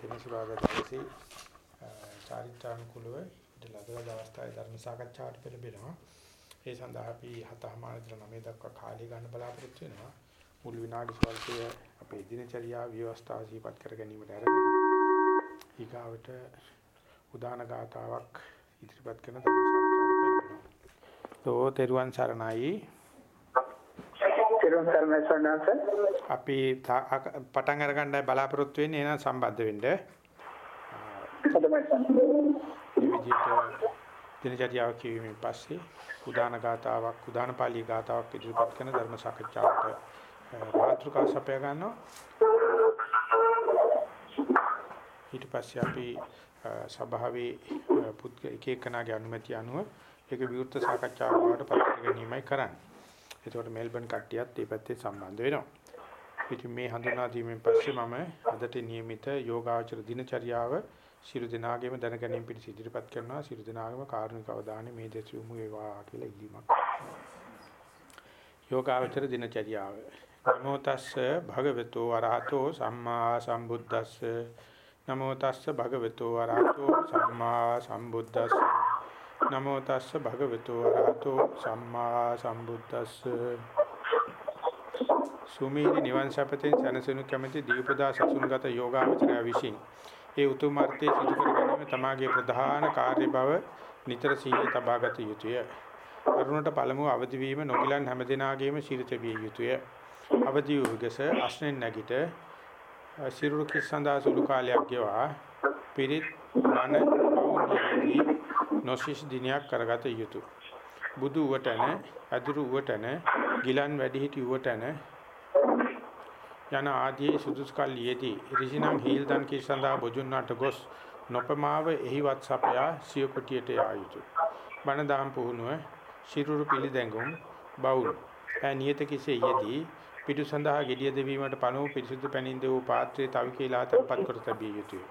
සෙනසුරාදා දවසේ චාරිත්‍රානුකූලව ඉඳලා දවස්තාවේ ධර්ම සාකච්ඡාවට පෙළඹෙනවා. ඒ සඳහා අපි හතමාන ඉඳලා 9 දක්වා කාලය ගන්න බලාපොරොත්තු වෙනවා. මුල් විනාඩි ස්වල්පය අපේ දිනචරියා ව්‍යවස්ථා ජීවත් කර ගැනීමට අරගෙන ඊගාවට උදාන ගාතාවක් ඉදිරිපත් කරන ධර්ම සාකච්ඡාවට පෙළඹෙනවා. තෝ තෙරුවන් සරණයි තෙරුවන් සරණයි සන්නස. අපි පටන් අරගන්නයි බලාපොරොත්තු වෙන්නේ එහෙනම් සම්බන්ධ වෙන්න. දිනචරියාව කියවීමෙන් පස්සේ උදාන ගාතාවක් උදාන පාළී ගාතාවක් ඉදිරිපත් කරන ධර්ම සාකච්ඡාවට මාතෘකා සපය ගන්නවා. ඊට පස්සේ අපි සභාවේ පුද්ගල එක එකනාගේ අනුමැතිය අනුව ඒක විවෘත සාකච්ඡාවක් බවට පත් ගැනීමයි කරන්නේ. එතකොට මෙල්බන් කට්ටියත් මේ පැත්තේ සම්බන්ධ වෙනවා. ඉතින් මේ හඳුනා දීමෙන් පස්සේ මම අදට નિયમિત යෝගාචර දිනචරියාව සියලු දෙනාගේම දැන ගැනීම පිණිස ඉදිරිපත් කරනවා. සියලු දෙනාගේම කාරුණික අවධානය මේ දෙස යොමු වේවා කියලා ඉල්ලීමක්. යෝගාචර දිනචරියාව. නමෝ තස්ස භගවතු වරහතෝ සම්මා සම්බුද්දස්ස නමෝ තස්ස භගවතු වරහතෝ සම්මා සම්බුද්දස්ස නමෝ තස්ස භගවතු වරහතෝ සම්මා සම්බුද්දස්ස සුමීරි නිවන් සපතෙන් සනසනු කැමැති දීපදා සසුන්ගත යෝගාවචරය විසින් ඒ උතුම් අර්ථයේ සිදු කර ගැනීම තමාගේ ප්‍රධාන කාර්ය බව නිතර සීයේ තබාගත යුතුය. අරුණට පළමුව අවදි වීම නොගිලන් හැමදෙනාගේම ශිරිත විය යුතුය. අවදි වූ විගස අස්නෙන් නැගිට සිරුරු කිසඳා සුළු කාලයක් ගෙවා පිරිත් මන වූනේදී නොසිස් දිනයක් කරගත යුතුය. බුදු වටන අදුරු වටන ගිලන් වැඩිහිටි වටන යන ආදී සුදුසු කල්ලියේදී ඍෂිනම් හීල්දන් කී සඳහා බොජුන්නාට ගොස් නොපමාව එහිවත් සපයා සිය කුටියට යා යුතුය. බණ දාම් පුහුණුව ශිරුරු පිළිදැඟුම් බවුල් ඈ නියත කිසේ යෙදී පිටු සඳහා gediya දෙවීමට පණව පිරිසුදු පැනින් දෙවූ පාත්‍රයේ තවි කියලා තැන්පත් කර තැබිය යුතුය.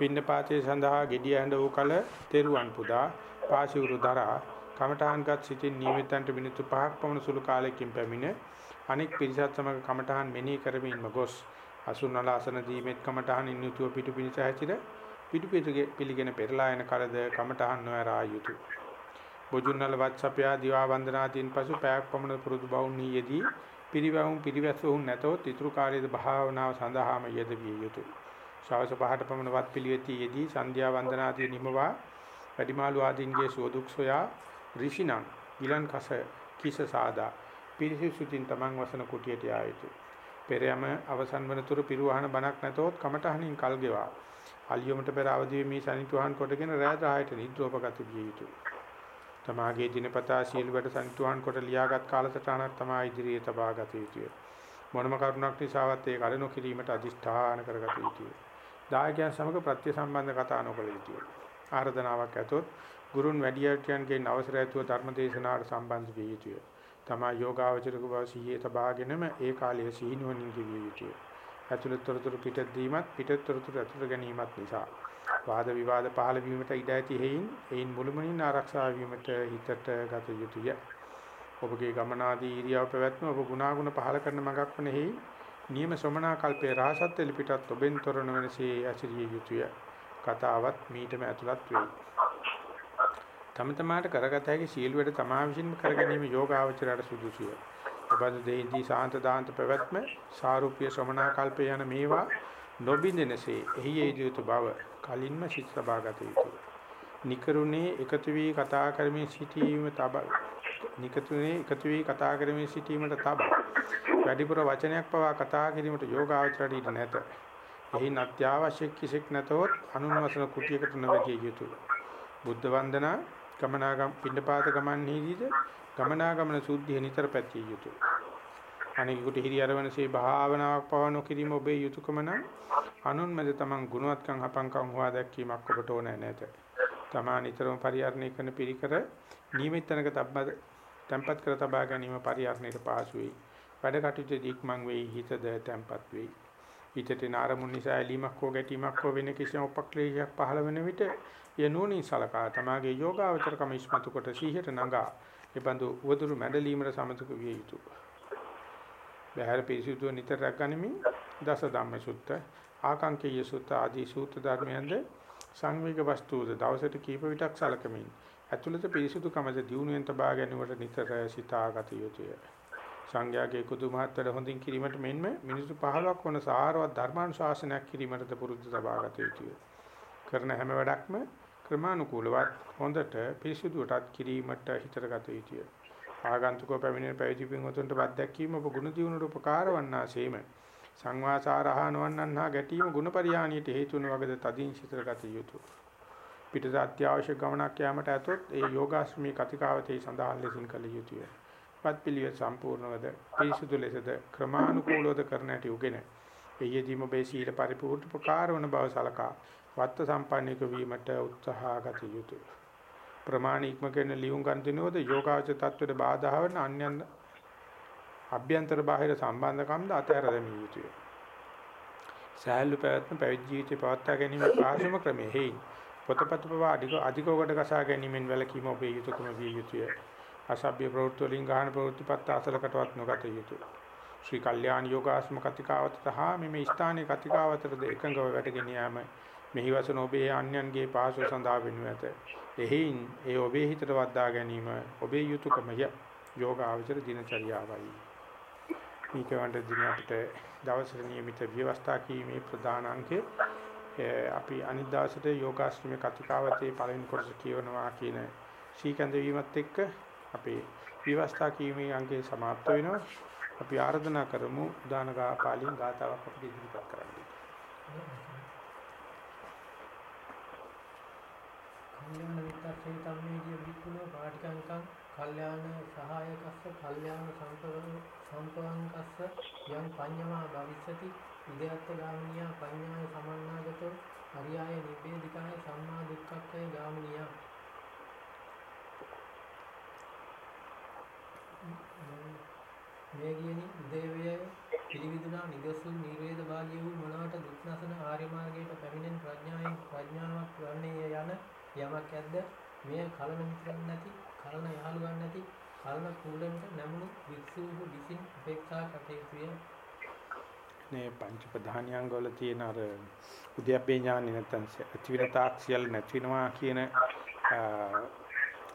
පින්න පාත්‍රයේ සඳහා gediya ඇඳ වූ කල තෙරුවන් පුදා පාසිවුරු දරා කමඨාන්ගත් සිටින් නියමිතන්ට මිනිත්තු 5ක් පමණ සුළු කාලයකින් පැමිණ අනෙක් පිරිසත් සමග කමඨහන් මෙනෙහි කරමින්ම ගොස් අසුනලාසන දීමෙත් කමඨහන් යුතුව පිටු පිනිස හැසිර පිටු පිළිගෙන පෙරලා යන කලද කමඨහන් නොඇරා යුතුය. බොජුන්නල වත්සපයා දිවා වන්දනාදීන් පසු පැයක් පමණ පුරුදු බවුන්නීයේදී පිරිවැවුම් පිරිවැසුම් නැතොත් ඊතුරු කාර්යද භාවනාව සඳහාම යෙදවිය යුතුය. ශාවස පහට පමණ වත් පිළිවෙති යෙදී සන්ධ්‍යා වන්දනාදී නිමවා වැඩිමාළු ආදීන්ගේ සෝදුක් සොයා ඍෂිනම් ඊලන් කස කිස සාදා පිරිසිදුසින් තමන් වසන කුටියට යා යුතුය. පෙර යම අවසන් වනතුරු පිරුවහන බණක් නැතොත් කමටහනින් කල් ගෙවා. අලියොමට පෙර අවදි වී සනිටුහන් කොටගෙන රෑ 10ට නිද්‍රෝපගත විය යුතුය. තමාගේ දිනපතා සියලු වැඩ සනිටුහන් කොට ලියාගත් කාලසටහනක් තමා ඉදිරියේ තබා ගත යුතුය. මොනම කරුණක් නිසාවත් ඒ කල නොකිරීමට අදිෂ්ඨාන කරගත යුතුය. දායකයන් සමග ප්‍රත්‍ය සම්බන්ධ කතා නොකළ යුතුය. ආර්දනාවක් ඇතොත් ගුරුන් වැඩිහිටියන්ගෙන් අවසර ඇතුව ධර්ම දේශනාවට සම්බන්ධ විය යුතුය. තමා යෝගාවචරක බව සිහියේ තබාගෙනම ඒ කාලයේ සිහිනුවණින් කිවිය යුතුය. ඇතුළත තොරතුරු පිටත් දීමත් පිටත් තොරතුරු ඇතුළත ගැනීමත් නිසා වාද විවාද පහළ වීමට ඉඩ ඇති හේයින් එයින් මුළුමනින් ආරක්ෂා වීමට හිතට ගත යුතුය. ඔබගේ ගමනාදී ඉරියව් පැවැත්ම ඔබ ගුණාගුණ පහළ කරන මඟක් වන හේයි නියම ශ්‍රමණා කල්පේ රහසත් එලිපිටත් ඔබෙන් තොර නොවනසේ ඇසිරිය යුතුය. කතාවත් මීටම ඇතුළත් වෙයි. තම තමාට කරගත හැකි සීල වැඩ තමා විසින්ම කර ගැනීම යෝගාවචරයට සුදුසුය. ඔබද දෙහිදී සාන්ත දාන්ත පැවැත්ම සාරූප්‍ය ශ්‍රමණා කල්පය යන මේවා නොබින්දෙනසේ එහි යෙදියුතු බව කලින්ම සිත සබාගත යුතුය. නිකරුණේ එකතු වී කතා කරමින් සිටීම තබ නිකතුනේ එකතු වී කතා කරමින් සිටීමට තබ වැඩිපුර වචනයක් පවා කතා කිරීමට යෝගාවචරයට ඉඩ නැත. එහි නත්‍යවශ්‍ය කිසික් නැතොත් අනුන්වසන කුටියකට නොවැදිය යුතුය. බුද්ධ වන්දනා ගමනාගම පින්නපාත ගමන්හිදීද ගමනාගමන සුද්ධිය නිතර පැතිය යුතුය. අනිකුට හිරියරවනසේ භාවනාවක් පවන කිරීම ඔබේ යුතුයකම නම් අනුන් මැද තමන් ගුණවත්කම් හපංකම් හොවා දැක්වීමක් ඔබට ඕන නැත. තමා නිතරම පරිහරණය කරන පිරිකර නියමිතනක තබ්බද tempat කර තබා ගැනීම පරිහරණයට පාසු වෙයි. වැඩ කටයුතු දික්මන් වෙයි හිතද tempat වෙයි. හිතට නාරමුන් නිසා ඇලීමක් හෝ ගැටීමක් හෝ වෙන කිසිම උපක්ලේශයක් පහළ වෙන විට යනෝනි සලකා තමාගේ යෝගාවචරකම ඉස්මතු කොට සීහට නගා එබඳු වදුරු මැඩලීමට සමතුක විය යුතුය. බහැර පිරිසුදුව නිතර රැකගනිමින් දස ධම්ම සුත්ත ආකාංකීය සූත්‍ර ආදී සූත්‍ර ධර්මයන්ද සංවේග වස්තුද දවසට කීප විටක් සලකමින් ඇතුළත පිරිසුදුකමද දියුණුවෙන් තබා ගැනීමට නිතර සිතාගත යුතුය. සංඝයාගේ කුදු මහත්තර හොඳින් කිරීමට මෙන්ම මිනිසු 15ක් වන සාරවත් ධර්මානුශාසනයක් කිරීමටද පුරුදු තබාගත යුතුය. කරන හැම වැඩක්ම ක්‍රමානුකූලවත් හොඳට පිරිසුදුවටත් කිරීමට හිතට ගත යුතුය. ආගන්තුකව පැමිණෙන පැවිදි පින්වතුන්ට බත් දැක්වීම ඔබ ගුණ දියුණුවට උපකාර වන්නාseම සංවාසාරහනවන්නන් හා ගැටීම ගුණ පරිහානියට හේතු වන වගේද තදින් සිතට ගත යුතුය. පිටත අත්‍යවශ්‍ය ගමනක් යාමට ඇතොත් ඒ යෝගාශ්‍රමී කතිකාවතේ සඳහන් ලෙසින් කළ යුතුය. වත් පිළිවෙත් සම්පූර්ණවද පිරිසුදු ලෙසද ක්‍රමානුකූලවද කරන හැටි උගෙන එයදීම ඔබේ සීල පරිපූර්ණ උපකාර වන බව සලකා වත්ත සම්පන්නක වීමට උත්සාහ ගත යුතුය. ප්‍රමාණිකම කියන ලියුම් ගන්තිනෝද යෝගාචර තත්වයට බාධා වන අන්‍යයන් අභ්‍යන්තර බාහිර සම්බන්ධකම්ද අතහැර දැමිය යුතුය. සෑහළු පැවැත්ම පැවිදි ජීවිතය පවත්වා ගැනීම පාසුම ක්‍රමයේ හේයි. පොතපත පවා අධික අධිකවකට කසා ගැනීමෙන් වැළකීම ඔබේ යුතුයකම විය යුතුය. අසභ්‍ය ප්‍රවෘත්ති වලින් ගහන ප්‍රවෘත්තිපත් ආසලකටවත් නොගත යුතුය. ශ්‍රී කල්යාණ යෝගාශ්‍රම කතිකාවතට හා මෙමේ ස්ථානයේ කතිකාවතටද එකඟව වැඩගෙන යාම මෙහි වසන ඔබේ අන්‍යයන්ගේ පහසු සඳහා වෙනු ඇත. එහින් ඒ ඔබේ හිතට වද්දා ගැනීම ඔබේ යුතුයකමය යෝග ආචර දිනචරියාවයි. මේක වන්ට දින අපිට දවසට නියමිත ව්‍යවස්ථා කීමේ ප්‍රධාන අංකේ අපි අනිත් දවසට යෝගාශ්‍රමයේ කතිකාවතේ පළවෙනි කොටස කියවනවා කියන සීකන්ද වීමත් එක්ක අපේ ව්‍යවස්ථා කීමේ අංකේ સમાપ્ત වෙනවා. අපි ආරාධනා කරමු දානගා පාලින් ගාතාවක් අපිට ඉදිරිපත් කරන්න. කල්යාණ මිත්‍රසේ තම්මේදී විකුණෝ පාටිකංකං කල්යාණ සහායකස්ස කල්යාණ සම්පවංකස්ස යම් පඤ්ඤමා භවිස්සති ඉදයත්ත ගාමිනියා පඤ්ඤාය සමන්නාගතෝ අරියාය නිබ්බේධිකාය සම්මා දුක්ඛක්ඛය ගාමිනියා මේ කියනි උදේවය පිළිවිදුනා නිදසුන් නිර්වේද භාග්‍ය වූ මනවට දුක්නසන ආර්ය මාර්ගයට පැමිණෙන ප්‍රඥාවෙන් ප්‍රඥාවක් වන්නේ යන යමක් ඇද්ද? මෙය කලන මිත්‍රන් නැති කලන යහළුවන් නැති කලන කූලෙන්ට නැමුණු වික්ෂූහු විසින් අපේක්ෂා කටයුතුය මේ පංච ප්‍රධානියංග වල තියෙන අර උද්‍යප්පේ ඥානෙ නැත්තම් අතිවිරතාක් සියල්ල නැතිනවා කියන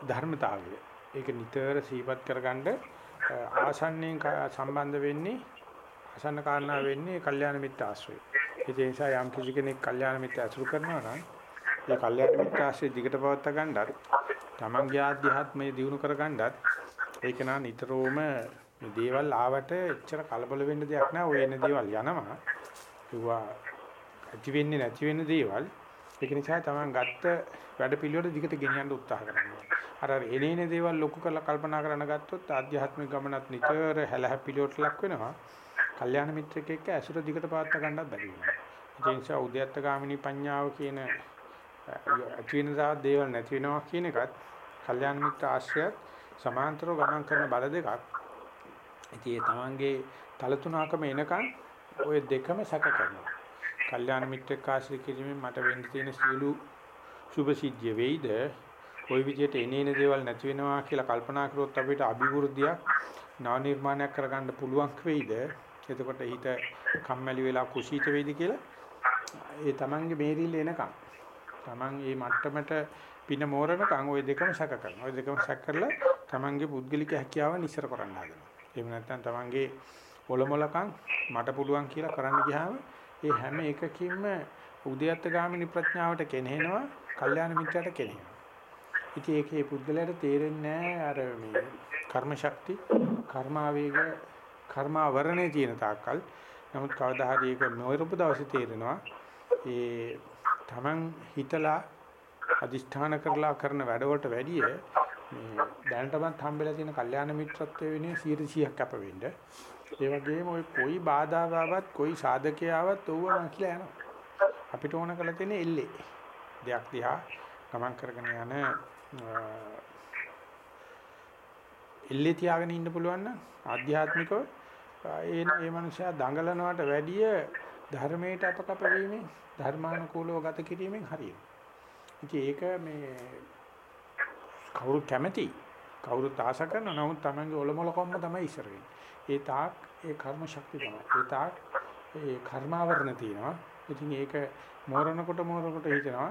ධර්මතාවය. ඒක නිතර සිහිපත් කරගන්න ආසන්නයෙන් සම්බන්ධ වෙන්නේ අසන්න කාරණා වෙන්නේ කල්යාණ මිත්‍ර ආශ්‍රය. ඒ නිසා යම් කිසි කෙනෙක් කල්යාණ මිත්‍ර අසුරු කරනවා නම් ඒ කල්යාණ මිත්‍ර ආශ්‍රය දිගට පවත්වා ගන්නත් තමන්ගේ ආධ්‍යාත්මය දියුණු කර ගන්නත් ඒක නා නිතරම මේ දේවල් ආවට එච්චර කලබල වෙන්න දෙයක් නෑ. ඔය එන දේවල් යනවා. ඒවා ඇති වෙන්නේ නැති වෙන දේවල්. ඒක නිසා තමන් ගත්ත වැඩ පිළිවෙල දිගට ගෙනියන්න උත්සාහ කරනවා. අර අර එනේන දේවල් ලොකු කරලා කල්පනා කරන ගත්තොත් ආධ්‍යාත්මික ගමනත් නිතර හැලහැප්පිලියට ලක් වෙනවා කල්යාණ මිත්‍රෙක් එක්ක ඇසුර දිගට පවත්වා ගන්නත් බැරි වෙනවා ඒ නිසා උද්‍යත්ත ගාමිනී පඤ්ඤාව කියන ඇති වෙන දාත් දේවල් නැති වෙනවා කියන එකත් කල්යාණ මිත්‍ර ආශ්‍රයත් සමාන්තරව ගමන් කරන බල දෙකක්. ඉතින් ඒ තමන්ගේ තලතුණකම එනකන් ওই දෙකම සැක කරනවා. කල්යාණ මිත්‍රෙක් ආශ්‍රය කිරීමෙන් මට වෙන්න තියෙන සියලු සුභ සිද්ධිය වෙයිද? ওই විදිහට එනේන දේවල් නැති වෙනවා කියලා කල්පනා කරොත් අපිට අභිවෘද්ධියක් නව නිර්මාණයක් කරගන්න පුළුවන් වෙයිද? එතකොට හිත කම්මැලි වෙලා කුසීත වෙයිද කියලා ඒ තමන්ගේ මේරිල්ල එනකන් Taman මේ මට්ටමට පින මෝරණකම් ওই දෙකම සැක කරනවා. ওই දෙකම සැක කරලා Tamanගේ පුද්ගලික හැකියාව නිසර කරන්න හදනවා. එහෙම නැත්නම් Tamanගේ ඔලොමලකම් මට පුළුවන් කියලා කරන්න ගියාම ඒ හැම එකකින්ම උද්‍යත්ත ගාමිනී ප්‍රඥාවට කෙනෙහිනවා, කල්යාණ මිත්‍රයට කෙනෙහිනවා. ඉතින් ඒකේ පුද්ගලයාට තේරෙන්නේ නැහැ අර මේ කර්ම ශක්ති, කර්මාවේග, කර්මාවරණේ තියෙන තාක්කල්. නමුත් කවදා හරි ඒක නොවරපු දවසේ තේරෙනවා ඒ Taman හිතලා අදිෂ්ඨාන කරලා කරන වැඩවලට වැඩිය මේ දැනටමත් හම්බෙලා තියෙන කල්යාණ මිත්‍රත්වයේ වෙනේ 100ක් කැප වෙන්න. ඒ වගේම ওই කොයි බාධා ආවත් කොයි සාධකේ ආවත් ඕව මං කියලා යනවා. අපිට ඕන කරලා තියෙන්නේ එල්ලේ. දෙයක් දිහා ගමන් කරගෙන යන එල්ලේ තියාගෙන ඉන්න පුළුවන් නම් ආධ්‍යාත්මිකව ඒ ඒ මනුස්සයා දඟලනවට වැඩිය ධර්මයට අපකප වීමෙන් ධර්මානුකූලව ගත කිරීමෙන් හරියනවා. ඉතින් ඒක මේ කවුරු කැමති කවුරුත් ආස කරන නමුත් Tamange ඔලොමල කොම්ම තමයි ඉස්සර ඒ තාක් ඒ කර්ම ශක්තිය තමයි. ඒ තාක් ඒ කර්මාවරණ තියෙනවා. ඉතින් ඒක මෝරනකොට මෝරනකොට හිතනවා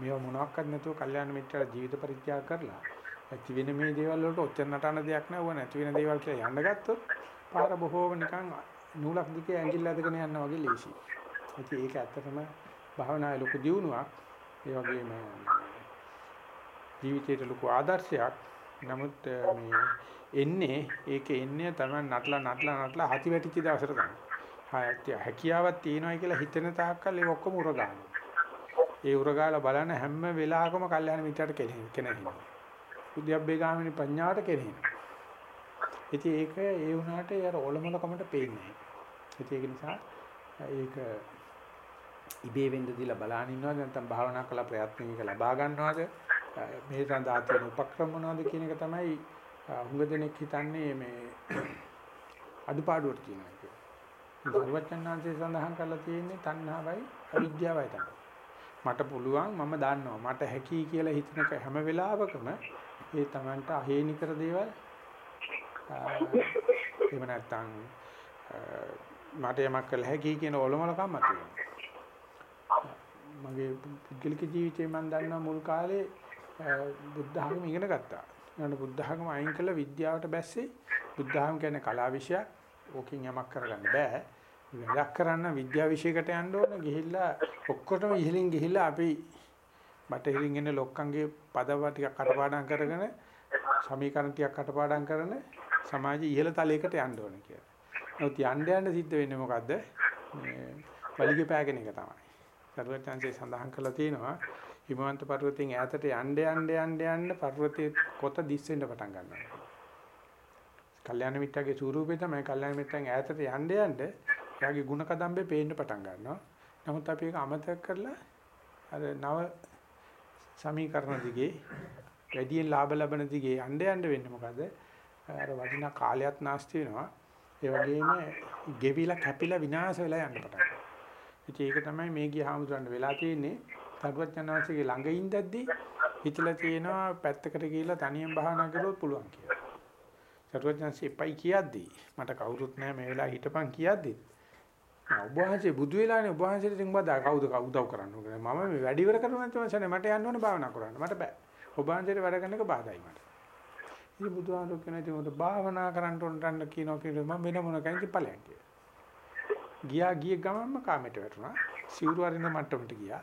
මේව මොනවත් නැතුව කල්යාණ මිත්‍ර ජීවිත පරිත්‍යාග කරලා ඇති වෙන මේ දේවල් වලට ඔච්චර නටන දෙයක් නෑ ව නැති වෙන දේවල් කියලා යන්න ගත්තොත් පාර බොහෝම නිකන් නූලක් දිගේ ඇඟිල්ල අදගෙන යනවා වගේ ලේසියි. ඉතින් ඒක ඇත්තටම භාවනාවේ ලොකු දියුණුවක්. ඒ වගේම ජීවිතේට ලොකු ආදර්ශයක්. නමුත් මේ එන්නේ ඒකේ එන්නේ තමයි නටලා නටලා නටලා හති වැටිච්ච දවසට තමයි. හැකියාවක් තියෙනවා කියලා හිතෙන තාක්කල් ඒක ඔක්කොම උරගානවා. ඒ උරගාලා බලන හැම වෙලාවකම කල්යාණ මිත්‍යාට කෙනෙක් කෙනෙහිනවා. උද්‍යප්පේ ගාමිනී පඤ්ඤාවට කෙනෙහිනවා. ඉතින් ඒක ඒ වුණාට ඒ අර ඔලොමලකමට පේන්නේ නැහැ. ඒක නිසා ඒක ඉබේ වෙන්න දීලා බලන ඉන්නවද නැත්නම් භාවනා කළා ප්‍රයත්නික ලබා ගන්නවද මේ සඳහා තියෙන උපක්‍රම මොනවද කියන එක තමයි හුඟ දෙනෙක් හිතන්නේ මේ අඩුපාඩුවට කියන එක. සර්වචන්නාංශය සඳහන් කරලා තියෙන්නේ තණ්හාවයි අවිද්‍යාවයි තමයි. මට පුළුවන් මම දන්නවා මට හැකි කියලා හිතන හැම වෙලාවකම ඒ Tamanට අහේනිකර දේවල් එහෙම නැත්නම් මට යමක් කළ හැකි කියන ඔලොමලකම් මතුවෙනවා. මගේ පුද්ගලික ජීවිතේ මම දන්නා මුල් කාලේ බුද්ධ ධර්ම ඉගෙන ගත්තා. ඊට බුද්ධ ධර්ම අයින් කළ විද්‍යාවට බැස්සේ බුද්ධ ධර්ම කියන්නේ කලා විෂයක්. ඕකෙන් යමක් කරගන්න බෑ. වැඩක් කරන්න විද්‍යා විෂයකට යන්න ඕන ගිහිල්ලා ඔක්කොටම ඉහලින් ගිහිල්ලා අපි බටහිරින් එන ලොක්කන්ගේ පදව ටිකක් කටපාඩම් කරගෙන සමීකරණ ටිකක් කටපාඩම් කරන සමාජයේ ඉහළ තලයකට යන්න ඕන කියලා. නමුත් යන්න යන්න සිද්ධ වෙන්නේ මොකද්ද? මේ වලිගේ පෑගෙන එක තමයි. සර්වඥාන්සේ සඳහන් කළා තියෙනවා හිමවන්ත පර්වතයෙන් ඈතට යන්න යන්න යන්න යන්න පර්වතයේ කොත දිස් වෙන්න පටන් ගන්නවා. කල්යාණ මිත්‍යාගේ ස්වරූපේ තමයි කල්යාණ මිත්‍යෙන් ඈතට යන්න යන්න එයාගේ ಗುಣ කදම්බේ පේන්න පටන් ගන්නවා. නමුත් අපි ඒක අමතක කරලා අර නව සමීකරණ දිගේ වැඩියෙන් ලාභ ලබන දිගේ යන්න යන්න වෙන්නේ මොකද? අර වටිනා කාලයක් නාස්ති වෙනවා. ඒ වගේම ගෙවිලා කැපිලා විනාශ වෙලා යන්න පටන් ගන්නවා. ඉතින් ඒක තමයි මේ ගිය හාමුදුරන් වෙලා තියෙන්නේ. සර්වඥාන්සේගේ ළඟ ඉඳද්දී හිතලා තියෙනවා පැත්තකට ගිහිල්ලා තනියෙන් භාවනා කරොත් පුළුවන් කියලා. සර්වඥාන්සේ පයි කියද්දී මට කවුරුත් නැහැ මේ වෙලාව හිටපන් කියද්දී ඔබ වහන්සේ බුදු වෙලානේ ඔබ වහන්සේට ඉතින් බදා කවුද උදව් කරන්න ඕනේ? මම මේ වැඩි ඉවර කරනවා නැත්නම් මට යන්න ඕනේ භාවනා කරන්න. මට බෑ. ඔබ වහන්සේට වැඩ කරන එක බාධායි මට. ඉතින් බුදුහාමුදුරු කියන ඉතින් උඹට භාවනා කරන්න ඕනට කියනවා කියලා මම වෙන මොන කෙනෙක් ඵලයන් කියලා. ගියා ගිය ගමන්ම කාමයට වැටුණා. සිවුරු අරින්න මට්ටමට ගියා.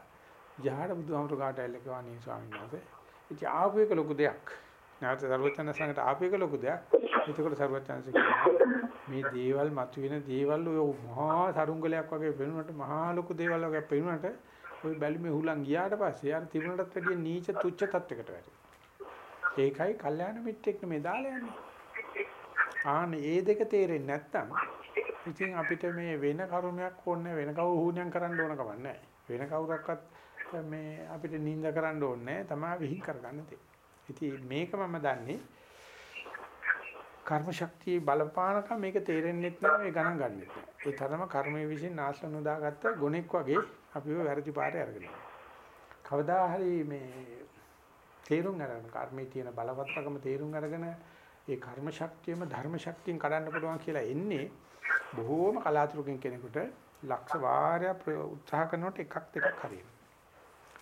ජහඩ බුදුහාමුදුරු කාට ඇල්ල කිව්වා නේ ස්වාමීන් වහන්සේ ඉතින් ආපු එක ලොකු දෙයක්. නැවත සර්වචන සංගත ආපු එක ලොකු දෙයක්. එතකොට සර්වචන්සේ කියනවා මේ දේවල් මතුවෙන දේවල් ඔය මහා සරුංගලයක් වගේ පෙනුනට මහා ලොකු දේවල් වගේ පෙනුනට ওই බැලිමේ හුලං ගියාට පස්සේ අර තිබුණටත් වැඩිය නීච තුච්ච තත්යකට වැටෙනවා. ඒකයි කල්යාණ මිත්‍රෙක් මේ දාලා යන්නේ. ආන ඒ දෙක තේරෙන්නේ නැත්තම් ඉතින් අපිට මේ වෙන කර්මයක් ඕනේ වෙන කවුරු හුණියම් කරන්න ඕන කමක් නැහැ. වෙන කවුරක්වත් මේ අපිට නිඳ කරන්න ඕනේ නැහැ. තමා විහිං කරගන්න තියෙන්නේ. ඉතින් මේක මම දන්නේ කර්ම ශක්තිය බලපානකම් මේක තේරෙන්නේ නැහැ ගණන් ගන්නෙත් නැහැ. ඒ තරම කර්මයේ විසින් නාශල නොදාගත්ත ගොනෙක් වගේ අපිව වැරදි පාරේ අරගෙන යනවා. කවදා හරි මේ තේරුම් ගන්න කර්මයේ තියෙන බලවත්කම තේරුම් අරගෙන ඒ කර්ම ශක්තියම ධර්ම ශක්තියෙන් කඩන්න පුළුවන් කියලා එන්නේ බොහෝම කලාතුරකින් කෙනෙකුට ලක්ෂ වාරයක් උත්සාහ කරනකොට එකක් දෙකක් හරියනවා.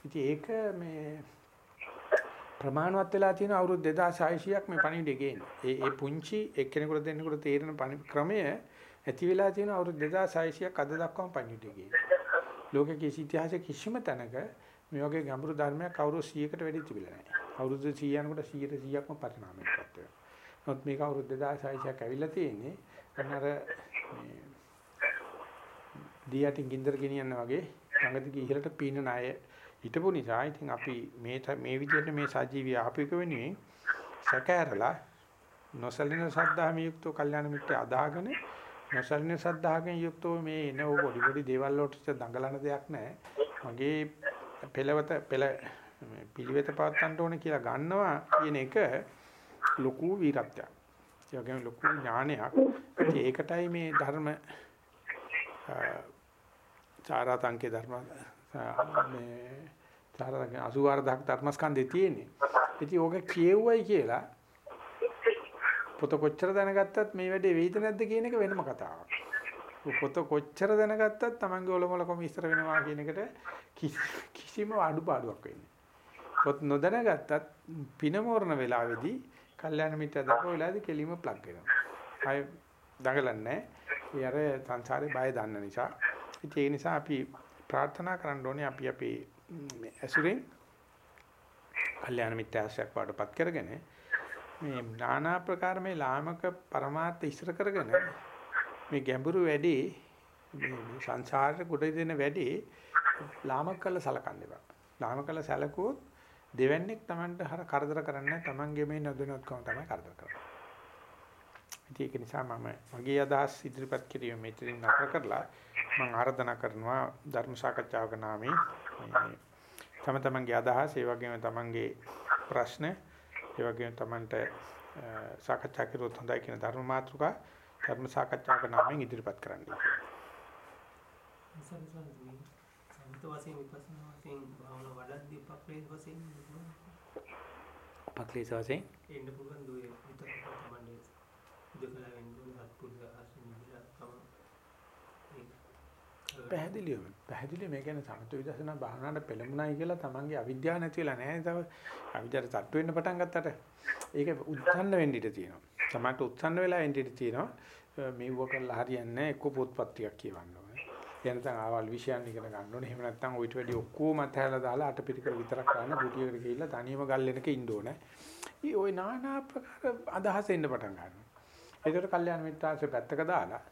ඉතින් ඒක මේ ප්‍රමාණවත් වෙලා තියෙන අවුරුදු 2600ක් මේ පණිවිඩය ගේන්නේ. ඒ ඒ පුංචි එක්කෙනෙකුට දෙන්නෙකුට තේරෙන ක්‍රමය ඇති වෙලා තියෙන අවුරුදු 2600ක් අද දක්වාම පණිවිඩය ගේන්නේ. ලෝකේ කිසි ඉතිහාසයේ කිසිම තැනක මේ වගේ ගැඹුරු ධර්මයක් අවුරුදු 100කට වැඩි තිබිලා නැහැ. අවුරුදු 100 යනකොට 100ට 100ක්ම පරිණාමයටපත් වෙනවා. නමුත් මේක අවුරුදු 2600ක් ඇවිල්ලා තියෙන්නේ අන්නර මේ දියටින් ගින්දර ගෙනියන්න වගේ ළඟදී ඉහළට පීනන අය හිටපු නිසා ඉතින් අපි මේ මේ විදිහට මේ සජීවී ආපික වෙනුවෙන් සැකහැරලා නොසලින සද්ධාම යුක්තව කල්යාණ මිත්‍ය අදාගෙන නොසලින සද්ධාගෙන් යුක්තව මේ එන පොඩි පොඩි දේවල් වලට දඟලන දෙයක් නැහැ. මගේ පෙළවත පෙළ පිළිවෙත පවත්වන්න ඕනේ කියලා ගන්නවා කියන එක ලොකු වීරත්වයක්. ඒ වගේම ලොකු ඥානයක්. ඒකටයි මේ ධර්ම චාරාතංකේ ධර්ම මේ තරක 84000ක් ධර්මස්කන්ධේ තියෙන්නේ. ඉතින් ඕක කියෙව්වයි කියලා පොත කොච්චර දැනගත්තත් මේ වැඩේ වෙයිද නැද්ද කියන එක වෙනම කතාවක්. පොත කොච්චර දැනගත්තත් Tamange ඔලොමලකම ඉස්සර වෙනවා කියන එකට කිසිම අඩුපාඩුවක් වෙන්නේ. පොත් නොදැනගත්තත් පිනමෝරණ වෙලාවේදී කල්යාණ මිත්‍ර දක්ව වෙලාවේදී කෙලිම ප්ලග් වෙනවා. අය දඟලන්නේ ඒ අර සංසාරේ බය දන්න නිසා. ඒ නිසා අපි ප්‍රාර්ථනා කරන්න ඕනේ අපි අපේ ඇසුරෙන් කල්යාණ මිත්‍යාසයක් වඩපත් කරගෙන මේ নানা ප්‍රකාර මේ ලාමක પરමාර්ථ ඉස්සර කරගෙන මේ ගැඹුරු වැඩි මේ සංසාරේ ගොඩ දෙන වැඩි ලාමක කළ සලකන්න එපා. ලාමක කළ සැලකුවොත් දෙවන්නේක් Tamanට හර කරදර කරන්නේ Tamanගේ මේ නොදැනුවත්කම තමයි කරදර කරන්නේ. ඒක නිසා මම මගේ අදහස් ඉදිරිපත් කිරීම මෙතනින් නතර කරලා මම ආරාධනා කරනවා ධර්ම සාකච්ඡාවක නාමයෙන් තම තමන්ගේ අදහස් ඒ වගේම තමන්ගේ ප්‍රශ්න ඒ වගේම තමන්ට සාකච්ඡා කරුවොත් හොඳයි කියන ධර්ම මාතෘකා ධර්ම සාකච්ඡාවක නාමයෙන් ඉදිරිපත් කරන්නයි. සමිත වශයෙන් විපස්සනා වශයෙන් භාවනා වඩද්දී උපක්ලේශ වශයෙන් උපක්ලේශ වශයෙන් එන්න පුළුවන් දුවේ විතර තමයි දෙකලා වෙන්නේ සත්පුරුෂ ආශ්‍රම විලා තම පැහැදිලිවම පැහැදිලි මේ කියන්නේ සමත විදර්ශනා භාවනාවට පෙළඹුණයි කියලා තමන්ගේ අවිද්‍යාව නැති වෙලා නැහැ තව අවිද්‍යාවට තට්ටු වෙන්න පටන් ගත්තට ඒක උත්සන්න වෙන්න ඉඩ තියෙනවා තමන්ට උත්සන්න වෙලා වෙන්න ඉඩ තියෙනවා මේව කරලා හරියන්නේ එක්ක පොත්පත් ටිකක් කියවන්න ඕනේ එනතන් ආවල් විෂයන් ඉගෙන ගන්න ඕනේ එහෙම නැත්නම් ඔයිට වැඩි ඔක්කොම අතහැරලා දාලා අටපිරිකර විතරක් කරන්න කුටියකට ගිහිල්ලා තනියම ගල්ලෙනක ඉන්න ඕනේ ඊ ওই নানা ප්‍රකාර අදහස එන්න පටන් ගන්නවා ඒකට කල්යාණ මිත්‍රාංශ පැත්තක දාලා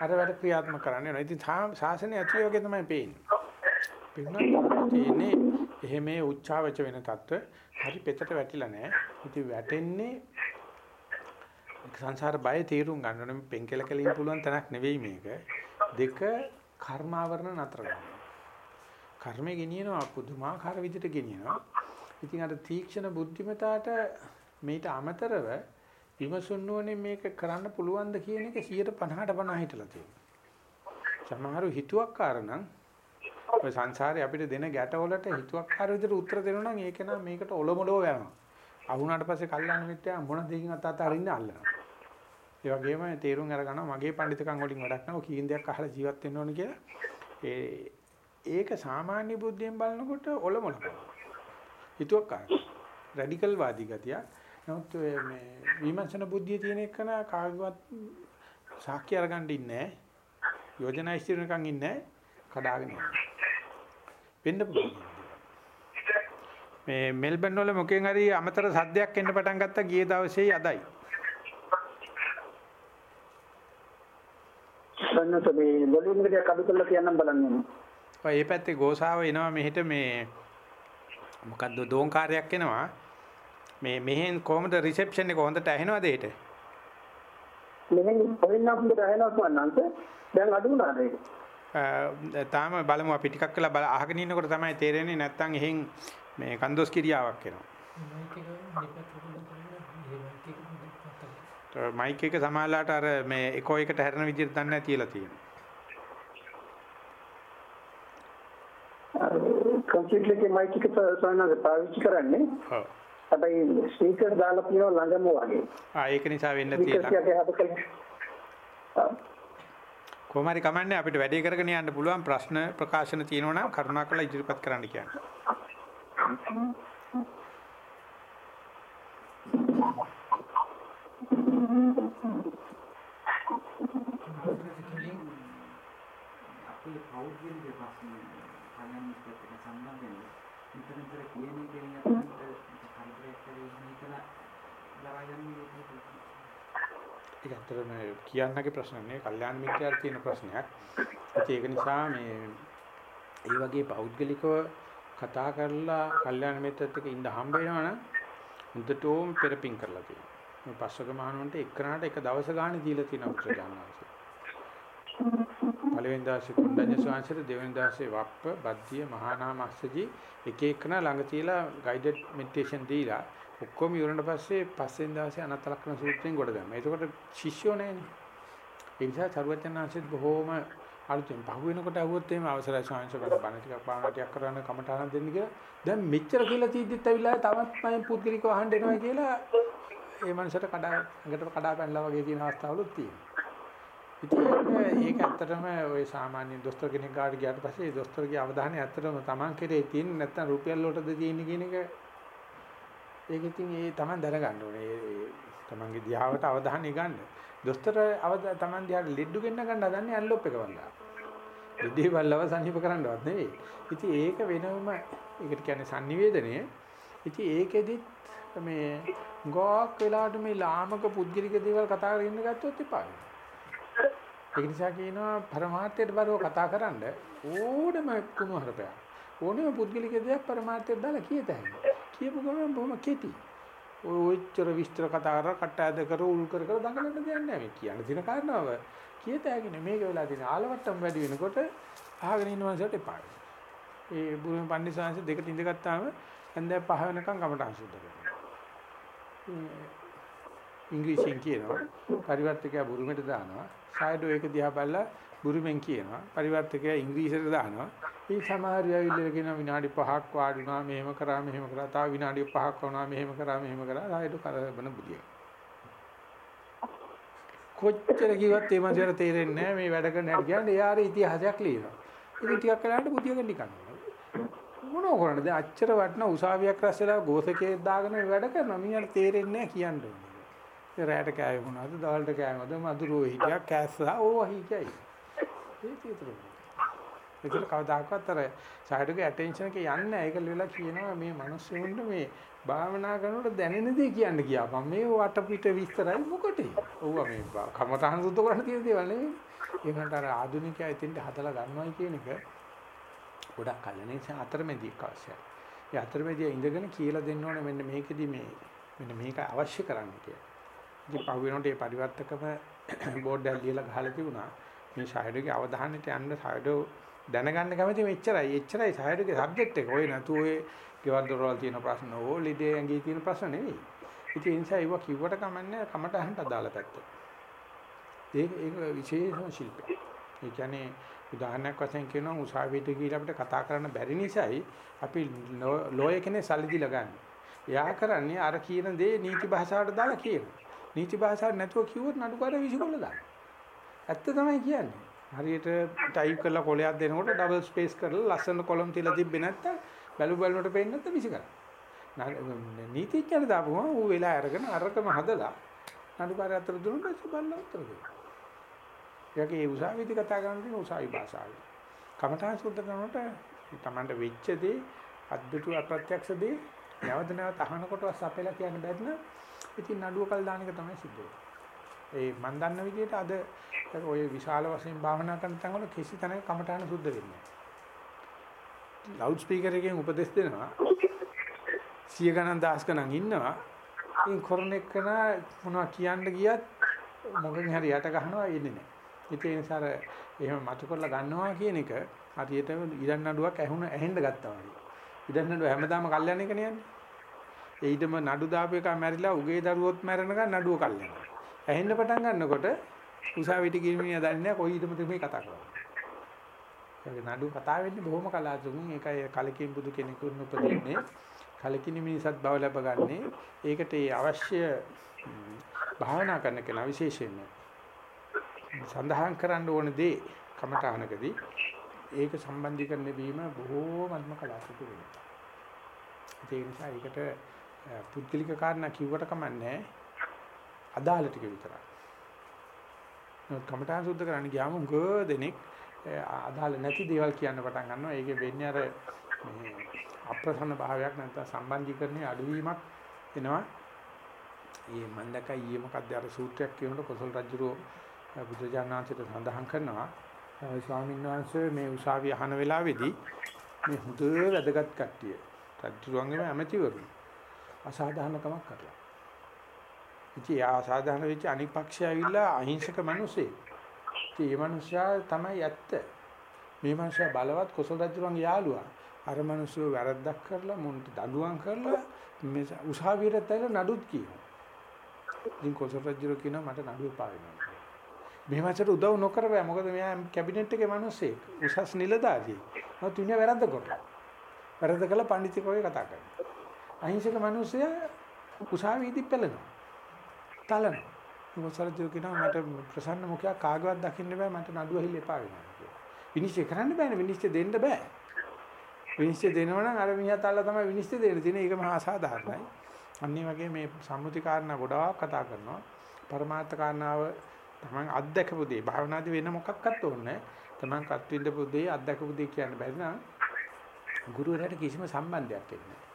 අර වැඩ ක්‍රියාත්මක කරන්න වෙනවා. ඉතින් සාසනය ඇතුළේ වගේ තමයි පේන්නේ. තියෙන්නේ එහෙම උච්චාවච වෙන తত্ত্ব හරි පෙතට වැටිලා නැහැ. ඉතින් වැටෙන්නේ සංසාර බය තීරුම් ගන්න ඕනේ. පෙන්කල කලින් පුළුවන් තැනක් නෙවෙයි මේක. දෙක කර්මාවරණ නතර කරනවා. කර්මය ගෙනියනවා පුදුමාකාර විදිහට ගෙනියනවා. ඉතින් අර තීක්ෂණ බුද්ධිමතාට මේට අමතරව විමසුන් නොනේ මේක කරන්න පුළුවන්ද කියන එක 150ට 50 හිටලා තියෙනවා. සමහරු හිතුවක්කාර නම් ඔය සංසාරේ අපිට දෙන ගැටවලට හිතුවක්කාර විදිහට උත්තර දෙනවා නම් ඒක නම් මේකට ඔලොමලෝ යනවා. අහුණාට පස්සේ කල්ලාන මිත්‍යා මොන දෙයකින් අත අත අරින්න අල්ලනවා. ඒ වගේම තේරුම් අරගන්නවා මගේ පඬිතුකම් වලින් වැඩක් නැහැ. කීින් දෙයක් අහලා ජීවත් වෙන්න ඕන කියලා. ඒ ඒක සාමාන්‍ය බුද්ධියෙන් බලනකොට ඔලොමලෝ. හිතුවක්කාර. රැඩිකල් වාදී ගතියක්. නමුත් මේ විමර්ශන බුද්ධිය තියෙන එකන කාගවත් සාක්ෂි අරගන්න ඉන්නේ යෝජනා ඉස්තිරණකම් ඉන්නේ කඩාගෙන වෙන්න පුළුවන්. මේ මෙල්බන් වල මොකෙන් හරි අමතර සද්දයක් එන්න පටන් ගත්තා ගිය දවසේ අදයි සන්නත මේ එක ටිකක් අඩු කරලා කියන්නම් බලන්න. ඔය මේ පැත්තේ ගෝසාව එනවා. මෙහෙට මේ මොකද්ද දෝංකාරයක් එනවා මේ මෙහෙන් කොහොමද රිසෙප්ෂන් එක හොඳට ඇහෙනවද ඒට? මෙහෙන් කොහෙන් අපිට ඇහෙනවද වන්නන්ස? දැන් අඩු වුණාද ඒක? තාම බලමු අපි ටිකක් වෙලා බල අහගෙන ඉන්නකොට තමයි තේරෙන්නේ නැත්තම් එහෙන් මේ කන්දොස් කිරියාවක් එනවා. මයික් එක සමාලාට අර මේ එකෝ එකට හැරෙන විදිහට දන්නේ නැති කියලා තියෙනවා. කම්පියුටර් එකේ මයික් එක සාමාන්‍යයෙන් පාවිච්චි කරන්නේ. ඔව්. හැබැයි ස්පීකර් දාලා තියෙනවා ළඟම වගේ. ආ ඒක නිසා වෙන්න තියෙනවා. කොහොම හරි කමන්නේ අපිට වැඩේ කරගෙන යන්න පුළුවන් ප්‍රශ්න ප්‍රකාශන තියෙනවා නම් කරුණාකරලා ඉදිරිපත් කරන්න කියන්නේ. අපේ පෞද්ගලික ප්‍රශ්න කලින් ඉස්සරහට සම්බන්ධ වෙන්නේ විතර විතර කියන එකෙන් යනකොට කරදරයක් වෙන්නේ කියලා දරාගන්නේ ඒක ඇත්තටම කියන්නගේ ප්‍රශ්න නෙවෙයි කල්යාණ මිත්‍යාට තියෙන ප්‍රශ්නයක්. ඒක නිසා මේ ඒ වගේ පෞද්ගලිකව කතා කරලා කල්යාණ මිත්‍රත් එක්ක ඉඳ හම්බ වෙනවනම් හොඳටම පෙරපින් කරලා තියෙනවා. මේ පස්වක මහණුන්ට එක්කනට එක දවස ගානේ දීලා තියෙන උත්තර ගන්නවා. පළවෙනි දාසේ කුණ්ඩඤ්ඤ ස්වාමීන් දෙවෙනි දාසේ වප්ප බද්ධිය මහා නාම අස්සජි එක එකන ළඟ තියලා ගයිඩඩ් මෙඩිටේෂන් දීලා ඔක්කොම ඉවරනට පස්සේ පස්වෙනි දාසේ අනත්ත ලක්ෂණ සූත්‍රයෙන් ගොඩ දැම්මා. එතකොට ශිෂ්‍යෝ නැහැනේ. ඒ නිසා චරවචනාංශෙත් බොහෝම අලුතෙන් පහු වෙනකොට අහුවොත් එහෙම අවසරයි ස්වාමීන් වහන්සේ බණ ටිකක් භාවනා ටිකක් කරන්න කමටහන දෙන්න කියලා. දැන් මෙච්චර කියලා තීද්දිත් ඇවිල්ලා තවත් මම පුද්ගලිකව අහන්න එනවා කියලා ඒ මනසට කඩා ඇඟට කඩා පැනලා වගේ තියෙන අවස්ථාවලුත් තියෙනවා. ඉතින් ඒක ඇත්තටම ওই සාමාන්‍ය දොස්තර කෙනෙක් ගාවට ගියාට පස්සේ ඒ දොස්තරගේ අවධානය ඇත්තටම Taman කෙරේ තියෙන නැත්තම් රුපියල් වලටද තියෙන්නේ කියන එක ඒක ඉතින් ඒ Taman දරගන්න ඕනේ. ඒ Tamanගේ දිහාවට අවධානය ගන්න. දොස්තර අවද Taman දිහාට ලෙඩ්ඩු ගෙන්න ගන්න හදන්නේ ඇන්ලොප් එක වල්ලා. ලෙඩේ වල්ලව සනීප කරන්නවත් නෙවෙයි. ඉතින් ඒක වෙනම ඒකට කියන්නේ sannivedanaya. ඉතින් ඒකෙදිත් මේ ගෝක් වෙලාවට මේ ලාමක පුද්ගලික දේවල් කතා කරගෙන ගත්තොත් එපා. ඒ නිසා කියනවා પરමාර්ථයට බරව කතා කරන්න ඕනම කුණු හරපයක්. ඕනම පුද්ගලික දෙයක් પરමාර්ථයට දාලා කියත හැකියි. කියපු ගමන් බොහොම කෙටි. ඔය ඔච්චර විස්තර කතා කර කට්ටාද කර උල් කර කර දඟලන්න දෙයක් නැහැ මේ කියන්න තියෙන කාරණාව. කියත හැකි නේ මේක වෙලා තියෙන ආලවට්ටම් වැඩි වෙනකොට අහගෙන ඉන්න මනසට එපා. ඒ බුරුම පන්දිසාංශ දෙකට ඉඳගත්තාම හන්දෑ පහ වෙනකම් කමට අසුද්ධ කරනවා. ඉංග්‍රීසියෙන් කියනවා පරිවර්තකයා බුරුමෙට දානවා සායඩෝ ඒක දිහා බලලා බුරුමෙන් කියනවා පරිවර්තකයා ඉංග්‍රීසියට දානවා. මේ සමහර වෙලාවෙ කියන විනාඩි 5ක් වාඩි වුණා මෙහෙම කරා මෙහෙම කරා තව විනාඩි 5ක් වුණා මෙහෙම කරා මෙහෙම කරා. සායඩෝ කරබන බුදිය. කොච්චර කිව්වත් ඒ මනසට තේරෙන්නේ නැහැ මේ වැඩ කරන හැටි කියන්නේ එයාට ඉතිහාසයක් ලියනවා. ඉතින් ටිකක් කලකට බුදියගෙන නිකන් මොනෝ කරන්නේ දැන් අච්චර වටන උසාවියක් රැස්සලා ගෝසකේ දාගෙන වැඩ කරනවා. මිනිහට තේරෙන්නේ නැහැ කියන්නේ. ඒ රැයට කෑවේ මොනවද? දවල්ට කෑවේ මොනවද? මధుරෝ හිටියා කෑස්සා ඕවා හිකයි. ඒ චිත්‍රය. ඒකල කවදාකවත් අර සයිඩ්ගේ ඇටෙන්ෂන් එක යන්නේ නැහැ. ඒක ලියලා කියනවා මේ මිනිස්සුන්ට මේ භාවනා කරනකොට දැනෙන දේ කියන්න කියාපන්. මේ වටපිට විස්තරයි මොකටද? ඕවා මේ කමතහන් සුද්ධ කරන්න තියෙන දේවල් නෙවෙයි. ඒකට අර ආධුනිකයා ඉතින්ට හදලා ගන්නවයි කියන එක ගොඩක් කල නිසා අතරමැදියක් අවශ්‍යයි. ඒ අතරමැදිය ඉඳගෙන කියලා දෙන්න ඕනේ මෙන්න මේකෙදි මේ මෙන්න මේක අවශ්‍ය කරන්න කියලා. ඉතින් පහු වෙනකොට මේ පරිවර්තකම බෝඩ් එකක් ලියලා ගහලා තිබුණා. මේ ෂයිඩෝගේ අවධානයට යන්න ෂයිඩෝ දැනගන්න කැමති මෙච්චරයි. එච්චරයි ෂයිඩෝගේ සබ්ජෙක්ට් එක. ඔය නැතු ඔය ගෙවල් දොරවල් තියෙන ප්‍රශ්න ඕ ලිඩේ ඇඟේ තියෙන ප්‍රශ්න නෙවෙයි. ඉතින් ඒ නිසා ඒව කිව්වට කමන්නේ කමට අහන්න අදාළ පැත්ත. ඒක ඒක විශේෂම ශිල්පයක්. ඒ කියන්නේ උදාහරණයක් වශයෙන් කියනවා උසාවියට ගිහිල්ලා අපිට කතා කරන්න බැරි නිසායි අපි ලෝය කෙනේ සල්ලි දීලා ගන්න. එයා කරන්නේ අර කියන දේ නීති භාෂාවට දාලා කියනවා. නීති භාෂාවට නැතුව කිව්වොත් නඩුකාර විසිකොල්ල දාන්න. ඇත්ත තමයි කියන්නේ. හරියට ටයිප් කරලා කොලයක් දෙනකොට ඩබල් ස්පේස් කරලා ලස්සන කොලම් තියලා තිබ්බේ නැත්තම් බැලු බැලුමට පේන්නේ නැත්නම් විසි කරා. නීතිඥයන් දාපුවම ඌ වෙලා අරගෙන අරකම හදලා නඩුකාරය අතර දුන්නොත් බලන්න උත්තර දෙනවා. ඒකේ ඒ උසාවිදි කතා කරන දේ උසාවි භාෂාවයි. කමඨාන් සුද්ධ කරනකොට තමන්ට වෙච්ච දේ අද්දුටු අප්‍රත්‍යක්ෂ දේ නැවත නැවත අහනකොටවත් සපෙලා කියන්න බැද්ද ඉතින් නඩුව කල් දාන එක තමයි සිද්ධ ඒ මන් දන්න විදිහට අද ඔය විශාල වශයෙන් භාවනා කරන තැන්වල කිසි තැනක කමඨාන සුද්ධ වෙන්නේ නැහැ. ලවුඩ් ස්පීකර් එකෙන් උපදෙස් දෙනවා. සිය ගණන් දහස් ගණන් ඉන්නවා. ඉතින් කරන එකන මොනවා කියන්න ගියත් මොකකින් හරි යට ගහනවා එන්නේ නැහැ. ඒ නිසා එහෙම මතු කරලා ගන්නවා කියන එක හරියට ඉරන් නඩුවක් ඇහුන ඇහෙන්න ගත්තා වගේ. ඉරන් නඩුව හැමදාම කල්යන එක නෑනේ. ඒ ඊටම නඩු දාපු එක මැරිලා උගේ දරුවොත් මැරෙනකන් නඩුව කල්යන. ඇහෙන්න පටන් ගන්නකොට උසාවියට ගිහින් දන්නේ නැහැ කොයි ඊටමද මේ කතා කරන්නේ. ඒක නඩු කතා වෙන්නේ බොහොම කලාතුරකින් ඒකයි කලකින් බුදු කෙනෙකුන් උපදින්නේ කලකින් මිනිසත් බව ලැබගන්නේ ඒකට ඒ අවශ්‍ය භාවනා කරන කෙනා විශේෂයෙන්ම සඳහන් කරන්න ඕන දේ කමඨානකදී ඒක සම්බන්ධීකරණය වීම බොහෝමත්ම කලාතුරකින් වෙනවා. ඒ නිසා ඒකට පුද්ගලික කාරණා කිව්වට කමන්නේ අදාළ ටික විතරයි. කමඨාන් සුද්ධ කරන්න ගියාම උග දෙනෙක් අදාළ නැති දේවල් කියන්න පටන් ගන්නවා. ඒකේ වෙන්නේ අර මේ අප්‍රසන්න භාවයක් නැත්නම් සම්බන්ධීකරණයේ අඩුවීමක් එනවා. මේ මම දැක්කා ඊයේ මොකක්ද අර සූත්‍රයක් කියනකොට කොසල් රජුරෝ බුදුජානනාථට සඳහන් කරනවා ස්වාමීන් වහන්සේ මේ උසාවිය අහන වෙලාවේදී මේ හුද වැදගත් කට්ටිය රජුරුවන්ගේම ඇමතිවරු අසාධාරණකමක් කරලා. ඉතින් ආ අසාධාරණ වෙච්ච අනික් පක්ෂය ඇවිල්ලා අහිංසක මිනිස්සේ. ඉතින් මේ මිනිස්සයා තමයි ඇත්ත. මේ මිනිස්සයා බලවත් කොසල් රජුරුවන්ගේ යාළුවා. අර මිනිස්සු වැරද්දක් කරලා මුන්ට දඬුවම් කරලා මේ උසාවියට ඇවිල්ලා නඩුත් කියනවා. ඉතින් කොසල් රජුරුව කියනවා මට නඩුව පාවෙනවා. මේ මාසට උදව් නොකර බෑ මොකද මෙයා කැබිනට් එකේ මිනිස්සෙක් උසස් නිලධාරියෙක්. මම තුනේ වැරද්ද කරා. වැරද්ද කළා පඬිතුකෝගේ කතා කරනවා. අහිංසක මිනිස්සයා උසාවියේදී පෙළෙනවා. තලනවා. මොසරජු කියනවා මට ප්‍රසන්න මුඛයක් කාගවත් දකින්න බෑ මට නඩුව හිල එපා වෙනවා කියලා. විනිශ්චය කරන්න බෑනේ විනිශ්චය දෙන්න බෑ. විනිශ්චය දෙනවා නම් අර මිනිහා තාලා තමයි විනිශ්චය දෙන්න තියෙන්නේ. ඒක මහා අසාධාරණයි. අනිත් වගේ මේ සම්මුති කාරණා ගොඩාක් කතා කරනවා. පරමාර්ථ කාරණාව තමන් අත්දැකපු දේ භාවනාදී වෙන මොකක්වත් ඕනේ තමන් කත් විඳපු දේ අත්දැකපු දේ කියන්න බැරි නම් ගුරුවරයාට කිසිම සම්බන්ධයක් එන්නේ නැහැ.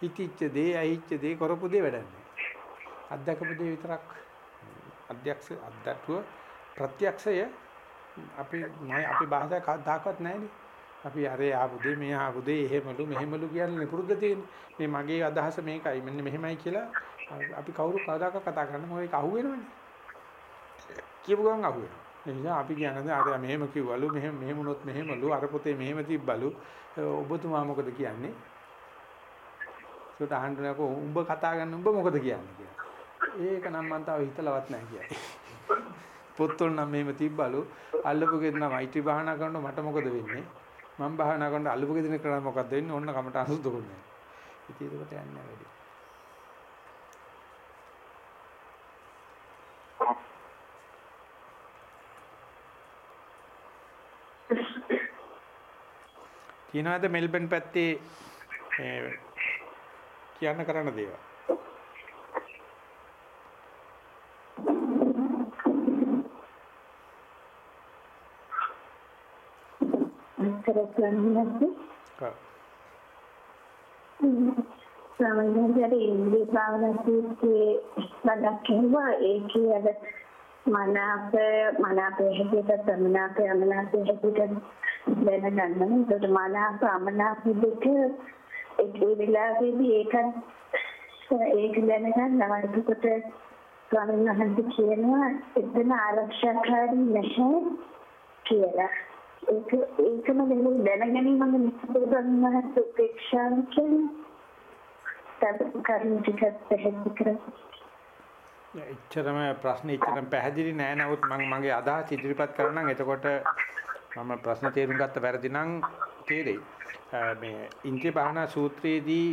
හිතිච්ච දේ ඇහිච්ච දේ කරපු දේ වැඩන්නේ. අත්දැකපු දේ විතරක් අධ්‍යක්ෂ අද්දටුව ප්‍රත්‍යක්ෂය අපි අපි භාෂා කවදාකවත් නැහැනේ. අපි අරේ ආපු දේ මේ ආපු දේ එහෙමලු මෙහෙමලු කියන්නේ පුරුද්ද තියෙන්නේ. මේ මගේ අදහස මේකයි මෙන්න මෙහෙමයි කියලා අපි කවුරු කවදාකවත් කතා කරන්නේ මොකද ඒක අහුවෙනවනේ. කියපු ගමන් අහුවෙනවා. ඒ නිසා අපි කියන්නේ අර මෙහෙම කිව්වලු මෙහෙම මෙහෙම වුණොත් මෙහෙමලු අර පොතේ මෙහෙම තිබ්බලු ඔබතුමා මොකද කියන්නේ? ඒකට අහන්නකො උඹ කතා කරන උඹ මොකද කියන්නේ කියලා. ඒක නම් මම තාම හිතලවත් නැහැ කියන්නේ. පොත්වල නම් මෙහෙම තිබ්බලු අල්ලපු ගෙදර නම් මෛත්‍රී භාවනා කරනකොට මට මොකද වෙන්නේ? මම භාවනා කරනකොට අල්ලපු ගෙදර කරා මොකද්ද වෙන්නේ? ඕන්න කමට අනුසුද්ධ කරන්නේ. ඉතින් ඒකට යන්නේ වැඩි. තියනවාද මෙල්බන් පැත්තේ කියන්න කරන්න දේවල් කරගන්නත් ඔව්. සාමාන්‍යයෙන් ඉන්ද්‍රිය භාවනාවේ වඩා කියනවා ඒකේ අර මනාප මනාප හැටියට ප්‍රමනාප අමනාප හැටියට දැනගන්න. ඒකට මනාප අමනාප දෙක ඒ වෙලාවේදී ඒකත් ඒක දැනගන්න අවශ්‍යකොට ස්වාමීන් වහන්සේ කියනවා එතන ආරක්ෂාකාරී නැහැ කියලා. ඒක ඒකම දෙන්නේ දැනගැනීමම නිසඳගන්න උපේක්ෂාව කියන්නේ. තව කරුණු ටිකක් පැහැදිලි කරගන්න. එච්චරම ප්‍රශ්න එච්චරම පැහැදිලි නෑ නමුත් මම මගේ අදහස් ඉදිරිපත් කරනනම් එතකොට මම ප්‍රශ්න තේරුම් ගත්ත වැරදි නම් තේරෙයි. මේ ඉන්ද්‍රිය භාවනා සූත්‍රයේදී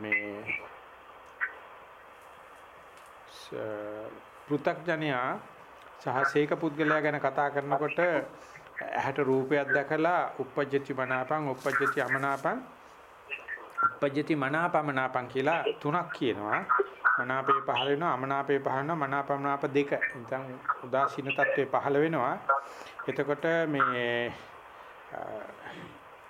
මේ පෘ탁ජනයා සහ සීක පුද්ගලයා ගැන කතා කරනකොට ඇහැට රූපයක් දැකලා uppajjati මනාපං uppajjati අමනාපං uppajjati මනාපමනාපං කියලා තුනක් කියනවා. මනාපේ පහළ වෙනවා අමනාපේ පහළ වෙනවා මනාපමනාප දෙක. නිකන් උදාසීන තත්ත්වේ පහළ වෙනවා. එතකොට මේ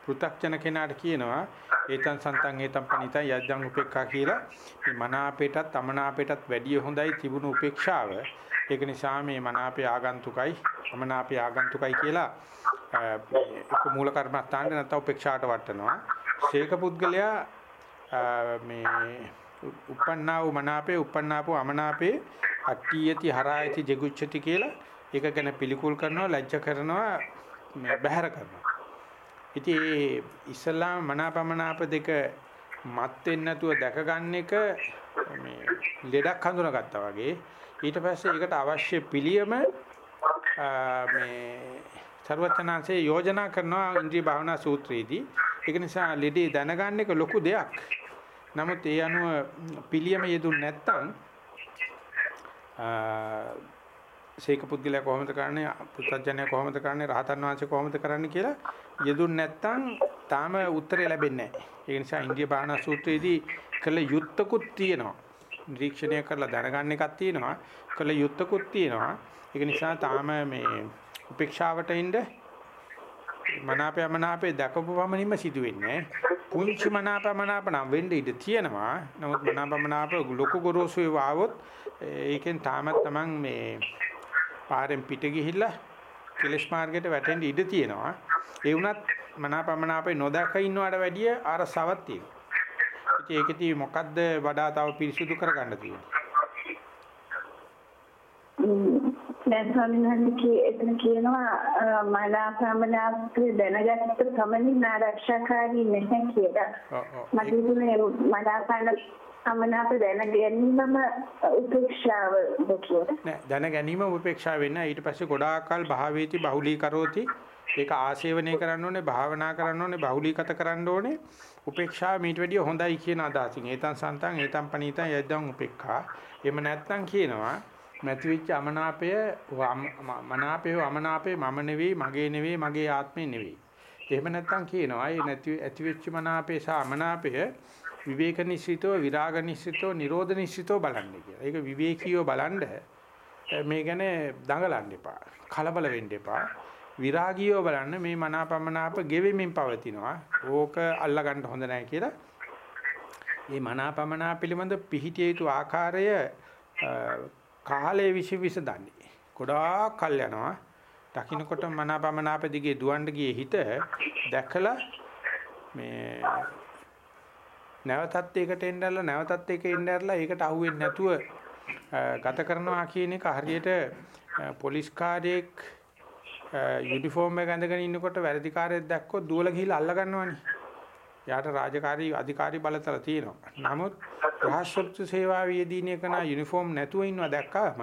පෘ탁ජන කෙනාට කියනවා ඒතන් සන්තන් ඒතන් පනිතන් යද්දන් උපේක්ඛා කියලා මේ මනාපේටත් අමනාපේටත් වැඩිය හොඳයි තිබුණු උපේක්ෂාව ඒක නිසා මේ මනාපේ ආගන්තුකයි අමනාපේ ආගන්තුකයි කියලා ඒක මූල කර්මස්ථානේ නැත්නම් උපේක්ෂාට වටනවා. ශේක පුද්ගලයා මේ උපන්නා වූ මනාපේ උපන්නා වූ අමනාපේ අට්ඨියති හරායති ජෙගුච්ඡති කියලා ඒක ගැන පිළිකුල් කරනවා ලැජ්ජ කරනවා මේ බැහැර කරනවා. ඉතින් ඒ ඉස්ලාම මනාපමනාප දෙක මත් වෙන්නේ නැතුව දැක ගන්න එක මේ ලෙඩක් හඳුනාගත්තා වගේ. ඊට පස්සේ ඒකට අවශ්‍ය පිළියම මේ ਸਰවචනාංශේ යෝජනා කරනවා ඉන්ද්‍රිය භාවනා සූත්‍රයේදී ඒක නිසා ලෙඩේ දැනගන්න එක ලොකු දෙයක් නමුත් ඒ අනුව පිළියම යෙදුන් නැත්තම් ශේක පුද්ගලයා කොහොමද කරන්නේ පුත්‍ත්ජනයා කොහොමද කරන්නේ රහතන් වහන්සේ කොහොමද කරන්නේ කියලා යෙදුන් නැත්තම් තාම උත්තරේ ලැබෙන්නේ නැහැ. ඒ නිසා ඉන්දිය බාහනා සූත්‍රයේදී කළ යුත්තකුත් තියෙනවා. නිරීක්ෂණය කරලා දැනගන්න එකක් තියෙනවා. කළ යුත්තකුත් තියෙනවා. ඒක නිසා තාම මේ උපේක්ෂාවට ඉන්න මනාපය මනාපේ දකපු වමනින්ම සිදු වෙන්නේ පුංචි මනාප මනාප නම් වෙන්න ඉඩ තියෙනවා. නමුත් මනාප මනාප ලොකු ගොරෝසු වවොත් ඒකෙන් තාමත් Taman මේ පාරෙන් පිට ගිහිල්ලා කෙලස් මාර්ගයට වැටෙන්න ඉඩ තියෙනවා. ඒ වුණත් මනාපමනාපේ නොදක ඉන්නවට වැඩිය අරසාවක් තියෙනවා. ඉතින් ඒකෙදී මොකද්ද වඩා තව පිරිසුදු කරගන්න තියෙන්නේ? දැන් ස්වාමීන් එතන කියනවා මනාපමනාපේ දැනගත්ත සමනින් ආරක්ෂාකාරී නැහැ කියලා. මට හිතුනේ මනාපන අමනාප දැන ගැනීමම උපේක්ෂාව නෑ දැන ගැනීම උපේක්ෂාව වෙන්න ඊට පස්සේ ගොඩාක් කල් භාවේති බහුලී කරෝති. ඒක ආශේවනය කරන්න ඕනේ භාවනා කරන්න ඕනේ බහුලීගත කරන්න ඕනේ උපේක්ෂාව මීට වැඩිය හොඳයි කියන අදහසින් ඒතන් සන්තන් ඒතන් පනීතන් යද්දන් උපේක්ඛා එහෙම නැත්නම් කියනවා නැති වෙච්ච අමනාපය මනාපය අමනාපේ මම නෙවෙයි මගේ නෙවෙයි මගේ ආත්මේ නෙවෙයි. එහෙම නැත්නම් කියනවා ඒ නැති ඇති වෙච්ච මනාපේ සහ අමනාපය විවේක නිශ්චිතව විරාග නිශ්චිතව නිරෝධ නිශ්චිතව බලන්න කියලා. ඒක විවේකීව බලන්න මේ ගැන දඟලන්න එපා. කලබල වෙන්න එපා. විරාගීව බලන්න මේ මනාපමනාප ගෙවෙමින් පවතිනවා. ඕක අල්ලා ගන්න හොඳ නැහැ කියලා. මේ මනාපමනාප පිළිබඳ පිහිටිය යුතු ආකාරය කාලයේ විශ් විස දන්නේ. ගොඩාක් කල් යනවා. දකින්නකොට මනාපමනාප දිගේ දුවන්න ගියේ හිත දැකලා මේ නැවතත් ඒකට එන්නැරලා නැවතත් ඒක එන්නැරලා ඒකට අහුවෙන්නේ නැතුව ගත කරනවා කියන එක හරියට පොලිස් කාර්යයක් යුනිෆෝම් එක ඇඳගෙන ඉන්නකොට වැරදිකාරයෙක් දැක්කොත් දුවල ගිහිල්ලා අල්ල ගන්නවනේ. යාට රාජකාරී අධිකාරී බලතල තියෙනවා. නමුත් රහස්සොත්තු සේවාවේ යෙදීන එකන යුනිෆෝම් නැතුව ඉන්නවා දැක්කම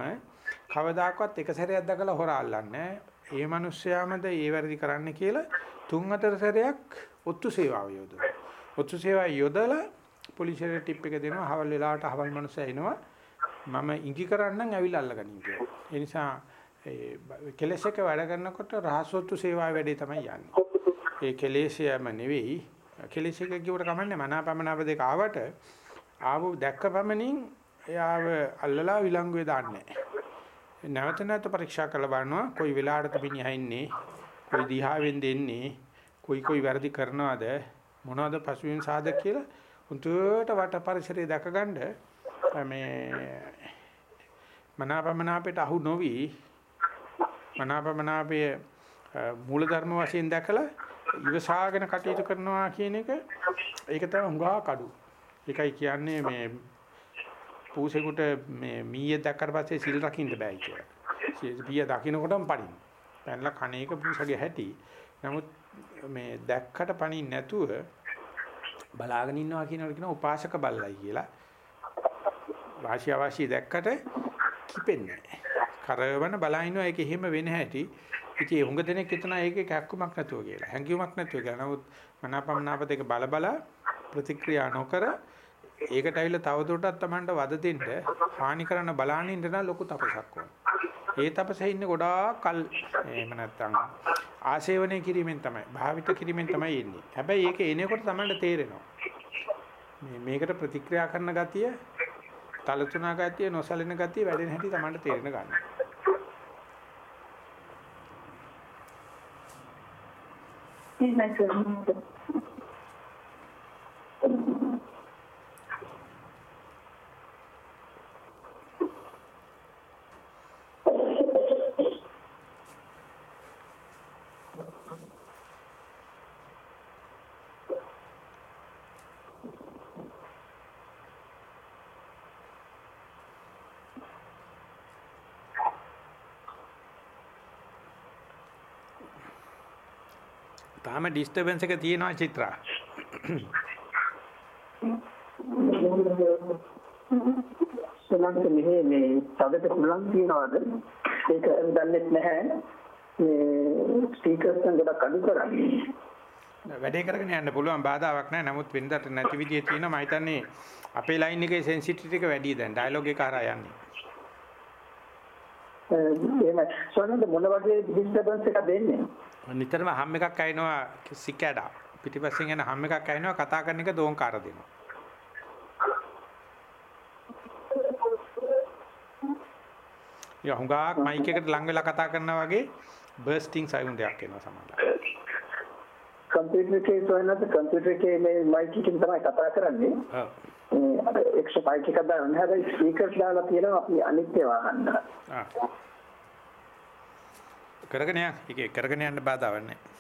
කවදාකවත් එක සැරයක් දැකලා හොරා අල්ලන්නේ ඒ මිනිස්යාමද ඒ වැරදි කරන්න කියලා තුන් හතර සැරයක් ඔත්තු සේවාව යොදවනවා. ඔත්තු සේවාව යොදලා පොලිසියට ටිප් එක දෙනවා. හවල් වෙලාවට හවල් මිනිස්සයා එනවා. මම ඉඟි කරන්නම් ඇවිල්ලා අල්ලගනින් කියලා. ඒ නිසා ඒ කෙලෙස් එක වැඩ කරනකොට රහසොත්තු සේවාවේ වැඩේ තමයි යන්නේ. ඒ කෙලෙස්යම නෙවෙයි කෙලෙස් එක කිව්වට කමන්නේ මනාපමනාප දෙක ආවට ආව දැක්ක පමණින් එයාව අල්ලලා විලංගුවේ දාන්නේ නැවත නැවත පරීක්ෂා කරලා බලනවා කොයි වෙලාවටද මිනිහා ඉන්නේ කොයි දිහාවෙන් දෙන්නේ කොයි කොයි වැරදි කරනවද මොනවද පසුවෙන් සාධක කියලා උන්ට වට පරිසරය දැකගන්න මේ මනාපමනාපයට අහු නොවි මනාපමනාපයේ මූලධර්ම වශයෙන් දැකලා ඉවසාගෙන කටයුතු කරනවා කියන එක ඒක තමයි හුඟා කඩු. ඒකයි කියන්නේ මේ පූසෙකුට මේ මීය දැක්කට පස්සේ සිල් රකින්න බෑ කියලා. සිය දකින්නකොටම පඩින්න. පැනලා කණේක පූසගේ හැටි. නමුත් මේ දැක්කට පණින් නැතුව බලාගෙන ඉන්නවා කියනකොට කියන උපාසක බල්ලයි කියලා. වාසිය අවශ්‍ය දැක්කට කිපෙන්නේ නැහැ. කරවන බලා ඉන්නවා ඒක එහෙම වෙන හැටි. ඉතින් ඒ හුඟ දෙනෙක් හිතනවා ඒකේ කැක්කුමක් නැතුව කියලා. හැංගීමක් නැතුව කියලා. නමුත් මනාපමනාප දෙක බල බල ප්‍රතික්‍රියා නොකර ඒකට ඇවිල්ලා තවදුරටත් Tamanට වද දෙන්න හානි කරන්න බලාගෙන ඉන්න නම් ලොකු තපසක් ඕන. ඒ තපසේ ඉන්නේ ගොඩාක් කල් එහෙම නැත්තම් ආශේවනය කිරීමෙන් තමයි භාවිත කිරීමෙන් තමයි එන්නේ. හැබැයි ඒක එනකොට Tamanට තේරෙනවා. මේ මේකට ප්‍රතික්‍රියා කරන ගතිය, තලතුණා ගතිය, නොසලින ගතිය වැඩෙන හැටි Tamanට තේරෙන ගන්නවා. එහෙමයි තාම ඩිස්ටර්බන්ස් එක තියෙනවා චිත්‍රා. සලන්ත මෙහි මේ තවද කුලම් තියනවාද? ඒක දන්නේ නැහැ. මේ ස්පීකර්ස් එක ගොඩක් අඩු කරන්නේ. වැඩේ කරගෙන යන්න පුළුවන් බාධාවක් නැහැ. නමුත් වෙනදට නැති විදිය තියෙනවා. මම හිතන්නේ අපේ ලයින් එකේ සෙන්සිටිවිටි එක වැඩි දැන්. ඩයලොග් එක හරහා යන්නේ. එහෙම සොනද මොන වගේ ඩිස්ටර්බන්ස් එක දෙන්නේ? නිතරම හැම් එකක් අයිනවා සිකැඩා. පිටිපස්සෙන් යන හැම් එකක් අයිනවා කතා කරන එක දෝංකාර දෙනවා. යා හුඟක් මයික් එකට ලං වෙලා කතා කරනවා වගේ බර්ස්ටිං සවුන්ඩ් එකක් එනවා සමහරවිට. කම්පියුටර් එකේ සොයනත් කම්පියුටර් එකේ මේ මයික් එකකින් තමයි කතා කරන්නේ. ඔව්. අර එක්ස්ට්‍රා මයික් එකක් දාන්න හැබැයි ස්පීකර්ස් දාලා තියෙනවා අපි අනිත් ඒවා අහන්න. ආ. කරගෙන යන්න. ඒක කරගෙන යන්න බාධාවක් නැහැ.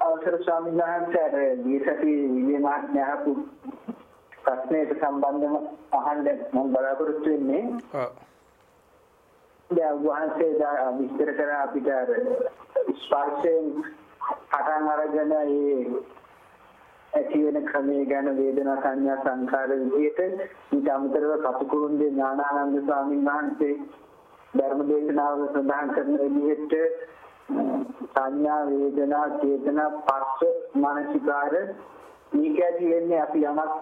අවසර ස්වාමීන් වහන්සේ අර දීසති විජේ මහත්මයා අහපු ප්‍රශ්නයට සම්බන්ධව අහන්න මම බලාපොරොත්තු වෙන්නේ. ඔව් දැන් වහන්සේ දා විස්තර කර අපිට අර ස්පර්ශයෙන් පටන් අරගෙන ඒ ඇති වෙන ක්‍රමයේ ගැන වේදනා සංඥා සංකාර විදිහට ඊට අමතරව කපුකුරුන්ගේ ඥානානන්ද ස්වාමීන් වහන්සේ ධර්ම දේශනාවල සඳහන් කරන විදිහට සංඥා වේදනා චේතනා පස්ස මානසිකාර මේක ඇති වෙන්නේ අපි යමක්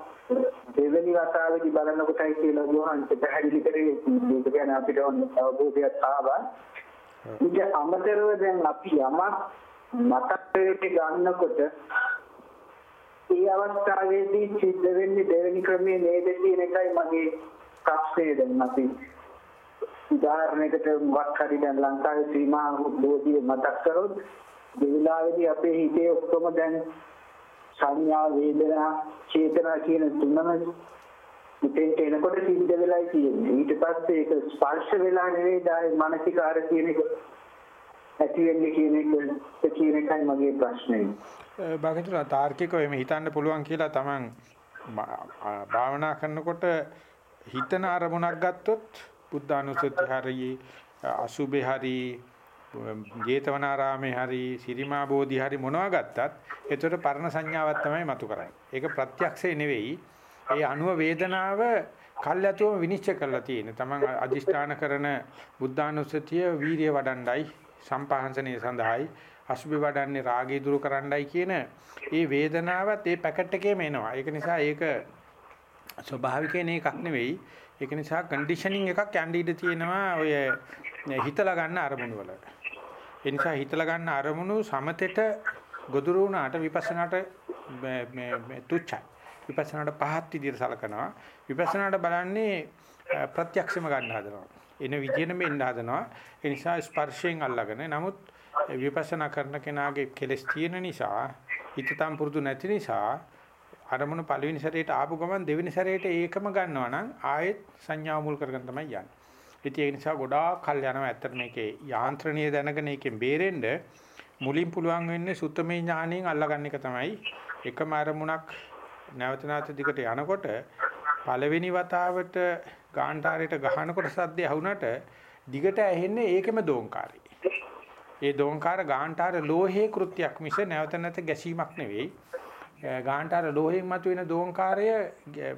දෙවෙනි වතාවේදී බලනකොටයි කියලා වහන්සේ පැහැදිලි කරේ ඒක ගැන අපිට අවබෝධයක් ආවා. ඊට අමතරව දැන් අපි යමක් මතකයට ගන්නකොට ඒ අවස්ථාවේදී සිද්ධ වෙන්නේ දෙවෙනි ක්‍රමයේ නේද කියන එකයි මගේ ප්‍රශ්නේ දැන් අපි උදාහරණයකට වක් හරි දැන් ලංකාවේ සීමා බෝධිය මතක් කරොත් ඒ වෙලාවේදී අපේ හිතේ ඔක්කොම දැන් සංඥා වේදනා චේතනා කියන තුනම මෙතෙන්ට එනකොට සිද්ධ වෙලායි තියෙන්නේ. ඊට පස්සේ ඒක ස්පර්ශ වෙලා නෙවෙයි දායි මානසිකාර කියන එක ඇති වෙන්නේ කියන එක කියන එකයි මගේ ප්‍රශ්නේ. බාගතුලා තාර්කිකව එමෙ හිතන්න පුළුවන් කියලා Taman භාවනා කරනකොට හිතන අරමුණක් ගත්තොත් බුද්ධානුස්සති හරි අසුබේ හරි ජේතවනාරාමේ හරි සිරිමා බෝධි හරි මොනවා ගත්තත් ඒතර පරණ සංඥාවක් තමයි මතු කරන්නේ. ඒක ප්‍රත්‍යක්ෂේ නෙවෙයි. ඒ අනුව වේදනාව කල්යතුම විනිශ්චය කරලා තියෙන. Taman අදිෂ්ඨාන කරන බුද්ධානුස්සතිය වීරිය වඩණ්ඩයි සම්පහන්සනයේ සඳහායි අසුබේ වඩන්නේ රාගය දුරු කරන්නයි කියන ඒ වේදනාවත් ඒ පැකට් එකේම එනවා. ඒක නිසා ඒක ස්වභාවිකේන එකක් නෙවෙයි. ඒක නිසා කන්ඩිෂනින් එකක් යන්න ඉඩ තියෙනවා ඔය හිතලා ගන්න අරමුණු වල. ඒ නිසා හිතලා ගන්න අරමුණු සමතෙට ගොදුරු වුණාට විපස්සනාට මේ මේ තුච්චයි. විපස්සනාට පහත් විදිහට සලකනවා. විපස්සනාට බලන්නේ ප්‍රත්‍යක්ෂම ගන්න හදනවා. එන විදිහටම එන්න හදනවා. ඒ නිසා ස්පර්ශයෙන් අල්ලගෙන නමුත් විපස්සනා කරන කෙනාගේ කෙලස් තියෙන නිසා හිතතම් පුරුදු නැති නිසා අරමුණ පළවෙනි සැරේට ආපු ගමන් දෙවෙනි සැරේට ඒකම ගන්නවා නම් ආයෙත් සංඥාව මුල් කරගෙන තමයි යන්නේ. ඉතින් ඒ නිසා ගොඩාක් කල් යනවා ඇත්තට මේකේ යාන්ත්‍රණීය දැනගෙන ඒකෙන් බේරෙන්න මුලින් පුළුවන් වෙන්නේ සුත්තමේ ඥාණයෙන් අල්ලගන්න එක තමයි. එකම අරමුණක් නැවත නැවත දිගට යනකොට පළවෙනි වතාවට ගාන්ටාරයට ගහනකොට සද්දය ඇහුණට දිගට ඇහෙන්නේ ඒකෙම දෝංකාරي. ඒ දෝංකාර ගාන්ටාර ලෝහේ කෘත්‍යයක් මිස නැවත නැවත ගැසීමක් නෙවෙයි. ගාන්ටාර ලෝහයෙන් මතුවෙන දෝංකාරය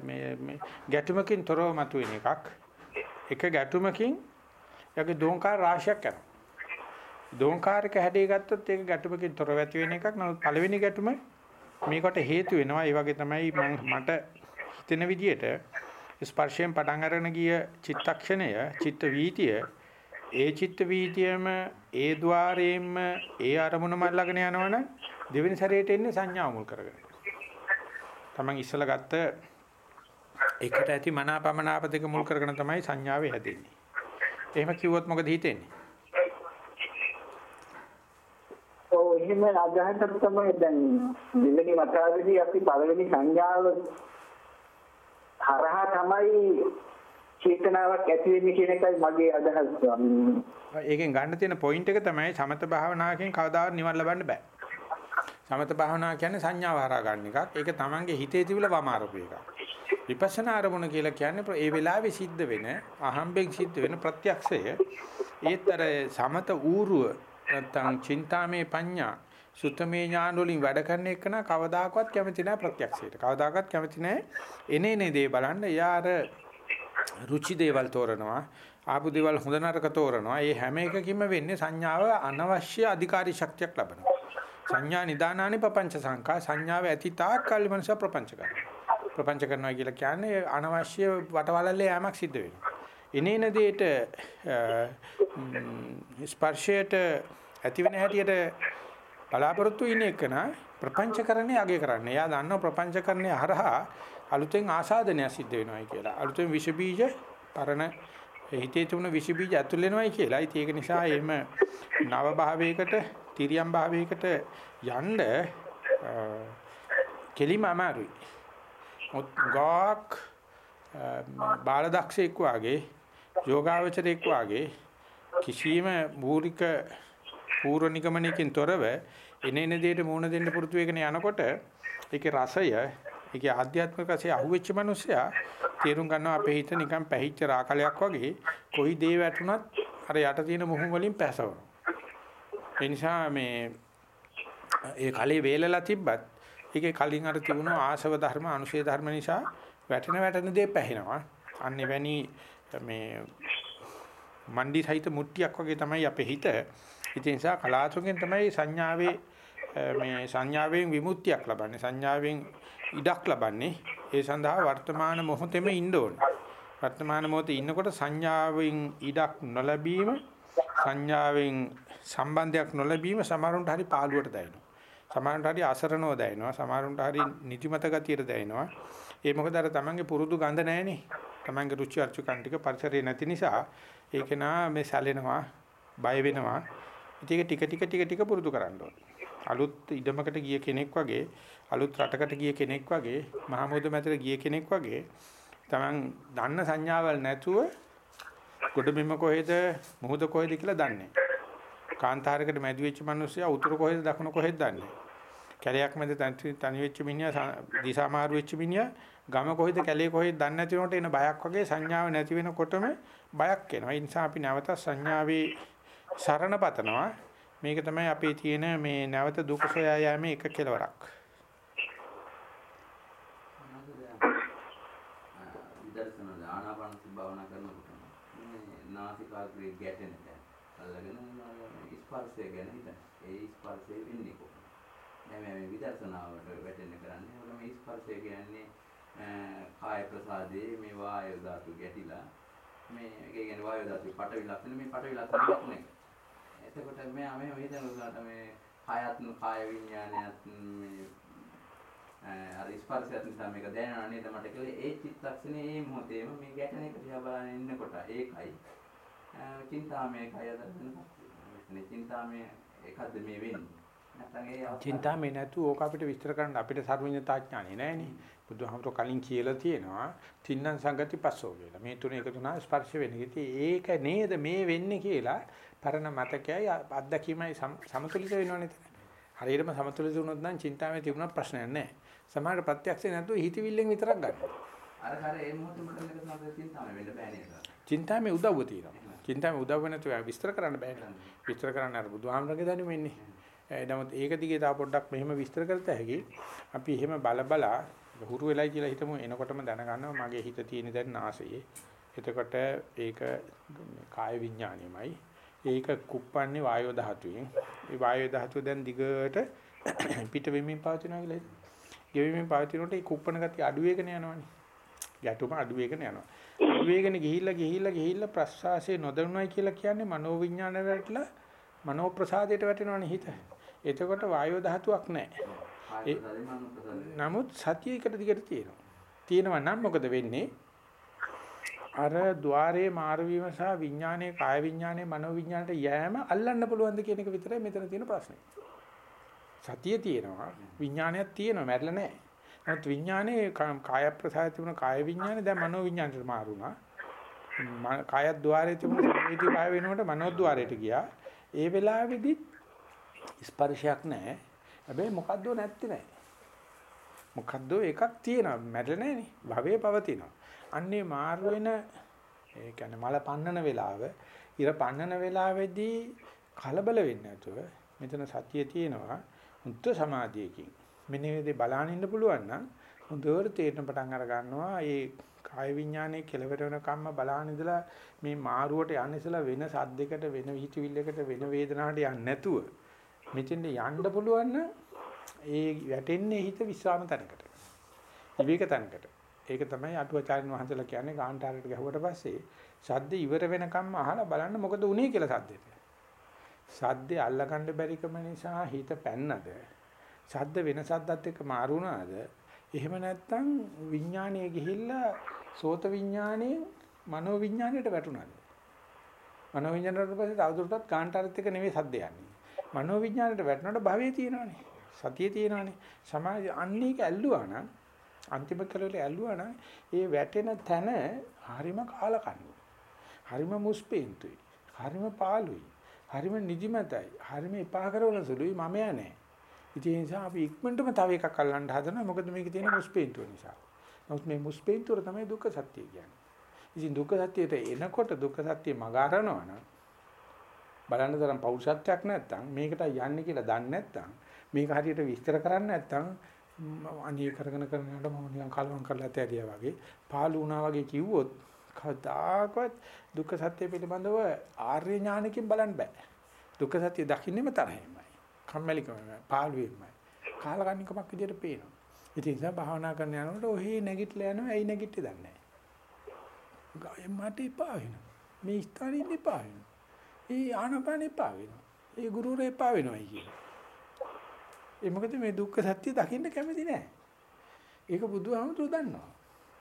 මේ ගැටුමකින් තොරව මතුවෙන එකක්. එක ගැටුමකින් යගේ දෝංකාර රාශියක් යනවා. දෝංකාරක හැඩය ගත්තොත් ඒක ගැටුමකින් තොරව ඇති වෙන එකක්. නමුත් පළවෙනි ගැටුම මේකට හේතු වෙනවා. ඒ වගේ තමයි මට හිතෙන විදිහට ස්පර්ශයෙන් පටන් අරගෙන ගිය චිත්තක්ෂණය, චිත්ත වීතිය ඒ චිත්ත වීතියම ඒ ద్వාරයෙන්ම ඒ අරමුණම ළඟන යනවනම් දෙවෙනි සැරේට එන්නේ සංඥා මුල් කරගෙන. තමන් ඉස්සලා ගත්ත එකට ඇති මනාපමනාප දෙක මුල් කරගෙන තමයි සංඥාවේ හැදෙන්නේ. එහෙම කිව්වොත් මොකද හිතෙන්නේ? ඔව් එහෙම අදහසක් තමයි දැන් දෙවෙනි වතාවේදී අපි පළවෙනි සංඥාව හරහා තමයි චේතනාවක් ඇති වෙන්නේ කියන එකයි මගේ අදහස. ඒකෙන් ගන්න තියෙන පොයින්ට් එක තමයි සමත භාවනාවකින් කවදාවත් නිවන් ලබන්න බෑ. සමත භාවනාව කියන්නේ සංඥාව හරහා ගන්න එකක්. ඒක තමන්ගේ හිතේ තිබිලා වමාරපු එකක්. විපස්සනා අරමුණ කියලා කියන්නේ ඒ වෙලාවේ සිද්ධ වෙන අහම්බෙන් සිද්ධ වෙන ප්‍රත්‍යක්ෂය ඒතර සමත ඌරුව නැත්තම් චින්තාමේ පඤ්ඤා සුතමේ ඥාන වලින් වැඩ කරන එක නා කවදාකවත් කැමති නැහැ ප්‍රත්‍යක්ෂයට. කවදාකවත් කැමති නැහැ එනේ නේ දේ බලන්න. එයා අර රුචි දේවල් තෝරනවා. ආපු දේවල් හොඳ නරක තෝරනවා. මේ හැම එකකින්ම වෙන්නේ සංඥාව අනවශ්‍ය අධිකාරී ශක්තියක් ලබනවා. සංඥා නිදානානි පపంచ සංකා සංඥාව ඇති තාක් කල් මනස ප්‍රපංච කරනවා. ප්‍රපංච කරනවා කියලා කියන්නේ අනවශ්‍ය වටවලල්ලේ යෑමක් සිද්ධ වෙනවා. එනේන දෙයට ස්පර්ශයට ඇති වෙන හැටියට බලාපොරොත්තු ඉන්න එකන ප්‍රපංචකරණේ අගය කරන්නේ. එයා දන්නවා ප්‍රපංචකරණේ හරහා අලුතෙන් ආසාදනය සිද්ධ වෙනවායි කියලා. අලුතෙන් විෂ බීජ පරණ හිතේ තිබුණ විෂ බීජ ඇතුල් වෙනවායි කියලා. ඒක නිසා එහෙම නව භාවයකට තිරියම් භාවයකට යන්න කෙලිම අමාරුයි. මොත්ගාක් බාලදක්ෂෙක් වාගේ යෝගාවචරයෙක් වාගේ කිසියම් මූලික පූර්ව නිගමනයකින් තොරව එනේන දෙයට මුණ දෙන්න පුරුදු වෙගෙන යනකොට ඒකේ රසය ඒකේ ආධ්‍යාත්මික වශයෙන් අහුවෙච්ච මිනිස්සයා තේරුම් ගන්නවා අපේ හිත නිකන් පැහිච්ච රාකලයක් වගේ කොයි දේ වැටුණත් අර යට තියෙන මුහුන් වලින් පැසවනවා. ඒ නිසා මේ ඒ කලේ වේලලා තිබ්බත් ඒකේ කලින් අර තිබුණු ආශව ධර්ම අනුශේ ධර්ම නිසා වැටෙන වැටෙන දේ පැහැෙනවා. අන්න එවැනි මේ මණ්ඩි සහිත මුට්ටියක් වගේ තමයි අපේ හිත. ඒ නිසා කලාතුරකින් තමයි සංඥාවේ මේ සංඥාවෙන් විමුක්තියක් ලබන්නේ. සංඥාවෙන් ඉඩක් ලබන්නේ. ඒ සඳහා වර්තමාන මොහොතේම ඉන්න ඕනේ. වර්තමාන මොහොතේ ඉන්නකොට සංඥාවෙන් ඉඩක් නොලැබීම සංඥාවෙන් සම්බන්ධයක් නොලැබීම සමහරුන්ට හරි පාළුවට දැනෙනවා. සමහරුන්ට හරි අසරණව දැනෙනවා. සමහරුන්ට හරි නිදිමත ගතියට දැනෙනවා. ඒ මොකද අර තමන්ගේ පුරුදු ගඳ නැහැනේ. තමන්ගේ රුචි අරුචිකන් ටික පරිසරේ නැති නිසා ඒක නා මේ සැලෙනවා, බය වෙනවා. ඉතින් ටික ටික ටික ටික පුරුදු කරන්න ඕනේ. අලුත් ඉඩමකට ගිය කෙනෙක් වගේ, අලුත් රටකට ගිය කෙනෙක් වගේ, මහමුද මැදට ගිය කෙනෙක් වගේ තමන් දන්න සංඥාවල් නැතුව ගොඩබිම කොහෙද, මුහුද කොහෙද කියලා දන්නේ කාන්තාරයකට මැදි වෙච්ච මිනිස්සයා උතුර කොහෙද, දකුණ කොහෙද දන්නේ කැලයක් මැද තනි වෙච්ච මිනිහා දිශා මාරු වෙච්ච මිනිහා ගම කොහෙද කැලේ කොහෙද දන්නේ නැති උනට එන බයක් වගේ සංඥාව නැති වෙනකොටම බයක් එනවා. ඒ නිසා අපි නැවත සංඥාවේ සරණ පතනවා. මේක තමයි අපේ තියෙන මේ නැවත දුක සොයා යෑමේ එක කෙලවරක්. විදර්ශනා ආනාපානසති භාවනා කරනකොට මේ නාසිකාග්‍රේ ගැටෙන දැන් අල්ලගෙන ස්පර්ශය ගැන හිතන. ඒ ස්පර්ශය වෙන්නේ කොහොමද? දැන් මේ විදර්ශනාවට වැටෙන්න කරන්නේ මොකද මේ ස්පර්ශය කියන්නේ කාය ප්‍රසාදේ මේ වායු ධාතු ගැටිලා මේ ඒ කියන්නේ වායු ධාතු පටවි ලක්ෂණ මේ පටවි ලක්ෂණ ලක්ෂණ එතකොට මේ මෙහෙම හිතනකොට මේ කායත් කාය විඥානයත් මේ අර ස්පර්ශයත් නිසා මේක දැනෙනවා නේද මට කියලා ඒ චිත්තක්ෂණේ ඒ මොහොතේම මේ ගැටෙන එක දිහා බලන ඉන්නකොට ඒකයි චින්තාමය කය දර්ශන පස්සේ චින්තාමය එකද මේ වෙන්නේ චින්තාමේ නැතු ඕක අපිට විස්තර කරන්න අපිට සර්වඥතා ඥානෙ නැහැනේ. බුදුහාමර කලින් කියලා තියෙනවා තින්නම් සංගති පස්සෝ කියලා. මේ තුන එකතු වුණා ස්පර්ශ වෙන්නේ. ඉතින් ඒක නේද මේ වෙන්නේ කියලා පරණ මතකයයි අත්දැකීමයි සමතුලිත වෙනවනේ. හරියටම සමතුලිත වුණොත් නම් චින්තාමේ තිබුණා ප්‍රශ්නයක් නැහැ. සමහරට ප්‍රත්‍යක්ෂේ නැතුව හිතවිල්ලෙන් විතරක් ගන්න. අර හර ඒ මොහොතේ මට මේක තමයි චින්තාමේ වෙන්න බෑ නේද? චින්තාමේ උදව්ව තියෙනවා. චින්තාමේ උදව්ව නැතුව විස්තර කරන්න බෑ. විස්තර කරන්න අර බුදුහාමරගේ දැනුම ඉන්නේ. නමුත් ඒක දිගේ තා පොඩ්ඩක් මෙහෙම විස්තර කරත හැකි. අපි එහෙම බල බලා හුරු වෙලයි කියලා හිතමු එනකොටම දැනගන්නවා මගේ හිත තියෙන දැන් නාසයේ. එතකොට ඒක කාය විඥාණයමයි. ඒක කුප්පන්නේ වායෝ ධාතුවෙන්. ඒ වායෝ ධාතුව දැන් දිගට පිට වෙමින් පවතිනවා කියලා. ගෙවෙමින් පවතිනකොට ඒ කුප්පන ගතිය අඩු වෙගෙන යනවනේ. ගැටුම අඩු වෙගෙන යනවා. අඩු වෙගෙන ගිහිල්ලා ගිහිල්ලා ගිහිල්ලා ප්‍රස්වාසයේ නොදැනුණයි කියලා කියන්නේ මනෝවිඥාන වලට මනෝ ප්‍රසාදයට වැටෙනවනේ හිත. එතකොට වායෝ ධාතුවක් නැහැ. නමුත් සතිය එකට දිගට තියෙනවා. තියෙනවා නම් මොකද වෙන්නේ? අර ద్వාරයේ මාර්වීම සහ විඥානයේ කාය විඥානයේ මනෝ විඥානට යෑම අල්ලන්න පුළුවන්ද කියන එක විතරයි මෙතන තියෙන ප්‍රශ්නේ. සතිය තියෙනවා විඥානයක් තියෙනවා මැරෙලා නැහැ. නමුත් විඥානයේ කාය ප්‍රසාරය තිබුණ කාය විඥානේ දැන් මනෝ විඥානට මාරුණා. කාය ద్వාරයේ තිබුණ සංවේදී කාය වෙනකොට මනෝ ద్వාරයට ගියා. ඒ වෙලාවේදී ස්පර්ශයක් නැහැ. හැබැයි මොකද්දෝ නැත්තේ නැහැ. මොකද්දෝ එකක් තියෙනවා මැරෙලා නැහනේ. භවයේ පවතිනවා. අන්නේ මාරු වෙන ඒ කියන්නේ මල පන්නන වෙලාව, ඉර පන්නන වෙලාවේදී කලබල වෙන්නේ නැතුව මෙතන සතිය තියෙනවා. මුත්‍ත සමාධියකින්. මෙන්න මේ දේ බලන්න ඉන්න පුළුවන් නම් හොඳට තේරෙන පටන් අර ගන්නවා. ඒ කාය විඥානයේ කෙලවර වෙන කම්ම බලහන් ඉඳලා මේ මාරුවට යන්න ඉස්සලා වෙන සද්දයකට වෙන විහිතිවිල්ලකට වෙන වේදනාවට යන්නේ නැතුව මෙතෙන්ද යන්න පුළුවන් නම් ඒ වැටෙන්නේ හිත විස්රාම තැනකට. විවේක තැනකට. ඒක තමයි අටුවාචාර්යන් වහන්සේලා කියන්නේ කාන්ටාරයට ගැහුවට පස්සේ සද්ද ඉවර වෙනකම්ම අහලා බලන්න මොකද උනේ කියලා සද්දෙට. සද්දේ අල්ලගන්න බැරිකම නිසා හිත පැන්නද? සද්ද වෙන සද්දත් එක්ක මාරු වුණාද? එහෙම නැත්නම් විඥානයේ ගිහිල්ලා සෝත විඥානයේ මනෝ විඥානයට වැටුණාද? මනෝ විඥානයට පස්සේ තවදුරටත් කාන්ටාරත් එක්ක නෙවෙයි සද්ද යන්නේ. මනෝවිඥාණයට වැටෙනකොට භවයේ තියෙනවානේ. සතියේ තියෙනවානේ. සමාජ අන්නේක ඇල්ලුවා නම් අන්තිම කලවල ඇල්ලුවා නම් ඒ වැටෙන තැන හරිම කාලකන්ණි. හරිම මුස්පේන්තුයි. හරිම පාළුයි. හරිම නිදිමතයි. හරිම එපා කරන සුළුයි මම යන්නේ. ඉතින් ඒ නිසා අපි ඉක්මනටම තව එකක් අල්ලන්න හදනවා. මොකද මේකේ තියෙන මුස්පේන්තුව නිසා. නමුත් මේ මුස්පේන්තුව තමයි දුක්ඛ සත්‍ය කියන්නේ. ඉතින් දුක්ඛ සත්‍යයට එනකොට දුක්ඛ සත්‍ය මගහරනවා නම් බලන්න තරම් පෞරුෂත්වයක් නැත්තම් මේකට යන්නේ කියලා දන්නේ නැත්තම් මේක හරියට විස්තර කරන්නේ නැත්තම් අනිය කරගෙන කරගෙන යනකොට මම නිකන් කලවම් කරලා තැරියා වගේ පාළු වුණා වගේ කිව්වොත් කවදාකවත් දුක්ඛ සත්‍ය පිළිබඳව ආර්ය ඥානකින් බලන්න බෑ. දුක්ඛ සත්‍ය දකින්නෙම තරහෙමයි. කම්මැලිකමයි, පාළුවෙමයි. කාලකන්නිකමක් විදියට පේනවා. ඉතින් ඒ නිසා භාවනා කරන යනකොට ඔහි නැගිටලා යනවා. ඇයි නැගිට්ටේ දන්නේ නැහැ. මට එපා වෙනවා. මේ ස්ථානෙ එපා වෙනවා. ඒ ආනපාන එපා වෙනවා. ඒ ගුරුවරයා එපා වෙනවායි කියන්නේ. ඒ මොකද මේ දුක්ඛ සත්‍ය දකින්න කැමති නැහැ. ඒක බුදුහාමුදුරුවෝ දන්නවා.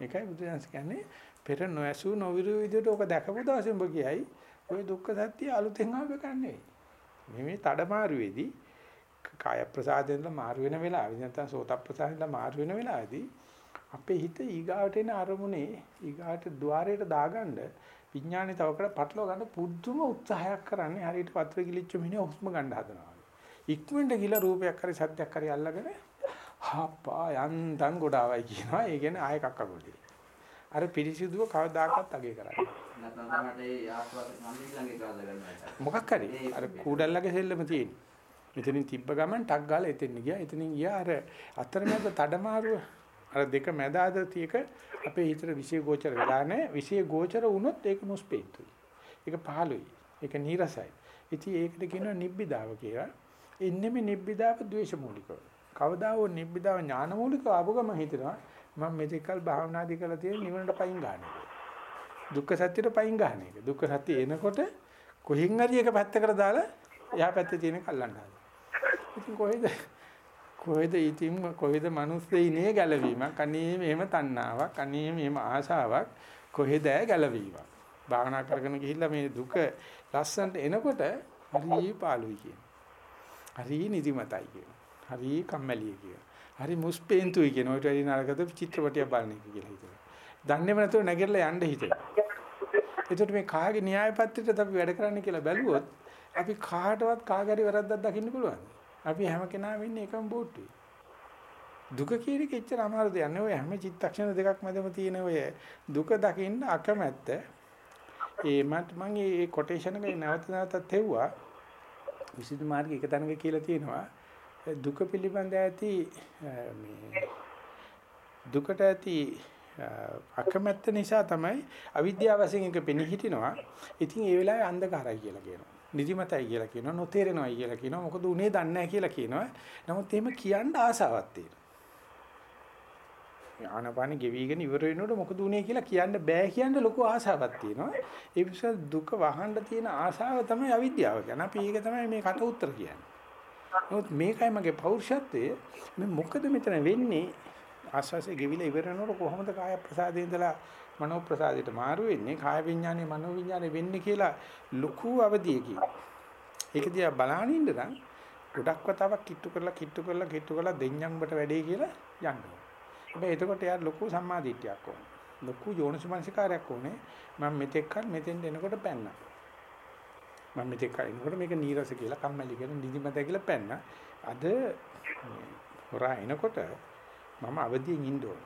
ඒකයි බුදුදහම කියන්නේ පෙර නොඇසු නොවිරු විදිහට ඕක දැකපු දවසේ උඹ කියයි ඔය දුක්ඛ සත්‍ය අලුතෙන් ආව එකක් නෙවෙයි. මේ මේ තඩමාරුවේදී කාය ප්‍රසාදෙන්ලා මාරු වෙන වෙලාවෙදී නැත්නම් සෝත ප්‍රසාදෙන්ලා මාරු වෙන වෙලාවේදී අපේ හිත ඊගාවට එන අරමුණේ ඊගාට ద్వාරයට දාගන්න විඥානේ තව කර පටලව ගන්න පුදුම උත්සාහයක් කරන්නේ හරියට පත්‍ර කිලිච්ච මිනිහ හුස්ම ගන්න හදනවා. ඉක්මනට ගිහලා රූපයක් හරි සත්‍යයක් හරි අල්ලගෙන හප්පා යන්තම් ගොඩාවයි කියනවා. ඒ කියන්නේ ආයෙ කක්ක ගොඩේ. අර පිරිසිදුව කවදාකවත් අගේ කරන්නේ. මොකක් හරි අර කූඩල්ලගේ සෙල්ලම තියෙන්නේ. මෙතනින් තිබ්බ ගමන් ටක් ගාලා එතෙන් ගියා. එතනින් ගියා අර අතරමැද තඩමාරුව අර දෙක මැද ආදතියක අපේ හිතට විශේෂ ගෝචර වෙලා නැහැ. විශේෂ ගෝචර වුණොත් ඒක මුස්පේතුයි. ඒක පහළුයි. ඒක නීරසයි. ඉතින් ඒකට කියනවා නිබ්බිදාව කියලා. එන්නේ මේ නිබ්බිදාව ද්වේෂ මූලිකව. කවදා හෝ නිබ්බිදාව ඥාන මූලිකව ආපු ගමන් හිතනවා මම මෙතෙක්කල් භාවනාදි කරලා තියෙන නිවනට පයින් ගන්න එක. දුක්ඛ සත්‍යයට පයින් ගන්න එක. දුක්ඛ සත්‍ය එනකොට කොහෙන් හරි එක පැත්තකට දාලා එහා පැත්තේ තියෙන කල්ලන්න හදනවා. ඉතින් කොහෙද කොහෙද ඉතින් කොහෙද මිනිස්සෙයිනේ ගැලවීමක් අනේ මෙහෙම තණ්හාවක් අනේ මෙහෙම ආශාවක් කොහෙද ගැලවීමක් භාවනා කරගෙන ගිහිල්ලා මේ දුක ලස්සන්ට එනකොට හරි පාළුයි කියන හරි නිදිමතයි කියන හරි කම්මැලියි කියන හරි මුස්පේන්තුයි කියන ඔය ටෙලි නරකද චිත්‍රපටිය බලන එක කියලා හිතනවා දන්නේම නැතුව නැගිටලා යන්න හිතෙනවා එතකොට මේ කාගේ න්‍යාය පත්‍රයටද අපි වැඩ කරන්න කියලා බැලුවොත් අපි කාටවත් කාගරි වැරද්දක් දකින්න පුළුවන්. අපි හැම කෙනාම ඉන්නේ එකම බෝට්ටුවේ. දුක කියන එක එච්චර අමාරු දෙයක් නෙවෙයි. හැම චිත්තක්ෂණ දෙකක් මැදම තියෙන ඔය දුක දකින්න අකමැත්ත. ඒ මත් මම මේ කොටේෂන් එක නැවත නැවතත් හෙව්වා. විසුද්ධි මාර්ගය එක තැනක කියලා තියෙනවා. දුක පිළිබඳ ඇති මේ දුකට ඇති අකමැත්ත නිසා තමයි අවිද්‍යාව වශයෙන් එක පෙනී හිටිනවා. ඉතින් ඒ වෙලාවේ අන්ධකාරයි කියලා කියනවා. නිදිමතයි කියලා කියනවා. නොතේරෙනවයි කියලා කියනවා. මොකද උනේ දන්නේ නැහැ කියලා කියනවා. නමුත් එහෙම කියන්න ආසාවක් තියෙනවා. ආනපාන ගෙවිගෙන ඉවර වෙනකොට මොකද උනේ කියලා කියන්න බෑ කියන්න ලොකු ආසාවක් තියෙනවා. ඒ නිසා දුක වහන්න තියෙන ආසාව තමයි අවිද්‍යාව කියන්නේ. අපි ඒක තමයි මේ කට උත්තර කියන්නේ. නමුත් මේකයි මගේ පෞරුෂත්වය. මේ මොකද මෙතන වෙන්නේ? ආස්වාසේ ගෙවිලා ඉවර වෙනකොට කොහොමද කාය ප්‍රසාදේ ඉඳලා මනෝ ප්‍රසාදයට මාරු වෙන්නේ කාය විඥානේ මනෝ විඥානේ වෙන්නේ කියලා ලොකු අවධියකින් ඒක දිහා බලන ඉන්න නම් ගොඩක් වතාවක් කිට්ටු කරලා කිට්ටු කරලා කිට්ටු කරලා දෙඤ්ඤම්බට වැඩේ කියලා යනවා හැබැයි එතකොට යාර ලොකු සම්මාදිට්ඨියක් ඕනේ ලොකු යෝනිසමනසිකාරයක් ඕනේ මම මෙතෙක්කල් මෙතෙන්ට එනකොට පැන්නා මම මෙතෙක් එනකොට මේක නීරස කියලා කම්මැලි කියලා නිදිමත කියලා පැන්නා අද හොරා එනකොට මම අවදියෙන් ඉන්න ඕන.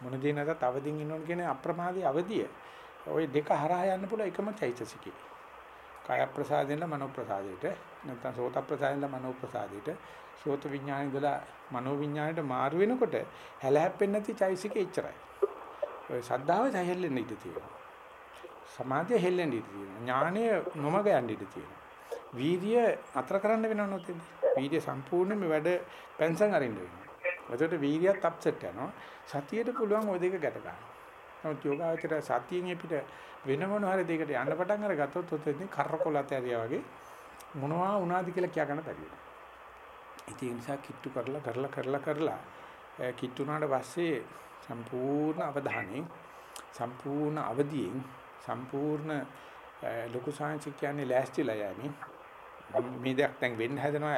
මොන දේ නැතත් අවදියෙන් ඉන්න ඕන කියන්නේ අප්‍රමාදී අවදිය. ওই දෙක හරහා යන්න පුළුවන් එකම චෛතසිකේ. කාය ප්‍රසාදෙන්ද මනෝ ප්‍රසාදයට නැත්නම් සෝත ප්‍රසාදෙන්ද මනෝ ප්‍රසාදයට සෝත විඥානෙ ඉඳලා මනෝ විඥානෙට මාරු වෙනකොට හැල හැප්පෙන්නේ නැති චෛතසිකේ ඉච්චරයි. ඔය සද්ධාව සැහෙල්ලෙන්න ඉඩ තියෙනවා. සමාධිය හෙල්ලෙන්න ඉඩ තියෙනවා. ඥානය නොමග යන්න ඉඩ තියෙනවා. වීර්ය අතර කරන්න වෙනව නොතෙන්ද? වීර්ය සම්පූර්ණයෙන්ම වැඩ පෙන්සන් අරින්න වෙනවා. එතකොට වීර්යයත් අප්සෙට් යනවා. සතියට පුළුවන් ওই දෙක ගැට ගන්න. නමුත් යෝගාවචර සතියෙන් අපිට වෙන මොන හරි දෙයකට යන්න පටන් අරගත්තොත් ඔතෙන් කරකොලත ඇරියා වගේ මොනවා වුණාද කියලා කියා ගන්න බැරි වෙනවා. ඒ නිසා කිට්ටු කරලා කරලා කරලා කරලා කිට්ටු වුණාට පස්සේ සම්පූර්ණ අවධානයෙන් සම්පූර්ණ අවදියෙන් සම්පූර්ණ ලොකු සාංශ කියන්නේ ලෑස්තිලා යන්නේ මේ දෙයක් දැන් වෙන්න හදනවා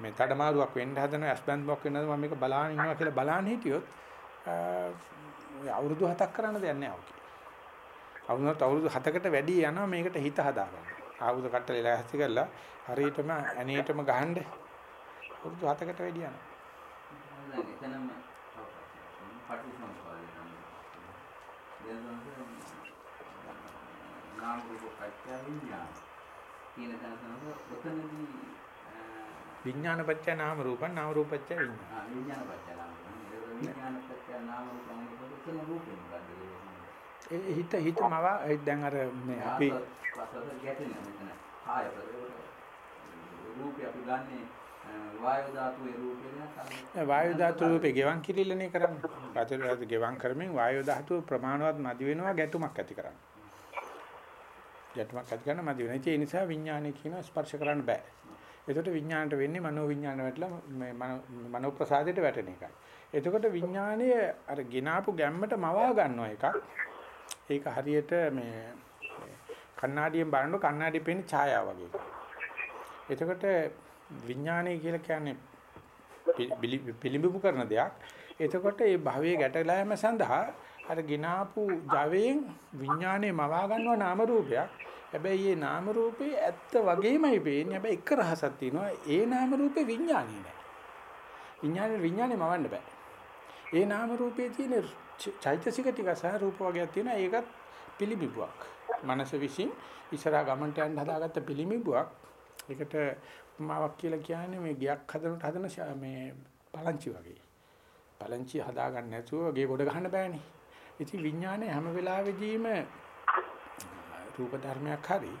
මේ තඩමාරුවක් වෙන්න හදනවා ඇස්බන්දුවක් වෙන්න හදනවා මම මේක බලාගෙන ඉන්නවා කියලා බලාන හිටියොත් අවුරුදු 7ක් කරන්න දෙයක් නැහැ ඔකේ. අවුරුදු අවුරුදු 7කට වැඩි යනවා මේකට හිත හදාගන්න. ආයුධ කට්ටලේ ලෑස්ති කරලා හරියටම ඇනේටම ගහන්න පුරුදු 7කට වැඩි යනවා. දැන් එතනම පටිසම්පාදය තමයි. දැන් නාම රූප පත්‍ය විඥාන කියන තැන තමයි ඔතනදී විඥාන පත්‍ය නාම රූපං නාම රූප පත්‍ය විඥාන. ආ විඥාන පත්‍ය නාම රූප. විඥාන පත්‍ය නාම රූප නාම රූප එතන රූපේ මොකද්ද ඒ හිත හිත මව දැන් අර මේ අපි රූපේ අපි ගන්නේ වායු ධාතුවේ රූපේ? වායු ධාතු රූපේ ගෙවන් කිරිල්ලනේ කරන්නේ. පතරට ගෙවන් කරමින් වායු ධාතුව ප්‍රමාණවත් මදි වෙනවා ගැටුමක් ඇති කරන්න. ගැටුමක් ඇති කරන්න මදි වෙනවා. ඒ නිසා විඥානය කියන ස්පර්ශ කරන්න බෑ. එතකොට විඥාණයට වෙන්නේ මනෝ විඥාන වැටලා මේ මනෝ ප්‍රසාදයට වැටෙන එකයි. එතකොට විඥානය අර ගිනාපු ගැම්මට මවා ගන්නවා එකක්. ඒක හරියට මේ කණ්ණාඩියෙන් බලනකොට කණ්ණාඩියේ පේන ඡායාව වගේ එකක්. එතකොට විඥානය කියලා කියන්නේ පිළිඹු කරන දෙයක්. එතකොට මේ භවයේ ගැටලා යෑම සඳහා අර ගිනාපු ජවයෙන් විඥානය මවා ගන්නවා නාම රූපයක්. හැබැයි මේ නාම රූපේ ඇත්ත වගේමයි පේන්නේ. හැබැයි එක රහසක් තියෙනවා. ඒ නාම රූපේ විඥානේ නෑ. විඥානේ විඥානේ මවන්න බෑ. ඒ නාම රූපේ තියෙන චෛතසික ටික සහ රූප වර්ගයක් තියෙනවා. ඒකත් පිළිඹුවක්. මනස විසින් ඉස්සරහා ගමන්ට යන්න හදාගත්ත පිළිඹුවක්. ඒකට උපමාවක් කියලා කියන්නේ මේ ගයක් හදනට හදන මේ පලංචි වගේ. පලංචි හදාගන්න නැතුව ගේ ගොඩ ගහන්න බෑනේ. ඉතින් විඥානය හැම වෙලාවෙදීම රූප ධර්මයක් හරි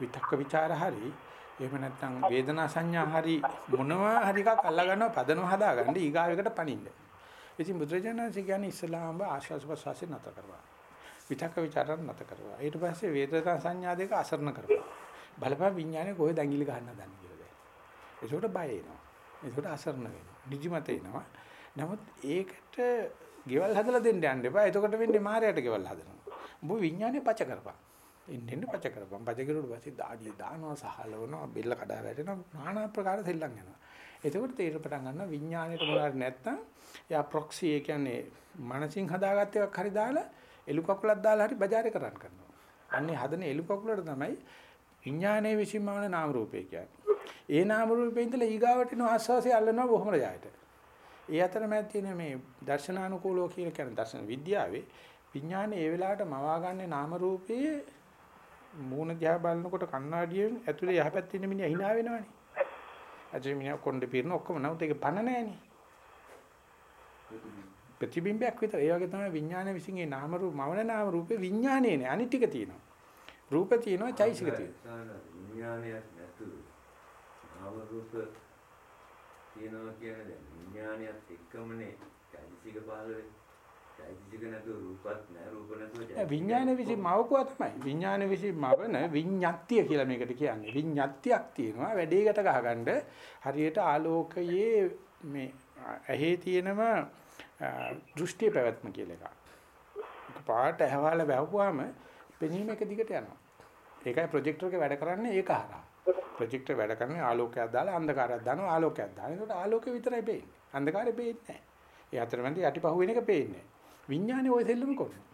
විතක්ක ਵਿਚාර හරි එහෙම නැත්නම් වේදනා සංඥා හරි මොනවා හරි එකක් අල්ලා ගන්නවා පදනව හදාගන්න ඊගාවෙකට පනින්න. ඉතින් බුදුරජාණන්සේ කියන්නේ ඉස්ලාම ආශාස ප්‍රසවාසය නැත කරවා. විතක්ක ਵਿਚාරන නැත කරවා. ඊට පස්සේ වේදනා සංඥා දෙක අසරණ කරවා. බලපන් විඥානේ කොහෙද ඇඟිලි ගන්න දන්නේ කියලා. ඒකට බය එනවා. ඒකට අසරණ වෙනවා. නිදිමත එනවා. නමුත් ඒකට ගෙවල් හදලා දෙන්න යන්න එපා. එතකොට වෙන්නේ මායයට ගෙවල් හදනවා. උඹ විඥානේ පච කරපන්. ඉන්න ඉන්න පච කරපම් පච කරුවට පස්සේ දාඩිය දානවා සහලවනවා බෙල්ල කඩා වැටෙනවා নানা ප්‍රකාර සෙල්ලම් යනවා එතකොට තේරෙ පටන් ගන්නවා විඥාණයට මොනවාරි නැත්තම් එයා ප්‍රොක්සි ඒ කියන්නේ මනසින් හදාගත්ත එකක් හරි දාලා එලු කකුලක් දාලා හරි බજાર කරන් කරනවා. අන්නේ හදන එලු කකුලට තමයි විඥානයේ විසීමාවන නාම රූපය කියන්නේ. ඒ නාම රූපේ ඉඳලා ඊගාවට එන ආස්වාසිය අල්ලනවා බොහොම රජායට ඒ අතරමැද තියෙන මේ දර්ශනානුකූලව කියන කියන දර්ශන විද්‍යාවේ විඥානයේ ඒ වෙලාවට මවා ගන්නේ නාම රූපයේ මූණ දිහා බලනකොට කණ්ණාඩියෙන් ඇතුලේ යහපැත්තේ ඉන්න මිනිහා hina වෙනවනේ. ඇයි මිනිහා කොණ්ඩේ පිරන ඔක්කොම නමුත් ඒක පණ නැහැනේ. ප්‍රතිබිම්බයක් විතර. ඒ වගේ තමයි විඥාන විසින් ඒ නාම රූප මවන නාම රූපේ විඥානේ නේ අනිත් ටික තියෙනවා. රූප තියෙනවා චෛසික තියෙනවා. විඥානයක් නැතුව නාම රූප තියෙනවා කියන්නේ විඥානයත් එක්කමනේ චෛසික පහළ වෙන්නේ. විඥාන විසින් මවකුවා තමයි. විඥාන විසින් මවන විඤ්ඤාත්තිය කියලා මේකට කියන්නේ. විඤ්ඤාත්තියක් තියෙනවා වැඩේකට ගහගන්න හරියට ආලෝකයේ මේ ඇහි තියෙනම දෘෂ්ටි පැවැත්ම කියලා එකක්. පාට ඇහවල වැහුවාම පෙනීම එක දිගට යනවා. ඒකයි ප්‍රොජෙක්ටර් එක වැඩ කරන්නේ ඒක හරහා. ප්‍රොජෙක්ටර් වැඩ කරන්නේ ආලෝකයක් දාලා අන්ධකාරයක් දානවා ආලෝකයක් දානවා. ඒකට ආලෝකය විතරයි පේන්නේ. අන්ධකාරය පේන්නේ නැහැ. ඒ අතරමැද යටිපහුවෙන එක පේන්නේ නැහැ. විඥානේ ওই දෙල්ලම කරනවා.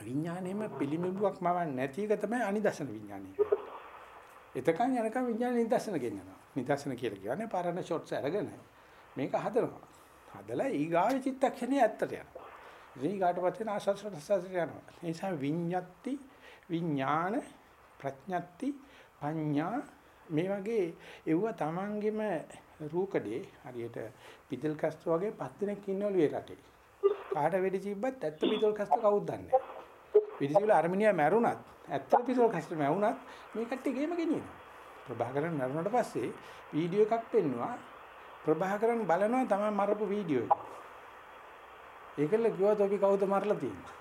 විඥානේම පිළිඹුවක් මවන්නේ නැති එක තමයි අනිදර්ශන විඥානය. එතකන් යනකම් විඥාන නිදර්ශන ගෙන්නනවා. නිදර්ශන කියලා කියන්නේ පරණ ෂොට්ස් අරගෙන මේක හදනවා. හදලා ඊගාවේ චිත්තක්ෂණේ ඇත්තට යනවා. ඊගාට පස්සේ ආශාස ප්‍රසාසයට යනවා. ඒ නිසා විඤ්ඤාති විඥාන ප්‍රඥාති පඤ්ඤා මේ වගේ එවුව තමන්ගෙම රූකඩේ හරියට පිටල් කස්ත වගේ පස් දිනක් ඉන්නවලු ඒ රටේ. කාට වෙඩි තිබ්බත් ඇත්ත පිටල් කස්ත කවුද දන්නේ. වෙඩි තිබිලා අර්මනියා මැරුණත් ඇත්ත පිටල් කස්ත මැවුණත් මේ කට්ටිය ගේම ගෙනියනවා. ප්‍රභාකරන් මැරුණාට පස්සේ වීඩියෝ එකක් පෙන්නවා ප්‍රභාකරන් බලනවා තමයි මරපු වීඩියෝ එක. ඒකල කිව්වා තොපි කවුද මරලා තියෙන්නේ.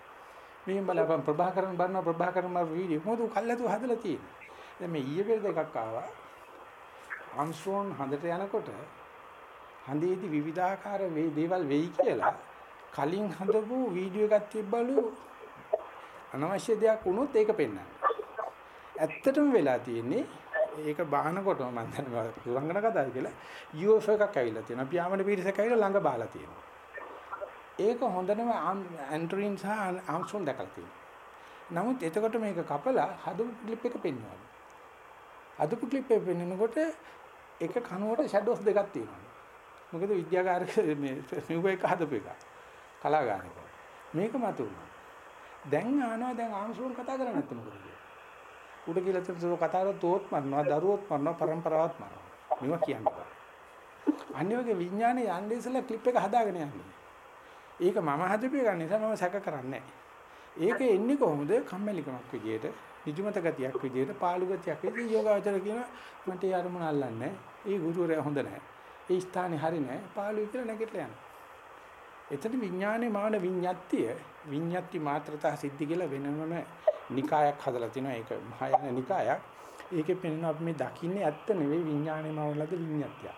මෙහෙම බලපන් ප්‍රභාකරන් බලනවා ප්‍රභාකරන් මර වීඩියෝ මොකද කල්ලාතු හදලා තියෙන්නේ. දැන් මේ ඊයේ පෙර දෙකක් ආවා. ආම්ස්ට්‍රෝන් හඳට යනකොට හඳේදී විවිධාකාර දේවල් වෙයි කියලා කලින් හදපු වීඩියෝ එකක් තිබ්බලු අනවශ්‍ය දෙයක් වුණොත් ඒක පෙන්වන්න. ඇත්තටම වෙලා තියෙන්නේ ඒක බාහනකොට මම දන්නවා පුරංගන කතාවයි කියලා UFO එකක් ඇවිල්ලා තියෙනවා. පියාඹන පිරිසක් ඇවිල්ලා ළඟ බහලා තියෙනවා. ඒක හොඳනම ඇන්ට්‍රීන් සහ ආම්ස්ට්‍රෝන් දැකලා තියෙනවා. නමුත් එතකොට මේක කපලා හදපු ක්ලිප් එක පෙන්වනවා. හදපු ක්ලිප් එක පෙන්වනකොට එක කනුවට ෂැඩෝස් දෙකක් තියෙනවා. මොකද විද්‍යාගාරයේ මේ ස්නිව් එක හදපු එක. කලාගාරයක. මේක මතුවුණා. දැන් ආනවා දැන් ආම්සෝන් කතා කරන්නේ නැත්නම් මොකද කියන්නේ? උඩ කියලා තියෙන කතා කරලා තෝත් මරනවා, දරුවොත් මරනවා, પરම්පරාවත් මරනවා. මේවා කියන්නේ. අනිත් වගේ විඥානේ යන්නේ ඉස්සලා ක්ලිප් එක හදාගෙන යන්නේ. ඒක මම හදපු එක නිසා මම සැක කරන්නේ ඒක එන්නේ කොහොමද? කම්මැලිකමක් විදියට, නිදිමත ගතියක් විදියට, පාළු ගතියක් විදියට යෝගාචර කියන මට ඒ අරමුණ අල්ලන්නේ ඒ ගුරුවරයා හොඳ නැහැ. ඒ ස්ථානේ හරි නැහැ. පාළුයි කියලා නැගිටලා යනවා. එතන විඥානේ මාන විඤ්ඤාත්තිය. විඤ්ඤාත්ති මාත්‍රතා සිද්ධි කියලා වෙනම නිකායක් හදලා තිනවා. ඒක මහායාන නිකායක්. ඒකේ පෙන්වන අපි මේ දකින්නේ ඇත්ත නෙවෙයි විඥානේ මවලද විඤ්ඤාත්තිය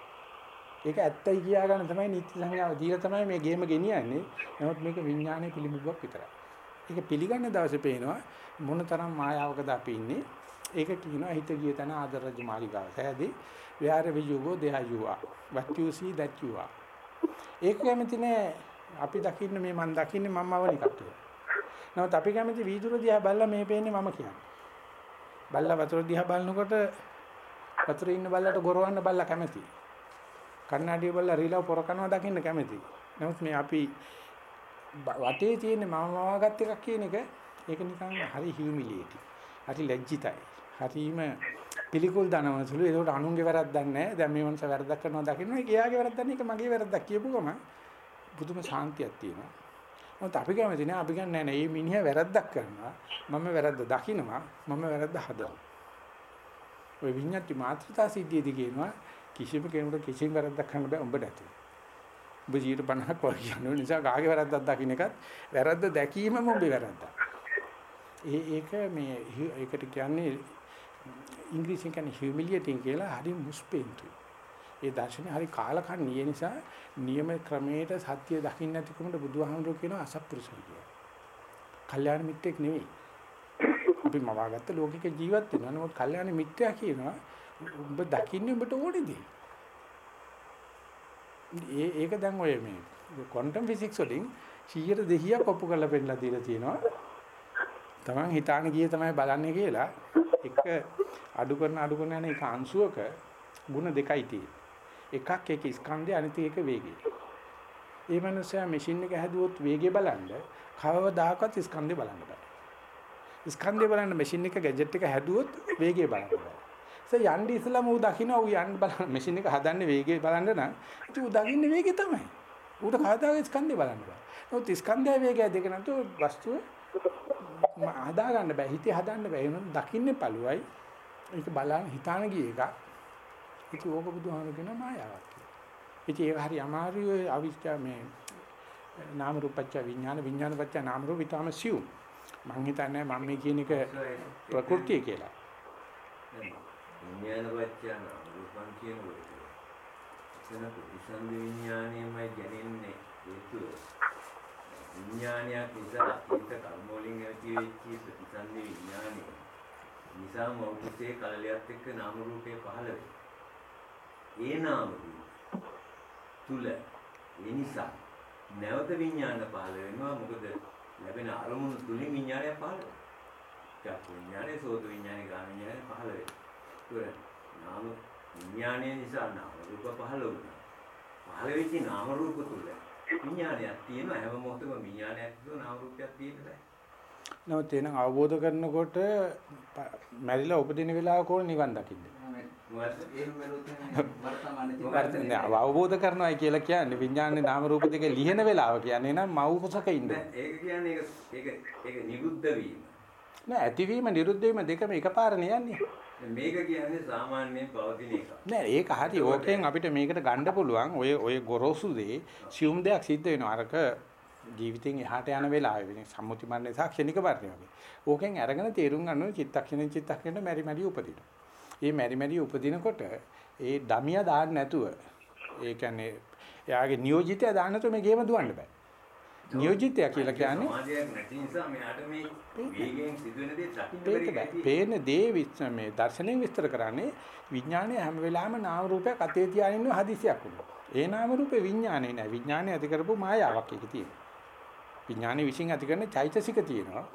ඒක ඇත්තයි කියා ගන්න තමයි නිත්‍ය සංඥාව දීලා තමයි මේ ගේම ගෙනියන්නේ. නමුත් මේක විඥානේ පිළිඹුවක් විතරයි. ඒක පිළිගන්න දවසේ පේනවා මොන තරම් මායාවකද අපි ඉන්නේ. ඒක කියනවා හිත ගිය තැන ආදර රජ මාලිගාව සෑදී විහාර වියුගෝ දෙහයුවා what you see that you are. ඒක කැමති නෑ. අපි දකින්න මේ මන් දකින්නේ මමව නිකට්ට. නමුත් අපි කැමති වීදුර දිහා බැලලා මේ පේන්නේ මම කියන්නේ. බල්ලා වතුර දිහා බලනකොට වතුරේ ඉන්න බල්ලට ගොරවන්න බල්ලා කැමති. කන්නඩිය බල්ලා රීලව පොර කනවා දකින්න කැමති. නමුත් මේ අපි වටේ තියෙන මම මවාගත් එකක් කියන එක ඒක නිකන් හරි හියුමිලියේටි. හරි ලැජ්ජිතයි. හරිම පිළිකුල් දනවන සුළු. ඒකට අනුන්ගේ වැරද්දක් නැහැ. දැන් මේ මනස වැරද්දක් කරනවා දකින්න ඒක එයාගේ වැරද්දක් නෙක මගේ වැරද්දක් කියපු ගමන් පුදුම ශාන්තියක් තියෙනවා. මොකද අපි කැමති නෑ අපි කියන්නේ නෑ මේ මිනිහා වැරද්දක් කරනවා. මම වැරද්ද දකින්නවා. මම වැරද්ද හදනවා. ඔය විඤ්ඤාති මාත්‍රතා සිද්ධියදී කියනවා කිසිම කෙනෙකුට කිසිම වැරද්දක් කරන්න බෑ උඹ නැතුව. ඔබ ජීවිත 50ක් වගේ කියනවා නිසා කාගේ වැරද්දක් දකින්න එකත් වැරද්ද දැකීමම ඔබේ වැරද්දක්. ඒ ඒක මේ ඒකට කියන්නේ ඉංග්‍රීසියෙන් කියන්නේ humiliating කියලා හරි මුස්පෙන්තුයි. ඒ දර්ශනේ හරි කාලකන්ණිය නිසා නියම ක්‍රමයට සත්‍ය දකින්න නැතිකමට බුදුහාමුදුරුවෝ කියන අසත්පුරුෂය කියලා. කල්යාණ මිත්‍රෙක් නෙවෙයි. අපි මවාගත්ත ලෝකික ජීවත් වෙනවා. නමුත් කල්යාණ මිත්‍යා කියනවා ඔබ දකින්නේ ඔබට ඕනේ දේ. ඒ ඒක දැන් ඔය මේ ක්වොන්ටම් ෆිසික්ස් වලින් 100 200ක් ඔප්පු කරලා පෙන්නලා දීලා තියෙනවා. Taman හිතාන ගියේ තමයි බලන්නේ කියලා එක අඩු කරන අඩු කරන යන එක අංශුවක ಗುಣ දෙකයි තියෙන්නේ. එකක් ඒක ස්කන්ධය අනිත් එක වේගය. ඒ මනුස්සයා මැෂින් එක හැදුවොත් වේගය බලන්න කවදාකවත් ස්කන්ධය බලන්න බෑ. ස්කන්ධය බලන්න මැෂින් එක ගැජට් එක හැදුවොත් වේගය බලන්න බෑ. ඒ යන්නේ ඉස්සලම ඌ දකින්න ඌ යන්න බලන්න මැෂින් එක හදන්නේ වේගය බලන්න නම් ඉතින් ඌ දකින්නේ වේගය තමයි. ඌට කවදාකවත් ස්කන්ධය බලන්න බෑ. නමුත් ස්කන්ධය වේගය දෙක නැතුව වස්තුව හදා ගන්න බෑ. හිතේ හදන්න බෑ. ඒ දකින්නේ පළුවයි. ඒක බලන්න හිතාන ගිය එකක්. ඉතින් ඕක බුදුහාමුදුරු කියන මායාවක් කියලා. ඉතින් ඒක හරි අමාරුයි ඔය අවිෂ්ඨා මේ නාම රූපච්ච විඥාන විඥාන පච්ච නාම රූප ඊටම සිව්. මං හිතන්නේ මම මේ කියන එක ප්‍රകൃතිය කියලා. විඥාන පච්ච නාම රූපං කියනකොට එතන ප්‍රතිසන්දි විඥානයමයි දැනෙන්නේ හේතුව. විඥානයක් නිසා හිත කර්ම වලින් ඇති වෙච්ච ප්‍රතිසන්දි විඥානය. නිසා මොහොතේ කලලයක් එක්ක නාම රූපේ පහළ වෙනවා. ඒ නාම තුල ඒ නිසා නැවත විඥාන පහළ වෙනවා මොකද ලැබෙන අරමුණු තුලින් විඥානය පහළ වෙනවා. චක්ක විඥානය, සෝත විඥානය, ගාන විඥානය පහළ වෙනවා. ඒක නාම විඥානය නිසා නාම රූප පහළ වුණා. පහළ වෙච්ච නාම රූප තුල විඥානයක් තියෙනවා හැම මොහොතම විඥානයක් තියෙනවා නාම රූපයක් තියෙනවා. නමුත් එනං අවබෝධ කරනකොට මැරිලා උපදින වෙලාවක ඕන නිවන් දකින්න. අවබෝධ කරනවායි කියලා කියන්නේ විඥානේ නාම රූප දෙක ලිහෙන වෙලාව කියන්නේ නම් මව් කුසක ඉන්න. ඒක කියන්නේ ඒක ඒක නිරුද්ධ වීම. නෑ ඇතිවීම නිරුද්ධ වීම දෙකම එකපාරනේ යන්නේ. මේක කියන්නේ සාමාන්‍යයෙන් පවතින එක. නෑ ඒක හරි ඕකෙන් අපිට මේකට ගන්න පුළුවන් ඔය ඔය ගොරෝසු දේ සියුම් දෙයක් සිද්ධ වෙනවා. අරක ජීවිතෙන් එහාට යන වෙලාවෙ සම්මුති මරණය සහ ක්ෂණික මරණය වගේ. ඕකෙන් අරගෙන තේරුම් ගන්න ඕනේ චිත්තක්ෂණෙන් චිත්තක්ෂණයට මෙරි මෙරි උපදිනවා. මේ මෙරි මෙරි උපදිනකොට ඒ දමියා දාන්න නැතුව ඒ කියන්නේ එයාගේ නියෝජිතය දාන්න නැතුව මේ ගේම දුවන්න බෑ. නියෝජිතය කියලා කියන්නේ සමාජයක් නැති නිසා මෙයාට මේ වේගයෙන් සිදුවෙන දේ දකින්න බැරි. පේන දේ විස්තර මේ දර්ශනයෙන් විස්තර කරන්නේ විඥානය හැම වෙලාවෙම නාම රූපයක් අතේ තියාගෙන ඉන්න හදිසියක් වුණා. ඒ නාම රූපේ විඥානේ නෑ. විඥානේ ඇති කරපු මායාවක් එකේ තියෙනවා. විඥානේ විශ්ින් ඇති කරන චෛතසික තියෙනවා.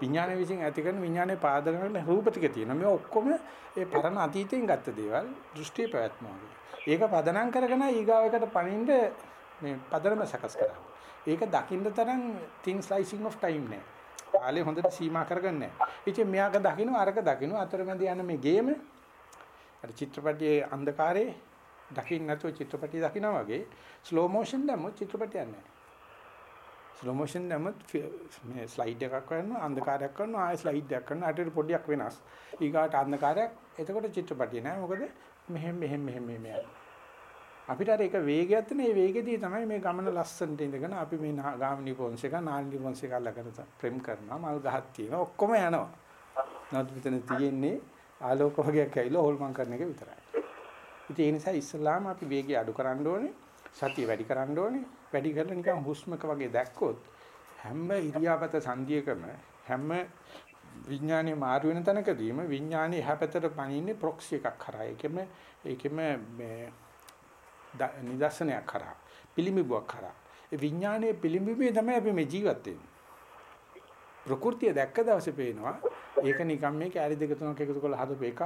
විඥානය විසින් ඇති කරන විඥානයේ පාදක කරන රූප ටික තියෙනවා. මේ ඔක්කොම ඒ පරණ අතීතයෙන් ගත්ත දේවල් දෘෂ්ටි පැවැත්ම වගේ. ඒක පදනම් කරගෙන ඊගාවකට පණින්න මේ පදනම සකස් කරා. ඒක දකින්න තරම් thin slicing of time නෑ. කාලේ හොඳට සීමා කරගන්නේ නෑ. ඉතින් මෙයාක දකින්න අරක දකින්න අතරමැද යන මේ ගේම අර චිත්‍රපටයේ අන්ධකාරයේ දකින්න නැතුව චිත්‍රපටිය දකිනවා වගේ ස්ලෝ මොෂන් දැම්මොත් චිත්‍රපටියක් නැහැ. ස්ලෝ මොෂන් දැම්මොත් මේ ස්ලයිඩ් එකක් කරනවා අන්ධකාරයක් කරනවා ආයෙ ස්ලයිඩ් එකක් කරනවා අටට පොඩ්ඩක් වෙනස්. ඊගාට අන්ධකාරයක් එතකොට චිත්‍රපටිය නෑ. මොකද මෙහෙම මෙහෙම මෙහෙම මෙහෙම අපිට අර එක වේගයක් තියෙන ඒ වේගෙදී තමයි මේ ගමන ලස්සනට ඉඳගෙන අපි මේ ගාමිනී පොන්ස් එක නාලිනී පොන්ස් එක අල්ලගෙන ප්‍රෙම් කරනවා මල් ගහක් තියෙනවා ඔක්කොම යනවා. නමුත් මෙතන තියෙන්නේ ආලෝක වර්ගයක් ඇවිල්ලා හොල්මන් කරන එක විතරයි. ඉතින් ඒ නිසා ඉස්සලාම අපි වේගය අඩු කරන්න ඕනේ. සතිය වැඩි කරන්න ඕනේ. වැඩි කරලා නිකන් හුස්මක වගේ දැක්කොත් හැම ඉරියාපත සංධියකම හැම විඥානේ මාරු වෙන තැනකදීම විඥානේ එහා පැත්තට පනින්නේ ප්‍රොක්සි එකක් කරා. ඒකෙම ඒකෙම මේ නිදර්ශනයක් කරා. පිළිඹුවක් කරා. ඒ විඥානයේ පිළිඹුවේ තමයි අපි මේ ජීවත් වෙන්නේ. ප්‍රകൃතිය දැක්ක දවසේ පේනවා ඒක නිකන් මේ කැරි දෙක තුනක් එකතු කරලා හදපු එකක්.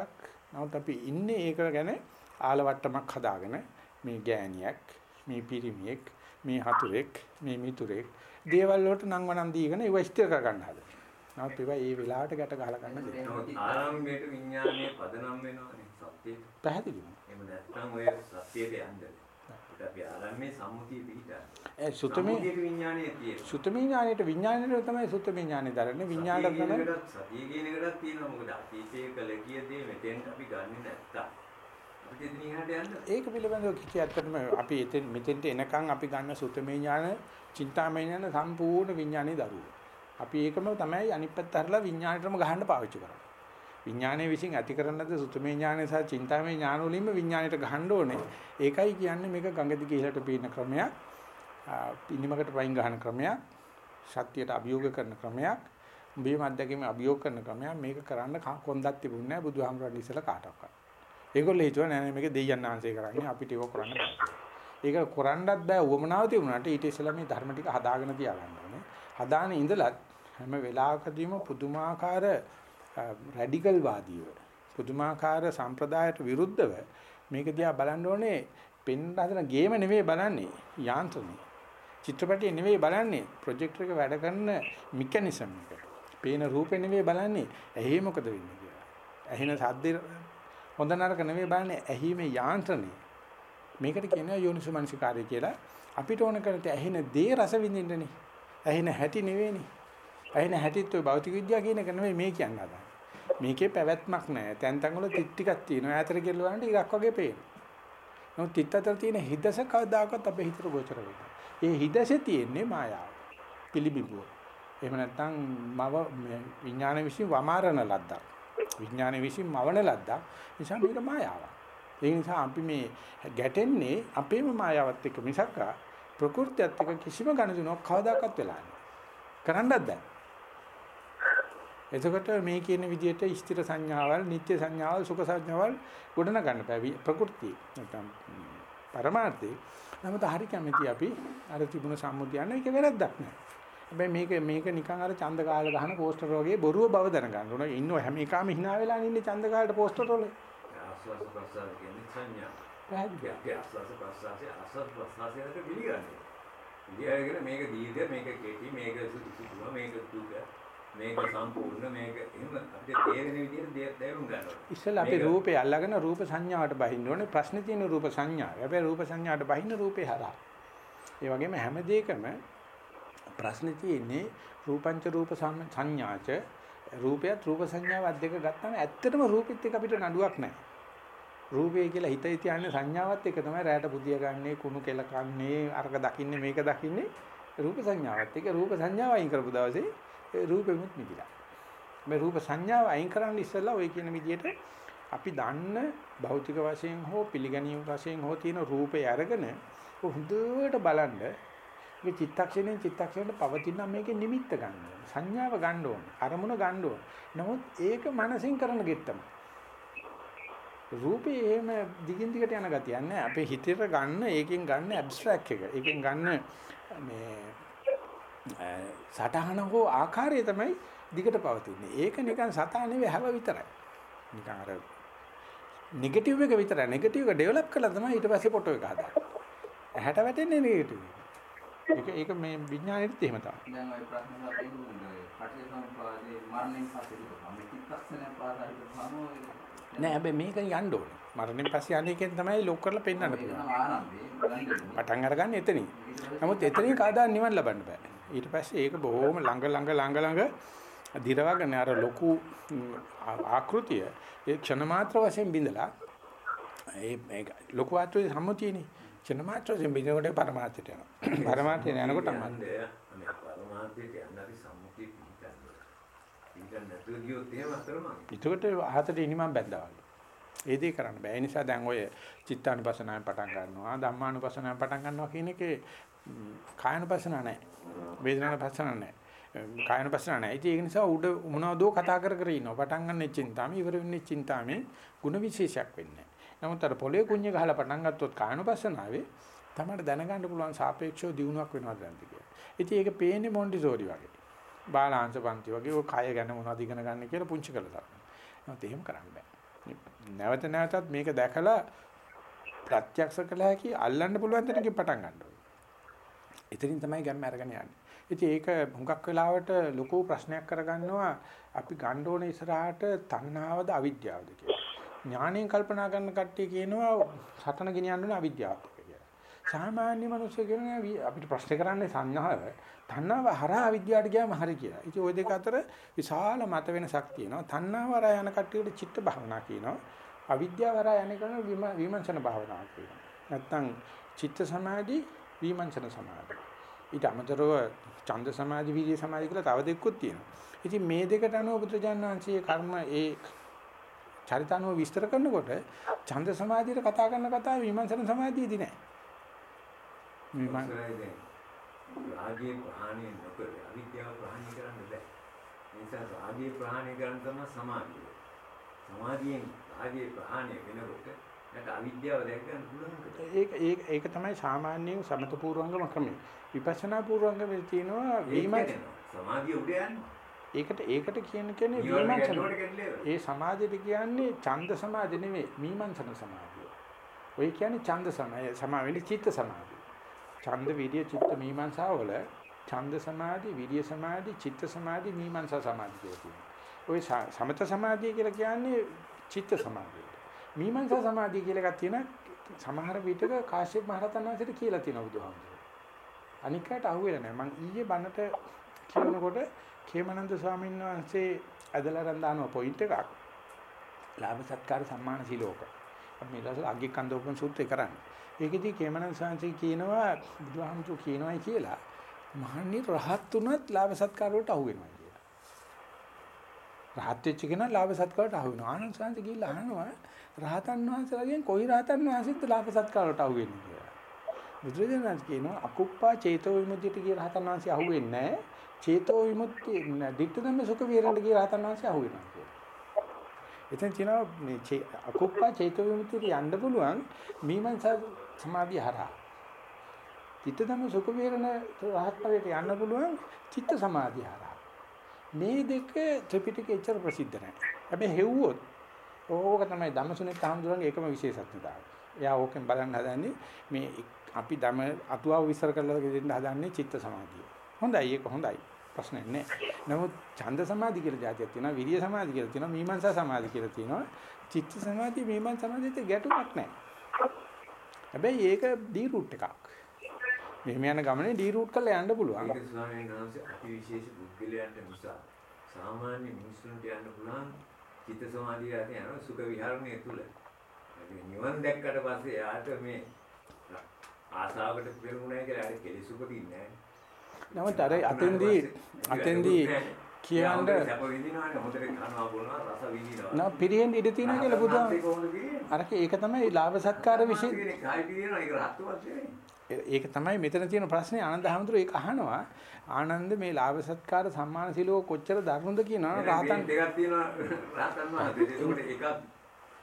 නමුත් අපි ඉන්නේ ඒක ගැන ආලවට්ටමක් හදාගෙන මේ ගෑණියක් මේ පිරිමියෙක් මේ හතුරෙක් මේ මිතුරෙක් දේවල් වලට නම් වනම් දීගෙන ඒව ස්ථිර කර ගන්න හදලා. නමුත් ඒවා ඒ වෙලාවට ගැට ගහලා ගන්න දෙන්නේ. ආරම්භයේ විඥානයේ පදනම් වෙනවනේ සත්‍යයට. පැහැදිලිද? එහෙම නැත්නම් ඔය සත්‍යයට යන්නේ. අපි ආරම්භයේ සම්මුතිය පිළිගන්න. ඒ සුතමේ විඥානයේ තියෙනවා. සුතමේ ඥානෙට විඥානෙට තමයි සුතමේ ඥානෙ දරන්නේ විඥාණයට තමයි සතිය කියන එකටත් තියෙනවා මොකද අතීතයේ කළ කීයදී මෙතෙන්ට අපි ගන්නෙ නැත්තම් අපිට එතන ඉහළට යන්න ඒක පිළිබඳව කිසි ඇත්තටම අපි එතෙන් මෙතෙන්ට එනකන් අපි ගන්න සුතමේ ඥාන, චින්තාමය ඥාන සම්පූර්ණ විඥානේ දරුවෝ. අපි ඒකම තමයි අනිත් පැත්ත හරලා විඥාණයටම ගහන්න පාවිච්චි කරන්නේ. විඥානයේ විසින් ඇති කරන ලද සුතමේ ඥානය සහ චින්තාමය ඥාන වලින්ම විඥාණයට ගහන්න ඕනේ. ඒකයි කියන්නේ මේක ගඟ දිගේ ඉහළට පීන ක්‍රමයක්. පිනිමකට පයින් ගහන ක්‍රමයක්. සත්‍යයට අභියෝග කරන ක්‍රමයක්. උඹේ මැදකීම අභියෝග කරන ක්‍රමයක්. මේක කරන්න කොන්දක් තිබුණේ නැහැ බුදුහාමුදුරන් ඉස්සලා කාටවත්. ඒගොල්ලෝ හිතුවා නෑ නෑ මේක දෙයයන් ආංශය කරන්නේ අපිට ඒක කරන්න බෑ. ඒක කරන්නත් බෑ උවමනාව තිබුණාට ඊට ඉස්සෙල්ලා මේ ධර්ම ටික හදාගෙන තියාගන්න ඕනේ. හදාන ඉඳලත් හැම වෙලාවකදීම පුදුමාකාර රැඩිකල් වාදීව පුදුමාකාර සම්ප්‍රදායට විරුද්ධව මේක දිහා බලන්න ඕනේ පෙන් හදන ගේම නෙවෙයි බලන්නේ යාන්ත්‍රණය. චිත්‍රපටිය නෙවෙයි බලන්නේ ප්‍රොජෙක්ටර් එක වැඩ කරන මෙකැනිසම් එක. පේන රූපේ නෙවෙයි බලන්නේ ඇහි මොකද වෙන්නේ කියලා. ඇහෙන සද්දේ හොඳ නරක නෙවෙයි බලන්නේ ඇහිමේ යාන්ත්‍රණය. මේකට කියනවා යෝනිසමනසිකාරය කියලා. අපිට ඕන කරන්නේ ඇහෙන දේ රස විඳින්නනේ. ඇහෙන හැටි නෙවෙයිනේ. ඇහෙන හැටිත් ඔය භෞතික විද්‍යාව කියන එක නෙවෙයි මේ කියන්න හදන්නේ. මේකේ පැවැත්මක් නැහැ. තැන් තැන් වල තිත් ටිකක් තියෙනවා. ඈතට ගිහලා ඉරක් වගේ පේනවා. නමුත් තිත් අතර තියෙන හිදස කවදාකවත් අපේ හිතට ගෝචර වෙන්නේ. ඒ හිදසේ තියෙන්නේ මායාව. පිළිබිඹුව. එහෙම නැත්නම් මව විඥාන විශ්ව වමාරණ ලද්දක්. විඥාන විශ්ව මවන ලද්දක්. නිසා මේක මායාවක්. ඒ නිසා අපි මේ ගැටෙන්නේ අපේම මායාවත් එක්ක මිසක් ප්‍රകൃතියත් එක්ක කිසිම ගනුදෙනුවක් කවදාකවත් වෙලා නැහැ. කරන්නත් බෑ. එතකොට මේ කියන විදිහට ස්ථිර සංඥාවල්, නිත්‍ය සංඥාවල්, සුඛ සංඥාවල් ගොඩන ගන්න බෑ ප්‍රകൃතිය. නැත්නම් පරමාර්ථේ. නමුත් හරි කැමති අපි අර තිබුණ සම්මුතියන්න ඒක වැරද්දක් නෑ. හැබැයි මේක මේක නිකන් අර ඡන්ද කාල ගහන පෝස්ටර් වගේ බොරුව බව දැනගන්න ඕන. ඉන්නව හැම එකම hina වෙලා ඉන්නේ ඡන්ද කාලේ පෝස්ටර් වල. ආස්වාස ප්‍රසාර කියන්නේ සංඥා. පැහැදිලි. ආස්වාස ප්‍රසාරයේ ආස්වාස ප්‍රසාරයට පිළිගන්නේ. ඉතින් මේක දීර්ඝ මේක කෙටි මේක සුදුසුම මේක දුක මේක සම්පූර්ණ මේක එහෙම අපිට තේරෙන විදිහට තේරුම් ගන්න ඕනේ. ඉස්සෙල්ලා අපි රූපේ අල්ලගෙන රූප සංඥාවට බහින්න ඕනේ. ප්‍රශ්නේ තියෙන රූප සංඥාව. හැබැයි රූප සංඥාවට බහින්න රූපේ හරහා. ඒ වගේම හැම දෙයකම ප්‍රශ්නේ තියෙන්නේ රූපංච රූප සංඥාච රූපයත් රූප සංඥාවත් දෙක ගත්තම ඇත්තටම රූපෙත් එක්ක අපිට නඩුවක් නැහැ. රූපය කියලා හිතේ තියන්නේ සංඥාවත් එක තමයි රැයට බුදිය ගන්නේ කුණු කෙල කන්නේ අරක දකින්නේ මේක දකින්නේ රූප සංඥාවත් එක රූප සංඥාව අයින් කරපු දවසේ ඒ රූපෙමුත් මිදිලා. මේ රූප සංඥාව අයින් කරන්න ඉස්සෙල්ලා ওই කියන විදිහට අපි දන්න භෞතික වශයෙන් හෝ පිළිගැනීම් වශයෙන් හෝ තියෙන රූපය අරගෙන හොඳට බලන්න මේ චිත්තක්ෂණයෙන් චිත්තක්ෂණයට පවතින මේකේ නිමිත්ත ගන්න ඕනේ. සංඥාව ගන්න ඕනේ. අරමුණ ගන්න ඕනේ. නමුත් ඒක මනසින් කරන ගෙත්තම. රූපේ එහෙම දිගින් දිගට යන ගතියක් නැහැ. අපේ හිතේට ගන්න ඒකෙන් ගන්න ඇබ්ස්ට්‍රැක්ට් එක. ඒකෙන් ගන්න මේ සටහන හෝ ආකාරය තමයි දිගට පවතින්නේ. ඒක නිකන් සතා නෙවෙයි හැව විතරයි. නිකන් අර නෙගටිව් එක විතරයි. නෙගටිව් එක ඩෙවලොප් කළා තමයි ඊට පස්සේ ෆොටෝ එක හදාගන්නේ. ඇහැට වැටෙන්නේ නෙගටිව්. ඒක ඒක මේ විඥානෙත් එහෙම තමයි. දැන් ওই ප්‍රශ්න අපේ ඉන්නේ පටිච්චසමුප්පාදේ මරණයෙන් පස්සේ ඉතින් මේ චිත්තක්ෂණය පාසාරික භාමෝ නෑ හැබැයි මේක යන්න ඕනේ. මරණයෙන් පස්සේ යන්නේ කියන තමයි ලොක් කරලා පෙන්වන්න පුළුවන්. පටන් අරගන්න එතනින්. නමුත් එතනින් කවදා නිවන් ලබන්න බෑ. ඊට පස්සේ ඒක බොහොම ළඟ ළඟ ළඟ ළඟ දිරවගෙන අර ලොකු ආකෘතිය ඒ ක්ෂණ මාත්‍ර වශයෙන් බිඳලා ඒ ලොකු ආත්‍රයේ සම්මුතියනේ. ක්ෂණ මාත්‍ර වශයෙන් බිඳනකොට පරමාර්ථයට යනවා. පරමාර්ථයට යනකොට යන්නේ අනේ පරමාර්ථයට යන්න අපි සම්මුතිය පිටන්නේ. පිටන්න නැතුව ගියොත් එහෙම අතරමං. ඒකට හතට ඉනිමම් බැඳා වගේ. ඒ දේ කරන්න බෑ. ඒ නිසා දැන් ඔය චිත්තානුපසනාවෙන් පටන් ගන්නවා, ධම්මානුපසනාවෙන් පටන් ගන්නවා කියන එකේ කායනුපසනාව නැහැ. වේදනානුපසනාව නැහැ. කායනුපසනාව නැහැ. ඉතින් ඒක නිසා උඩ මොනවදෝ කතා කර කර ඉන්නවා. පටන් ගන්න චින්තාමේ ඉවර වෙන්නේ චින්තාමේ ಗುಣ විශේෂයක් වෙන්නේ. නමුත් අර පොළේ කුඤ්ඤ ගහලා පටන් ගත්තොත් කායනුපසනාවේ තමයි දැනගන්න පුළුවන් සාපේක්ෂව දියුණුවක් වෙනවද නැද්ද කියලා. ඉතින් ඒක පේන්නේ මොන්ටිසෝරි වගේ. බාලාංශ පන්ති වගේ ඔය කය ගැන මොනවද ඉගෙන ගන්න කියලා පුංචි කළා තමයි. නමුත් එහෙම කරන්න බෑ. නැවත නැවතත් මේක දැකලා ප්‍රත්‍යක්ෂ කළ හැකි අල්ලන්න පුළුවන් තැනකින් පටන් ගන්න ඕනේ. එතනින් තමයි ගැම්ම අරගෙන යන්නේ. ඉතින් ඒක හුඟක් වෙලාවට ලොකු ප්‍රශ්නයක් කරගන්නවා අපි ගන්න ඕනේ ඉස්සරහට තණ්හාවද අවිද්‍යාවද කියලා. ඥාණයෙන් කල්පනා කරන කට්ටිය කියනවා සතන ගෙනියන්න ඕනේ අවිද්‍යාවත් කියලා. සාමාන්‍ය මිනිස්සු කියනවා අපිට ප්‍රශ්න කරන්නේ සංඥාව. තණ්හාව හරහා අවිද්‍යාවට ගියාම හරි කියලා. ඉතින් ওই දෙක අතර විශාල මත වෙනසක් තියෙනවා. තණ්හාව හරහා යන කට්ටියට චිත්ත භාවනා කියනවා. අවිද්‍යාව හරහා යන කෙනා විමර්ශන භාවනාවක් කියනවා. නැත්තම් චිත්ත සමාධි විමර්ශන සමාධි. ඊට අමතරව ඡන්ද සමාධි විරිය සමාධි කියලා තව දෙකකුත් තියෙනවා. ඉතින් මේ දෙකට අනුව බුදුජාණන් වහන්සේ කර්ම ඒ චරිතානුව විස්තර කරනකොට ඡන්ද සමාධියට කතා කරන කතාව විමර්ශන සමාධියදී නෑ. විමර්ශන රාගයේ ප්‍රහාණය නොකර අවිද්‍යාව ප්‍රහාණය කරන්න බෑ. ඒ නිසා රාගයේ ප්‍රහාණය කරන්න තමයි සමාධිය. සමාධියෙන් රාගයේ ප්‍රහාණය වෙනකොට නැත්නම් අවිද්‍යාව දැක ගන්න පුළුවන්. ඒක ඒක ඒක තමයි සාමාන්‍යයෙන් සමත පූර්වංගම ක්‍රමය. විපස්සනා පූර්වංගමේ තියෙනවා විමර්ශන. සමාධිය උඩ යනවා. ඒකට ඒකට කියන කෙනේ විමර්ශන. ඒ සමාධියට කියන්නේ ඡන්ද සමාධි නෙමෙයි මීමන්සන සමාධිය. ඔය කියන්නේ ඡන්ද සමාධිය සමාවෙන්නේ චිත්ත සමාධිය. ඡන්ද විරිය චිත්ත මීමන්සා වල ඡන්ද සමාධි විරිය සමාධි චිත්ත සමාධි මීමන්සා සමාධි කියලා ඔය සමත සමාධිය කියලා කියන්නේ චිත්ත සමාධිය. මීමන්සා සමාධිය කියලා එකක් තියෙන සමහර විටක කාශ්‍යප මහ රහතන් වහන්සේට කියලා තියෙනවා බුදුහාමුදුරුවෝ. අනිකට අහුවෙලා නැහැ. මං ඊයේ බණට කියනකොට කේමනන්ද ස්වාමීන් වහන්සේ ඇදලා රඳානව පොයින්ට් එකක්. ලාභ සත්කාර සම්මාන සිලෝක. අපි මේ දවස්වල අග්ගි කන්දෝපන් සූත්‍රය කරන්නේ. ඒකෙදි කේමනන්ද ස්වාමීන් කියනවා බුදුහාමුදුරුවෝ කියනවායි කියලා මහන්නි රහත් උනත් ලාභ සත්කාර වලට අහු වෙනවා කියලා. රහත් වෙච්ච කෙනා ලාභ සත්කාරට අහු වෙනවා. ආනන්ද ස්වාමීන් ගිහිල්ලා අහනවා රහතන් වහන්සේලාගෙන් කොයි රහතන් වහන්සේත් ලාභ සත්කාර වලට අහු වෙන්නේ කියලා. බුදුරජාණන් කියනවා අකුප්පා චේතෝ විමුක්තියට කිය රහතන් වහන්සේ අහු වෙන්නේ නැහැ. චේතෝ විමුක්තිය ditthදම්ම සුඛ විහරණයට කිය රහතන් වහන්සේ අහු වෙනවා කියලා. එතෙන් කියනවා මේ අකුප්පා චේතෝ විමුක්තියට යන්න පුළුවන් මීමන්සා සමාධිය හරහා. ditthදම්ම සුඛ විහරණ රහත් ඵලයට යන්න පුළුවන් චිත්ත සමාධිය හරහා. මේ දෙක ත්‍රිපිටකේ එච්චර ප්‍රසිද්ධ නැහැ. හැබැයි හෙව්වොත් ඕක තමයි ධම්මසුනේ තහම්දුරන්ගේ එකම විශේෂත්වතාවය. එයා ඕකෙන් බලන්න හදන්නේ මේ අපි ධම අතුවාව විස්තර කරලා දෙන්න හදන්නේ චිත්ත සමාධිය. හොඳයි ඒක හොඳයි. ප්‍රශ්නයක් නැහැ. නමුත් ඡන්ද සමාධි කියලා જાතියක් තියෙනවා, විරිය සමාධි කියලා තියෙනවා, මීමන්සා සමාධි කියලා තියෙනවා. චිත්ත සමාධි මීමන්සා සමාධියට ගැටුමක් නැහැ. හැබැයි ඒක ඩී රූට් එකක්. මෙහෙම යන ගමනේ ඩී රූට් කරලා යන්න පුළුවන්. ඒක ස්වාමීන් වහන්සේ අතිවිශේෂ පුද්ගලයන්ට නිසා සාමාන්‍ය මිනිස්සුන්ට යන්න පුළුවන් චිත්ත සමාධිය ඇති යන සුඛ විහරණය තුල. නිවන් දැක්කට පස්සේ යාට මේ ආසාවට පෙරුණා කියලා හරි කෙලෙස් උපදින්නේ නැහැ. නමුත් අර අතෙන්දී අතෙන්දී කියන්න. නෑ පිරිහෙන් ඉඩ තියෙනවා කියලා බුදුහාම අරක ඒක තමයි ලාභ සත්කාර විශේෂ ඒක තමයි මෙතන තියෙන ප්‍රශ්නේ. ආනන්ද හැමතුරු ඒක අහනවා. ආනන්ද මේ ලාභ සත්කාර සම්මාන සිලෝ කොච්චර දරුණුද කියනවා. රහතන් දෙකක් තියෙනවා රහතන් වහන්සේ. ඒකට එකක්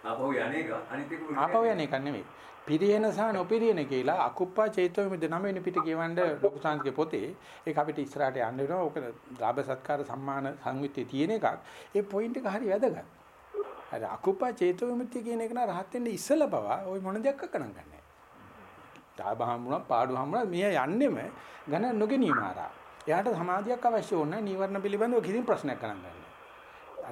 ආපහු යන්නේක අනිත් එක ආපහු යන එක නෙමෙයි පිරිහෙන සහ නොපිරිහෙන කියලා අකුප්පා චේතෝ විමුක්ති නම වෙන පිට කියවන්න ලොකු සංස්කෘතික පොතේ ඒක අපිට ඉස්සරහට යන්න වෙනවා. ඕක ලාභ සත්කාර සම්මාන සංවිත්තේ තියෙන එකක්. ඒ පොයින්ට් එක හරි වැදගත්. හරි අකුප්පා චේතෝ විමුක්ති කියන එක නා රහත් වෙන්න ඉස්සලා පවා ওই මොන දෙයක් කරන්න ගන්නෑ. ලාභ හම්බුණා පාඩු හම්බුණා මිය යන්නෙම ගණන් නොගැනීම හරහා. එයාට සමාධියක් අවශ්‍ය ඕනේ නීවරණ පිළිබඳව කිසිම ප්‍රශ්නයක් කරන්න ගන්න.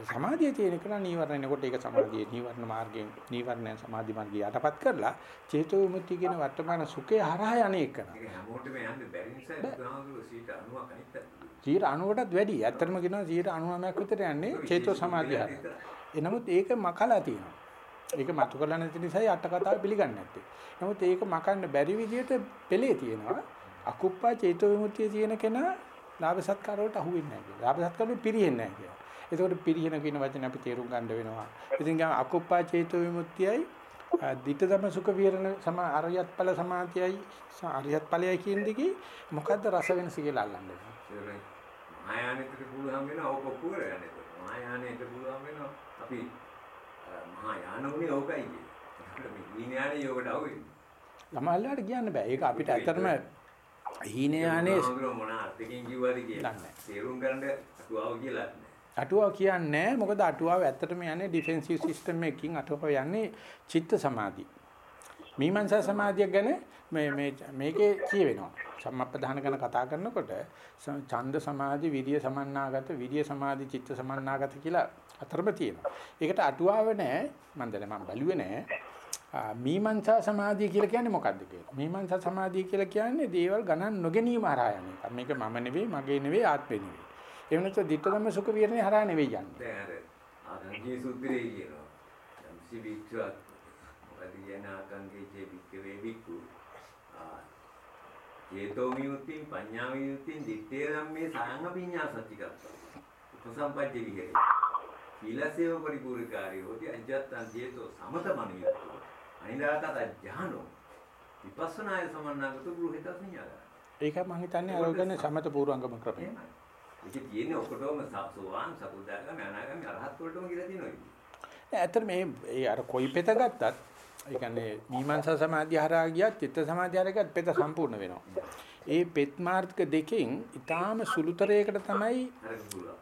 සමාධිය තියෙන කෙනා නීවරණ එනකොට ඒක සමාධියේ නීවරණ මාර්ගයෙන් නීවරණ සමාධි මාර්ගය යටපත් කරලා චේතෝ විමුක්තිය කියන වර්තමාන සුඛය හරහා යන්නේ එක. ඒක හැමෝටම යන්න බැරි නිසා බුදුහාමුදුරුවෝ 90ක් අනිත් පැත්තට. 90%ටත් වැඩි. ඇත්තටම කියනවා 99%ක් විතර යන්නේ චේතෝ සමාධිය හරහා. එනමුත් ඒක මකලා තියෙනවා. ඒක මතු කරලා නැති නිසායි අට කතාව පිළිගන්නේ නැත්තේ. නමුත් ඒක මකන්න බැරි විදිහට පෙළේ තියෙනවා. අකුප්පා චේතෝ විමුක්තිය තියෙන කෙනා ලාභ සත්කාර වලට අහු වෙන්නේ නැහැ. ලාභ සත්කාර වල පිරිහෙන්නේ නැහැ ඒකෝට පිරිහෙන කියන වචනේ අපි තේරුම් ගන්න වෙනවා. ඉතින් ගම අකුප්පා චේතෝ විමුක්තියයි ditthදම සුඛ විහරණ සම අරියත් ඵල සමාධියයි අරියත් ඵලයයි කියන දෙකේ මොකද්ද රස වෙනස කියලා අල්ලන්න වෙනවා. මහායානෙට පුළුවන් වෙනවා ඕක ඔප්පු කරගන්න. මහායානෙට පුළුවන් වෙනවා අපි මහායාන උනේ ඕකයි කියන්නේ. මේ විඥානේ යෝගට අහුවෙන්නේ. ළමයිලාට කියන්න බෑ. ඒක අපිට ඇත්තටම හීනයානේ මොන අර්ථකින් කිව්වද කියලා. තේරුම් ගන්න අතුවාව කියලා. අටුවාව කියන්නේ මොකද අටුවාව ඇත්තටම යන්නේ ඩිෆෙන්සිව් සිස්ටම් එකකින් අටුවාව යන්නේ චිත්ත සමාධි. මීමන්සා සමාධිය ගැන මේ මේ මේකේ කියවෙනවා. සම්මප්පදාන ගැන කතා කරනකොට ඡන්ද සමාධි, විරිය සමන්නාගත, විරිය සමාධි, චිත්ත සමන්නාගත කියලා අතරම තියෙනවා. ඒකට අටුවාව නැහැ. මම දැන් මම බැලුවේ නැහැ. මීමන්සා සමාධිය කියලා කියන්නේ මොකක්ද කියලා. මීමන්සා සමාධිය කියලා කියන්නේ දේවල් ගණන් නොගැනීම හරහා යන එක. මේක මම නෙවෙයි, මගේ නෙවෙයි, ආත්මෙ නෙවෙයි. එහෙම නැත්නම් ditthදම සුඛ විහරණේ හරහා නෙවෙයි යන්නේ. දැන් අර ආගංගේ සූත්‍රයේ කියනවා. යම්සි කියන ආගංගේ ජේ වික්කවේ වික්කු. චේතෝ විමුක්තිය, පඤ්ඤා විමුක්තිය, දිත්තේ ධම්මේ සාංග පිඤ්ඤා සත්‍චිකත්ත. උපසම්පජ්ජ විහෙරේ. සීලසේව පරිපූර්ණකාරී හොති අජත්තං චේතෝ සමතමනියතු. අනිදාතත ඥානෝ. විපස්සනාය සමන්නාගත ගෘහිත සංඥා. ඒක මම හිතන්නේ අර කියන්නේ සමත පූර්වංගම ක්‍රමය. ඒක තියෙන්නේ ඔක්කොටම සෝවාන් සකුදාගම අනාගම අරහත් වලටම කියලා තියෙනවා. ඇත්තට මේ ඒ අර කොයි පෙත ගත්තත් ඒ කියන්නේ මීමාංශා සමාධිය හරහා ගියත් චිත්ත සමාධිය හරහා ගියත් පෙත සම්පූර්ණ වෙනවා. ඒ පෙත් මාර්ග දෙකෙන් ඊටාම සුළුතරයකට තමයි.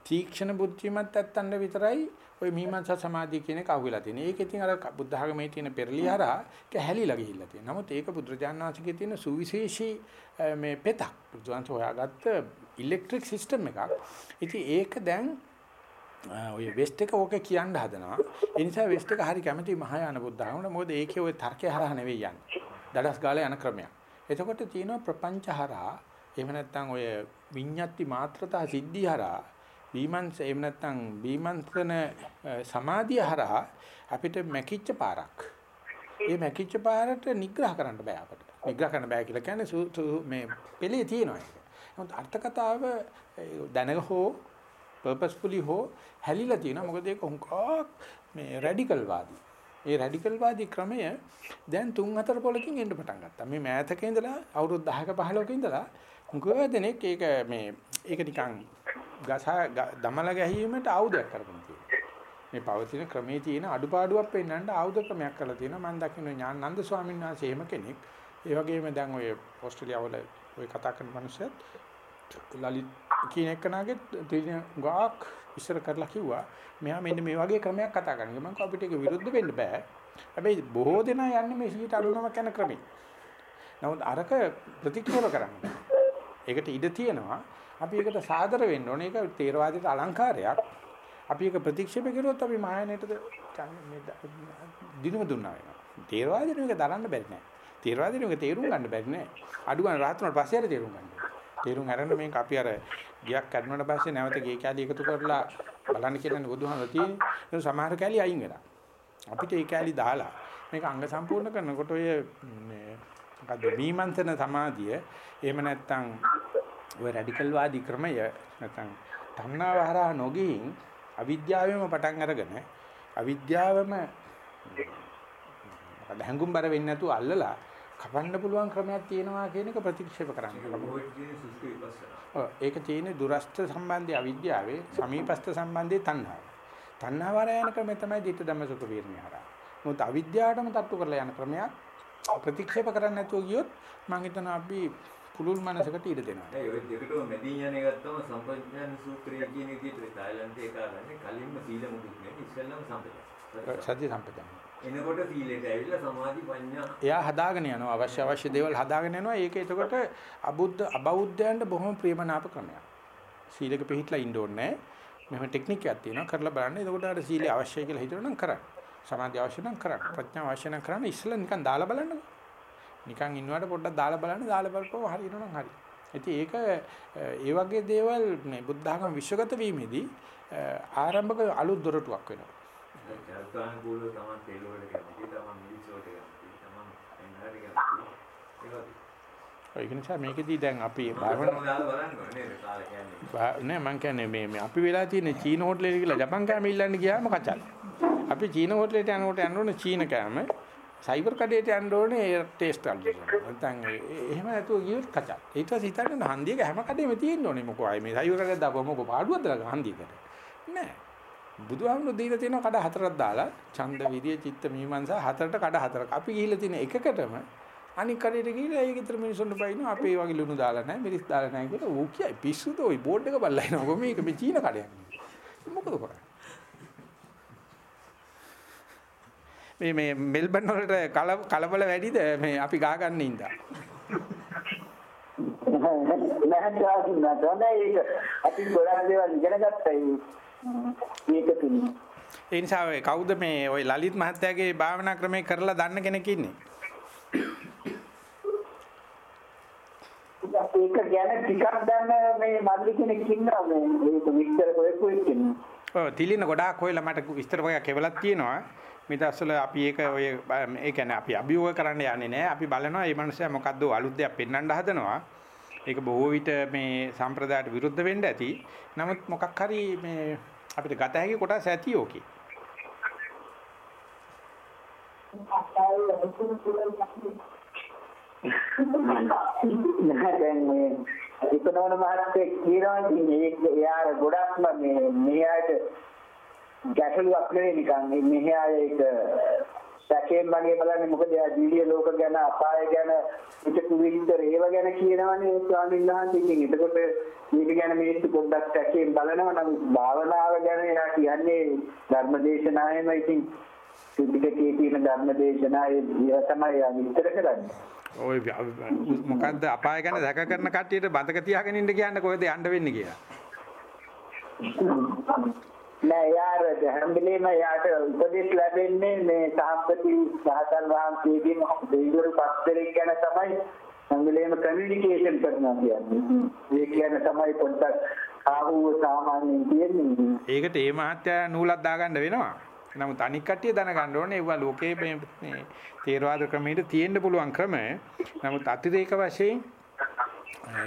තීක්ෂණ බුද්ධිමත් ඇත්තන්ට විතරයි ওই මීමාංශා සමාධිය කියන එක අහුවෙලා තියෙන්නේ. ඒක ඉතින් අර බුද්ධ ආගමේ තියෙන පෙරලිය හරහා ඒක හැලිලා ගිහිල්ලා තියෙනවා. නමුත් ඒක බුදුරජාණන් වහන්සේගේ තියෙන සුවිශේෂී මේ පෙතක්. බුදුන්ස හොයාගත්ත ඉලෙක්ට්‍රික් සිස්ටම් එකක්. ඉතින් ඒක දැන් ඔය වෙස්ට් එක ඕක කියන්න හදනවා. ඒ නිසා වෙස්ට් එක හරි කැමති මහායාන බුද්ධ ආගමට. මොකද ඒකේ ওই තර්කය හරහා නෙවෙයි යන්නේ. දඩස් ගාලා යන ක්‍රමයක්. එතකොට තියෙනවා ප්‍රපංච හරහා එහෙම නැත්නම් ඔය විඤ්ඤාති මාත්‍රතා සිද්ධි හරහා විමන්ස එහෙම නැත්නම් විමන්ත්‍රණ සමාධිය හරහා අපිට මැකිච්ච පාරක්. ඒ මැකිච්ච පාරට නිග්‍රහ කරන්න බෑ අපිට. නිග්‍රහ කරන්න බෑ කියලා කියන්නේ මේ පෙළේ තියෙනවා ඒක. නමුත් අර්ථ කතාව දැනග හෝ purposefully හෝ හැලිලා තියෙනවා. මොකද ඒක හුඟක් මේ රැඩිකල් වාදී. ඒ රැඩිකල් වාදී ක්‍රමය දැන් 3-4 පොලකින් එන්න පටන් ගත්තා. මේ මෑතක ඉඳලා අවුරුදු 10ක 15ක ඉඳලා හුඟ දෙනෙක් ඒක මේ ඒක නිකන් ගස දමල ගැහිීමට ආයුධයක් කරගෙන තියෙනවා. මේ පවතින ක්‍රමේ තියෙන අඩුපාඩුවක් පෙන්වන්න ආයුධ ක්‍රමයක් කරලා තියෙනවා. මම දකින්න ඥානানন্দ ස්වාමීන් වහන්සේ එහෙම කෙනෙක්. ඒ වගේම දැන් ඔය ඕස්ට්‍රේලියාවල ඔය කතා කරන මිනිස්සුත් ලලිත් කියන එකනාගේ තියෙන ගාක් ඉස්සර කරලා කිව්වා මෙයා මෙන්න මේ වගේ ක්‍රමයක් කතා කරනවා. මම අපිට ඒක විරුද්ධ වෙන්න බෑ. හැබැයි බොහෝ දෙනා යන්නේ මේ 99 යන ක්‍රමේ. නමුත් අරක ප්‍රතික්ෂේප කරන්නේ. ඒකට ඉඩ තියෙනවා. අපි ඒකට සාදර වෙන්න ඕනේ. ඒක තේරවාදයට අලංකාරයක්. අපි ඒක ප්‍රතික්ෂේප කරුවොත් අපි මායනයටද දිනුම දුන්නා වෙනවා. තේරවාදයට මේක දරන්න බැරි නෑ. තේරවාදයට මේක තේරුම් ගන්න බැරි නෑ. අඩු ගන්න රාත්‍රී පස්සේ හරි තේරුම් ගන්න. තේරුම් අරගෙන මේක අපි අර ගියක් කඩනට පස්සේ නැවත ගේ කැලි එකතු කරලා බලන්න කියන්නේ බුදුහාමර තියෙන්නේ. සමහර කැලි අයින් වෙලා. අපිට ඒ කැලි දාලා මේක අංග සම්පූර්ණ කරනකොට ඔය මේ මොකද්ද මීමන්තන සමාධිය එහෙම නැත්නම් ඔය රැඩිකල් වාදී ක්‍රමය නැත්නම් තණ්හාව හරහා නොගින් අවිද්‍යාවෙම පටන් අරගෙන අවිද්‍යාවම මොකද හැංගුම්බර වෙන්නේ නැතුව අල්ලලා කපන්න පුළුවන් ක්‍රමයක් තියෙනවා කියන එක ප්‍රතික්ෂේප කරන්න. ඒක තියෙන්නේ දුරස්ත සම්බන්ධය අවිද්‍යාවේ සමීපස්ත සම්බන්ධය තණ්හාව. තණ්හාව හරහා යන ක්‍රමය තමයි ditth ධම්ම සුඛ වීර්ණය හරහා. මොකද අවිද්‍යාවටම තට්ටු කරලා යන ක්‍රමයක් ප්‍රතික්ෂේප කරන්නේ නැතුව ගියොත් මම හිතනවා අපි පුළුල් මනසකට ඉඩ දෙනවා. ඒ ඔය දෙකටම මැදින් යන එක ගත්තම සම්පජාන සූත්‍රය කියන විදිහට තායිලන්තේ කාරන්නේ කලින්ම සීල නෙමෙයි ඉස්සෙල්ලම සම්පජාන. සත්‍ය සම්පදන්. එනකොට සීලයට ඇවිල්ලා සමාධි ප්‍රඥා එයා හදාගෙන යනවා අවශ්‍ය අවශ්‍ය දේවල් හදාගෙන යනවා ඒක එතකොට අබුද්ධ අබෞද්ධයන්ට බොහොම ප්‍රියමනාප ක්‍රමයක්. සීලක පිළිහිట్లా ඉන්න ඕනේ මෙහෙම ටෙක්නික් එකක් තියෙනවා කරලා බලන්න එතකොට අර සීලය අවශ්‍යයි කියලා හිතනනම් කරන්න. සමාධිය අවශ්‍ය නම් කරන්න. ප්‍රඥාව අවශ්‍ය නම් කරන්න ඉස්සෙල්ලා නිකන් දාලා බලන්නකෝ. නිකන් ඉන්නවට පොඩ්ඩක් දාලා බලන්න දාලා බලපුවම හරියනනම් හරි. ඉතින් ඒක ඒ වගේ දේවල් මේ බුද්ධ ආගම විශ්වගත වීමේදී ආරම්භක අලුත් දොරටුවක් වෙනවා. චරිතානුකූලව තමන් තෙල් වලට කැමති තමන් මිරිස් වලට කැමති තමන් එන්නහරි කැමති ඒ වගේ ඒක නිසා මේකෙදී දැන් අපි නෑ මං කියන්නේ මේ මේ අපි වෙලා තියෙන චීන හෝටලෙට ගිහලා ජපන් කෑම ඉල්ලන්න ගියාම කචල්. අපි චීන හෝටලෙට යනකොට යන්න ඕනේ චීන කෑම. සයිබර් කඩේට යන්න ඕනේ ඒ ටේස්ට් අල්ලන්න. නැත්නම් එහෙම නැතුව ගියොත් කචල්. ඊට පස්සේ හිතන්න හන්දියක හැම කඩේම තියෙන්න ඕනේ මොකෝ ආයේ මේ සයිබර් කඩේට දාපුවා මොකෝ පාඩුවක්ද හන්දියකට. නෑ. බුදුහාමුදුරු දීලා තියෙන කඩ හතරක් දාලා. ඡන්ද විරිය චිත්ත මීමන්සා හතරට කඩ හතරක්. අපි ගිහිල්ලා තියෙන එකකටම අනික් කඩේට ගිහිල්ලා ඒක විතර මිනිස්සුන්ට බයිනවා අපි ඒ වගේ ලුණු දාලා නැහැ මිරිස් දාලා නැහැ කියලා ඌ කියයි. පිස්සුද ওই බෝඩ් එක බලලා එනවා. මේක මේ චීන කඩයක් මොකද කරන්නේ? මේ මේ මෙල්බන් වලට කල කලබල වැඩිද? මේ අපි ගහ ගන්න ඉඳා. නැහැ තාම නෑ ඒක. අපි ගොඩක් දේවල් ඉගෙන ගත්තා. ඒක තුන ඒ නිසා ඔය කවුද මේ ওই ලලිත් මහත්තයාගේ භාවනා ක්‍රමේ කරලා දන්න කෙනෙක් ඉන්නේ? ඒක ගැන ටිකක් දන්න මේ මල්ලි කෙනෙක් ඉන්නවා මේ. ඒක විස්තර කොහෙකෝ ඉන්නේ ඔව් තිලින ගොඩාක් හොයලා මට විස්තර වගේක් එවලක් තියෙනවා. මේ දවස්වල අපි ඒක ඔය ඒ කියන්නේ අපි අභියෝග කරන්න යන්නේ නැහැ. අපි බලනවා මේ මනුස්සයා මොකද්ද අලුත් දෙයක් පෙන්වන්න හදනවා. ඒක බොහෝ විට මේ සම්ප්‍රදායට විරුද්ධ වෙන්න ඇති. නමුත් මොකක් හරි මේ අපිට ගත හැකි කොටස් ඇති ඕකේ. නැහැ දැන් මේ ඉපනවන මහත්තයෙක් කියනවා ඉතින් ඒක එයා ගොඩක්ම මේ මෙයාට ගැටලුවක් නෙවෙයි නිකන්. මේ මෙහා ඒක සැකයෙන් වගේ බලන්නේ මොකද එයා දිව්‍ය ලෝක ගැන අපාය ගැන පිටු විතර ඒව ගැන කියනවනේ ස්වාමීන් වහන්සේ. ඉතින් එතකොට මේක ගැන මිනිස්සු පොඩ්ඩක් සැකයෙන් බලනවා. නම් භාවනාව ගැන එයා කියන්නේ ධර්මදේශනාවෙම ඉතින් ත්‍රිපිටකයේ තියෙන ධර්මදේශනා ඒ තමයි එයා විස්තර කරන්නේ. ඔය මොකද්ද? අපාය ගැන දැක කරන කට්ටියට බතක තියාගෙන ඉන්න කියන්නේ කොහෙද යන්න වෙන්නේ කියලා නෑ යාර හැමදෙලේම යාට උපදෙස් ලැබෙන්නේ මේ සාම්පති සහතන් වහන්සේගෙන් දෙවිවරු පස්තරෙක් ගැන තමයි හැමදෙලේම කමියුනිකේෂන් කරනවා කියන්නේ. ඒ කියන්නේ තමයි පොඩ්ඩක් ආහුව සාමාන්‍යයෙන් කියන්නේ. ඒකට ඒ මහත්තයා නූලක් දාගන්න වෙනවා. නමුත් අනික් කට්ටිය දැනගන්න ඕනේ ඒවා ලෝකේ මේ මේ තේරවාද ක්‍රමයට තියෙන්න පුළුවන් ක්‍රම. නමුත් අතිරේක වශයෙන්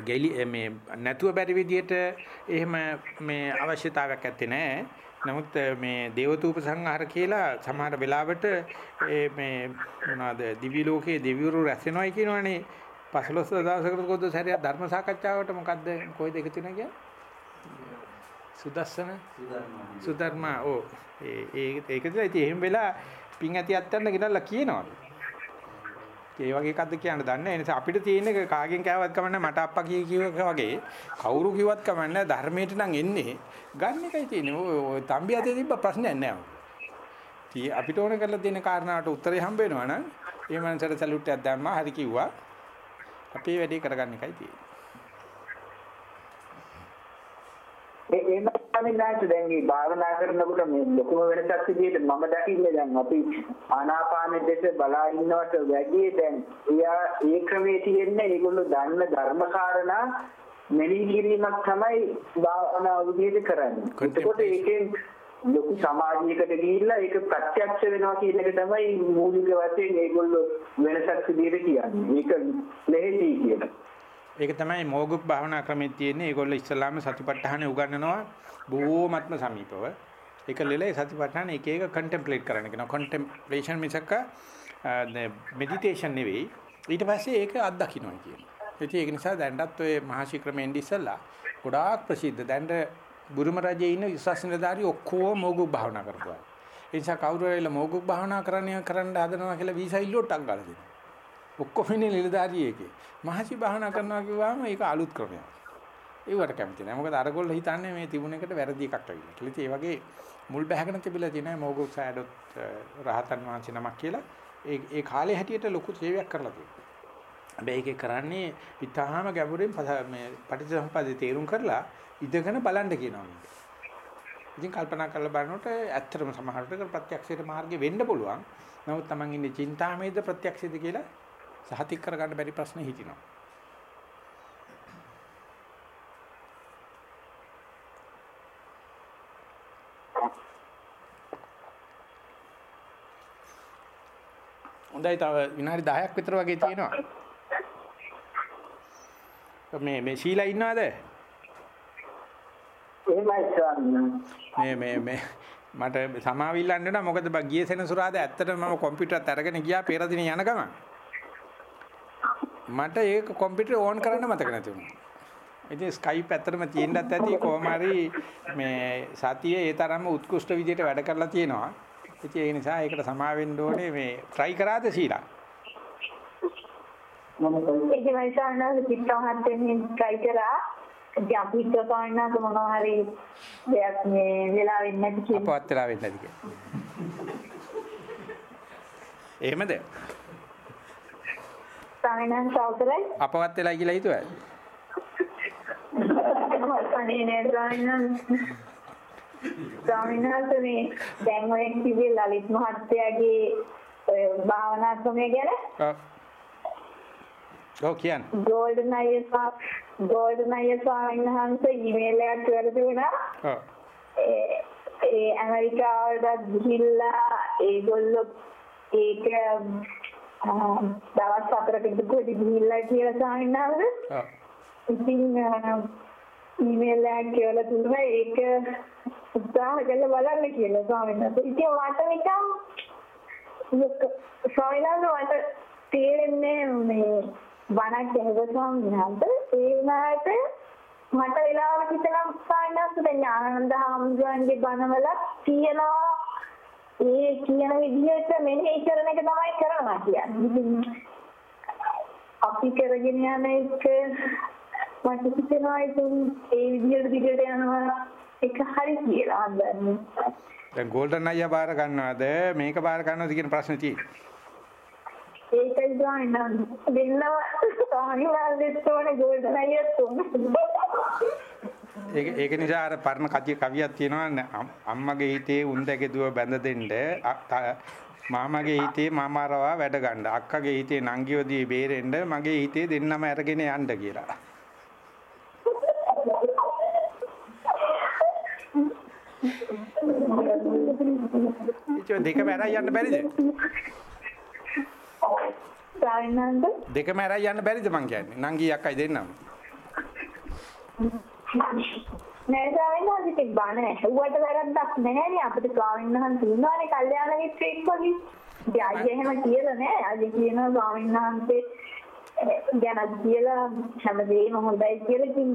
ගෙලි මේ නැතුව බැරි විදියට එහෙම මේ අවශ්‍යතාවයක් ඇත්තේ නැහැ. නමුත් මේ දේවතූප සංහාර කියලා සමහර වෙලාවට මේ මොනවාද දිවි ලෝකයේ දෙවිවරු රැස් වෙනවයි කියනවනේ 15 දවසකට කොහොමද සැරයක් ධර්ම සාකච්ඡාවට මොකද්ද කොහෙද එකතු වෙනා කියන්නේ? සුදස්සන සුධර්ම ඕ ඒ ඒකද ඉතින් එහෙම වෙලා පිං ඇති අත්තන්න ගෙනල්ලා කියනවා. ඒ වගේ එකක්ද කියන්න දන්නේ නැහැ. ඒ නිසා අපිට තියෙන එක කාගෙන් කෑවත් කමන්නේ මට අප්පා කිය කිව්ව වගේ කවුරු කිව්වත් කමන්නේ ධර්මයට නම් එන්නේ ගන්න එකයි තියෙන්නේ. ඔය ඔය තම්බි අතේ තිබ්බ ප්‍රශ්නයක් නෑ. tie අපිට ඕන කරලා තියෙන කාරණාවට උත්තරේ හම්බ වෙනවා නම් ඒ මනසට සැලුට් එකක් දැම්මා හරි කිව්වා. අපේ වැඩේ කරගන්න එකයි තියෙන්නේ. ඒ ඒ නැත්නම් දැන් මේ භාවනා කරනකොට මේ ලොකුම වෙනසක් විදිහට මම දකින්නේ දැන් අපි ආනාපාන දෙස බලා ඉන්නවට වැඩිය දැන් එයා ඒ ක්‍රමයේ තියෙන්නේ ඒගොල්ලෝ දන්න ධර්මකාරණා මෙනෙහි කිරීමක් තමයි භාවනා විදිහට කරන්නේ. එතකොට ඒකෙන් ලොකු සමාජයකට ගිහිල්ලා ඒක ප්‍රත්‍යක්ෂ වෙනවා කියන එක තමයි මූලික වශයෙන් ඒගොල්ලෝ වෙනසක් විදිහට කියන්නේ. ඒක ලෙහෙසි කියලා. ඒක තමයි මෝගුප් භාවනා ක්‍රමයේ තියෙන්නේ. ඒගොල්ලෝ ඉස්සලාම සතිපට්ඨානෙ උගන්වනවා බොහෝමත්ම සමීපව. ඒක ලෙලේ සතිපට්ඨාන එක එක කන්ටෙම්ප්ලේට් කරන්න කියනවා. කන්ටෙම්ප්ලේෂන් මිසක මෙඩිටේෂන් නෙවෙයි. ඊට පස්සේ ඒක අත්දකින්නයි කියනවා. ඉතින් ඒක නිසා දැන්ටත් ඔය මහසි ක්‍රමෙන් ඉස්සලා ගොඩාක් ප්‍රසිද්ධ. දැන්ට බුරුම රජයේ ඉන්න විශ්වාස නිලධාරි ඔක්කොම මෝගුප් භාවනා කරනවා. ඒ නිසා කවුරු හරි මෝගුප් භාවනා කරන්න කරන්න හදනවා කියලා වීසා ඉල්ලුවටක් ගාලා දෙනවා. ඔක්කොම ඉන්නේ නිලධාරියෙකේ. මහසි භාවනා කරනවා කිව්වම ඒක අලුත් ක්‍රමයක්. ඒවට කැමති නැහැ. මොකද අරගොල්ල හිතන්නේ මේ තිබුණ එකට වැරදි එකක් ඇවිල්ලා. කියලා ඒ වගේ මුල් බැහැගෙන තිබිලා තියෙනවා මොගොක් සෑඩොත් රහතන් වහන්සේ නමක් කියලා. ඒ ඒ කාලේ හැටියට ලොකු සේවයක් කරලා තියෙනවා. හැබැයි ඒකේ කරන්නේ ඊටාම ගැඹුරින් මේ පටිච්චසමුප්පාදේ තේරුම් කරලා ඉඳගෙන බලන්න කියනවා. ඉතින් කල්පනා කරලා බලනකොට ඇත්තටම සමහරවිට ප්‍රත්‍යක්ෂයට මාර්ගේ වෙන්න පුළුවන්. නමුත් Taman ඉන්නේ චින්තාමේද ප්‍රත්‍යක්ෂයේද කියලා සහතික කරගන්න බැරි ප්‍රශ්න හිටිනවා. හොඳයි තව විනාඩි 10ක් විතර වගේ තියෙනවා. මේ මේ ශීලා ඉන්නවද? මේ මේ මේ මට සමාවිල්ලන්න වෙනවා මොකද බා ගියේ සෙනසුරාද ඇත්තටම මම කම්පියුටරත් අරගෙන ගියා පෙර දින යන ගමන් මට ඒක කම්පියුටර් ඕන් කරන්න මතක නැති වුණා. ඉතින් Skype ඇත්තටම තියෙන්නත් ඇති කොහොම හරි මේ සතියේ ඒ තරම්ම උත්කෘෂ්ඨ විදියට වැඩ කරලා තියෙනවා. ඉතින් ඒ නිසා ඒකට සමා වෙන්න ඕනේ මේ try කරාද සීලා? ඒක වයිසාන පිටහත් දෙන්නේ try කරා. හිතුවා කවන්නක මොනවා හරි දෙයක් මේ වෙලා වෙන්නේ නැති කියලා. අපවත් වෙලා වෙන්නේ නැති කියලා. එහෙමද? සායනන් සෞතරයි. අපවත් වෙලා කියලා හිතුවා. අනේ නේද සායනන්. සායනන් මේ දැන් ඔය කිව්වේ ලලිත් මහත්තයාගේ ඔය භාවනා ක්‍රමය ගැන ඔව්. කියන්නේ. ගෝල්ඩන් අයියා ගෝල්ඩන් අයියා ස්වාමීන් වහන්සේ ඊමේල් එකක් කරලා තිබුණා. ඔව්. ඒ ඇමරිකාවට ගිහිල්ලා ඒගොල්ලෝ ඒක දවස් හතරකට පොඩි ගිහිල්ලා කියලා. ඔව්. ඉතින් ඊමේල් එකක් කියලා දුන්නා ඒක උත්සාහ කරලා බලන්න කියලා ස්වාමීන් වහන්සේ. ඉතින් මට නිකන් ස්වාමීන් වහන්සේ මට තේරෙන්නේ මේ වණක් ඇහුවා ස්වාමීන් වහන්සේ ඒ වුණාට මට වෙලාවක හිතනම් සායනස් දැන් ආනන්ද හාමුදුරන්ගේ බණවල තියෙනවා ඒ කියන විදිහට මෙනෙහි කරන එක තමයි කරනවා කියන්නේ. අපි කරගෙන යන එක මට හිතෙනවා ඒ විදිහට දිගට යනවා එක හරි කියලා හදන්නේ. දැන් ගෝල්ඩන් අයියා බාර ගන්නවද මේක බාර ගන්නවද කියන ප්‍රශ්නේ තියෙන්නේ. ඒකයි ගාන දෙන්නව සාහිවාලෙත් ඕනේ ගෝල්ඩන් අයියත් ඕනේ. ඒක ඒක නිසා අර පරණ කතිය කවියක් තියෙනවා අම්මගේ හිතේ උන්දගේ දුව බැඳ දෙන්න මාමගේ හිතේ මාමාරවා වැඩ ගන්න අක්කගේ හිතේ නංගියෝදී බේරෙන්න මගේ හිතේ දෙන්නම අරගෙන යන්න කියලා. ඉතින් දෙකම ඇරයි යන්න බැරිද? දෙකම ඇරයි යන්න බැරිද මං කියන්නේ? නංගි අක්කයි දෙන්නම. නෑ සායනන්ද ඉතින් බණ ඇහුවට වැරද්දක් නැහැ නේ අපිට ස්වාමීන් වහන්සේ ඉන්නවානේ කල්යාණ මිත්‍රෙක් වගේ. ඉතින් අයියා එහෙම කියලා නෑ. අයියා කියනවා ස්වාමීන් වහන්සේ ගැන කියලා හැමදේම හොඳයි කියලා ඉතින්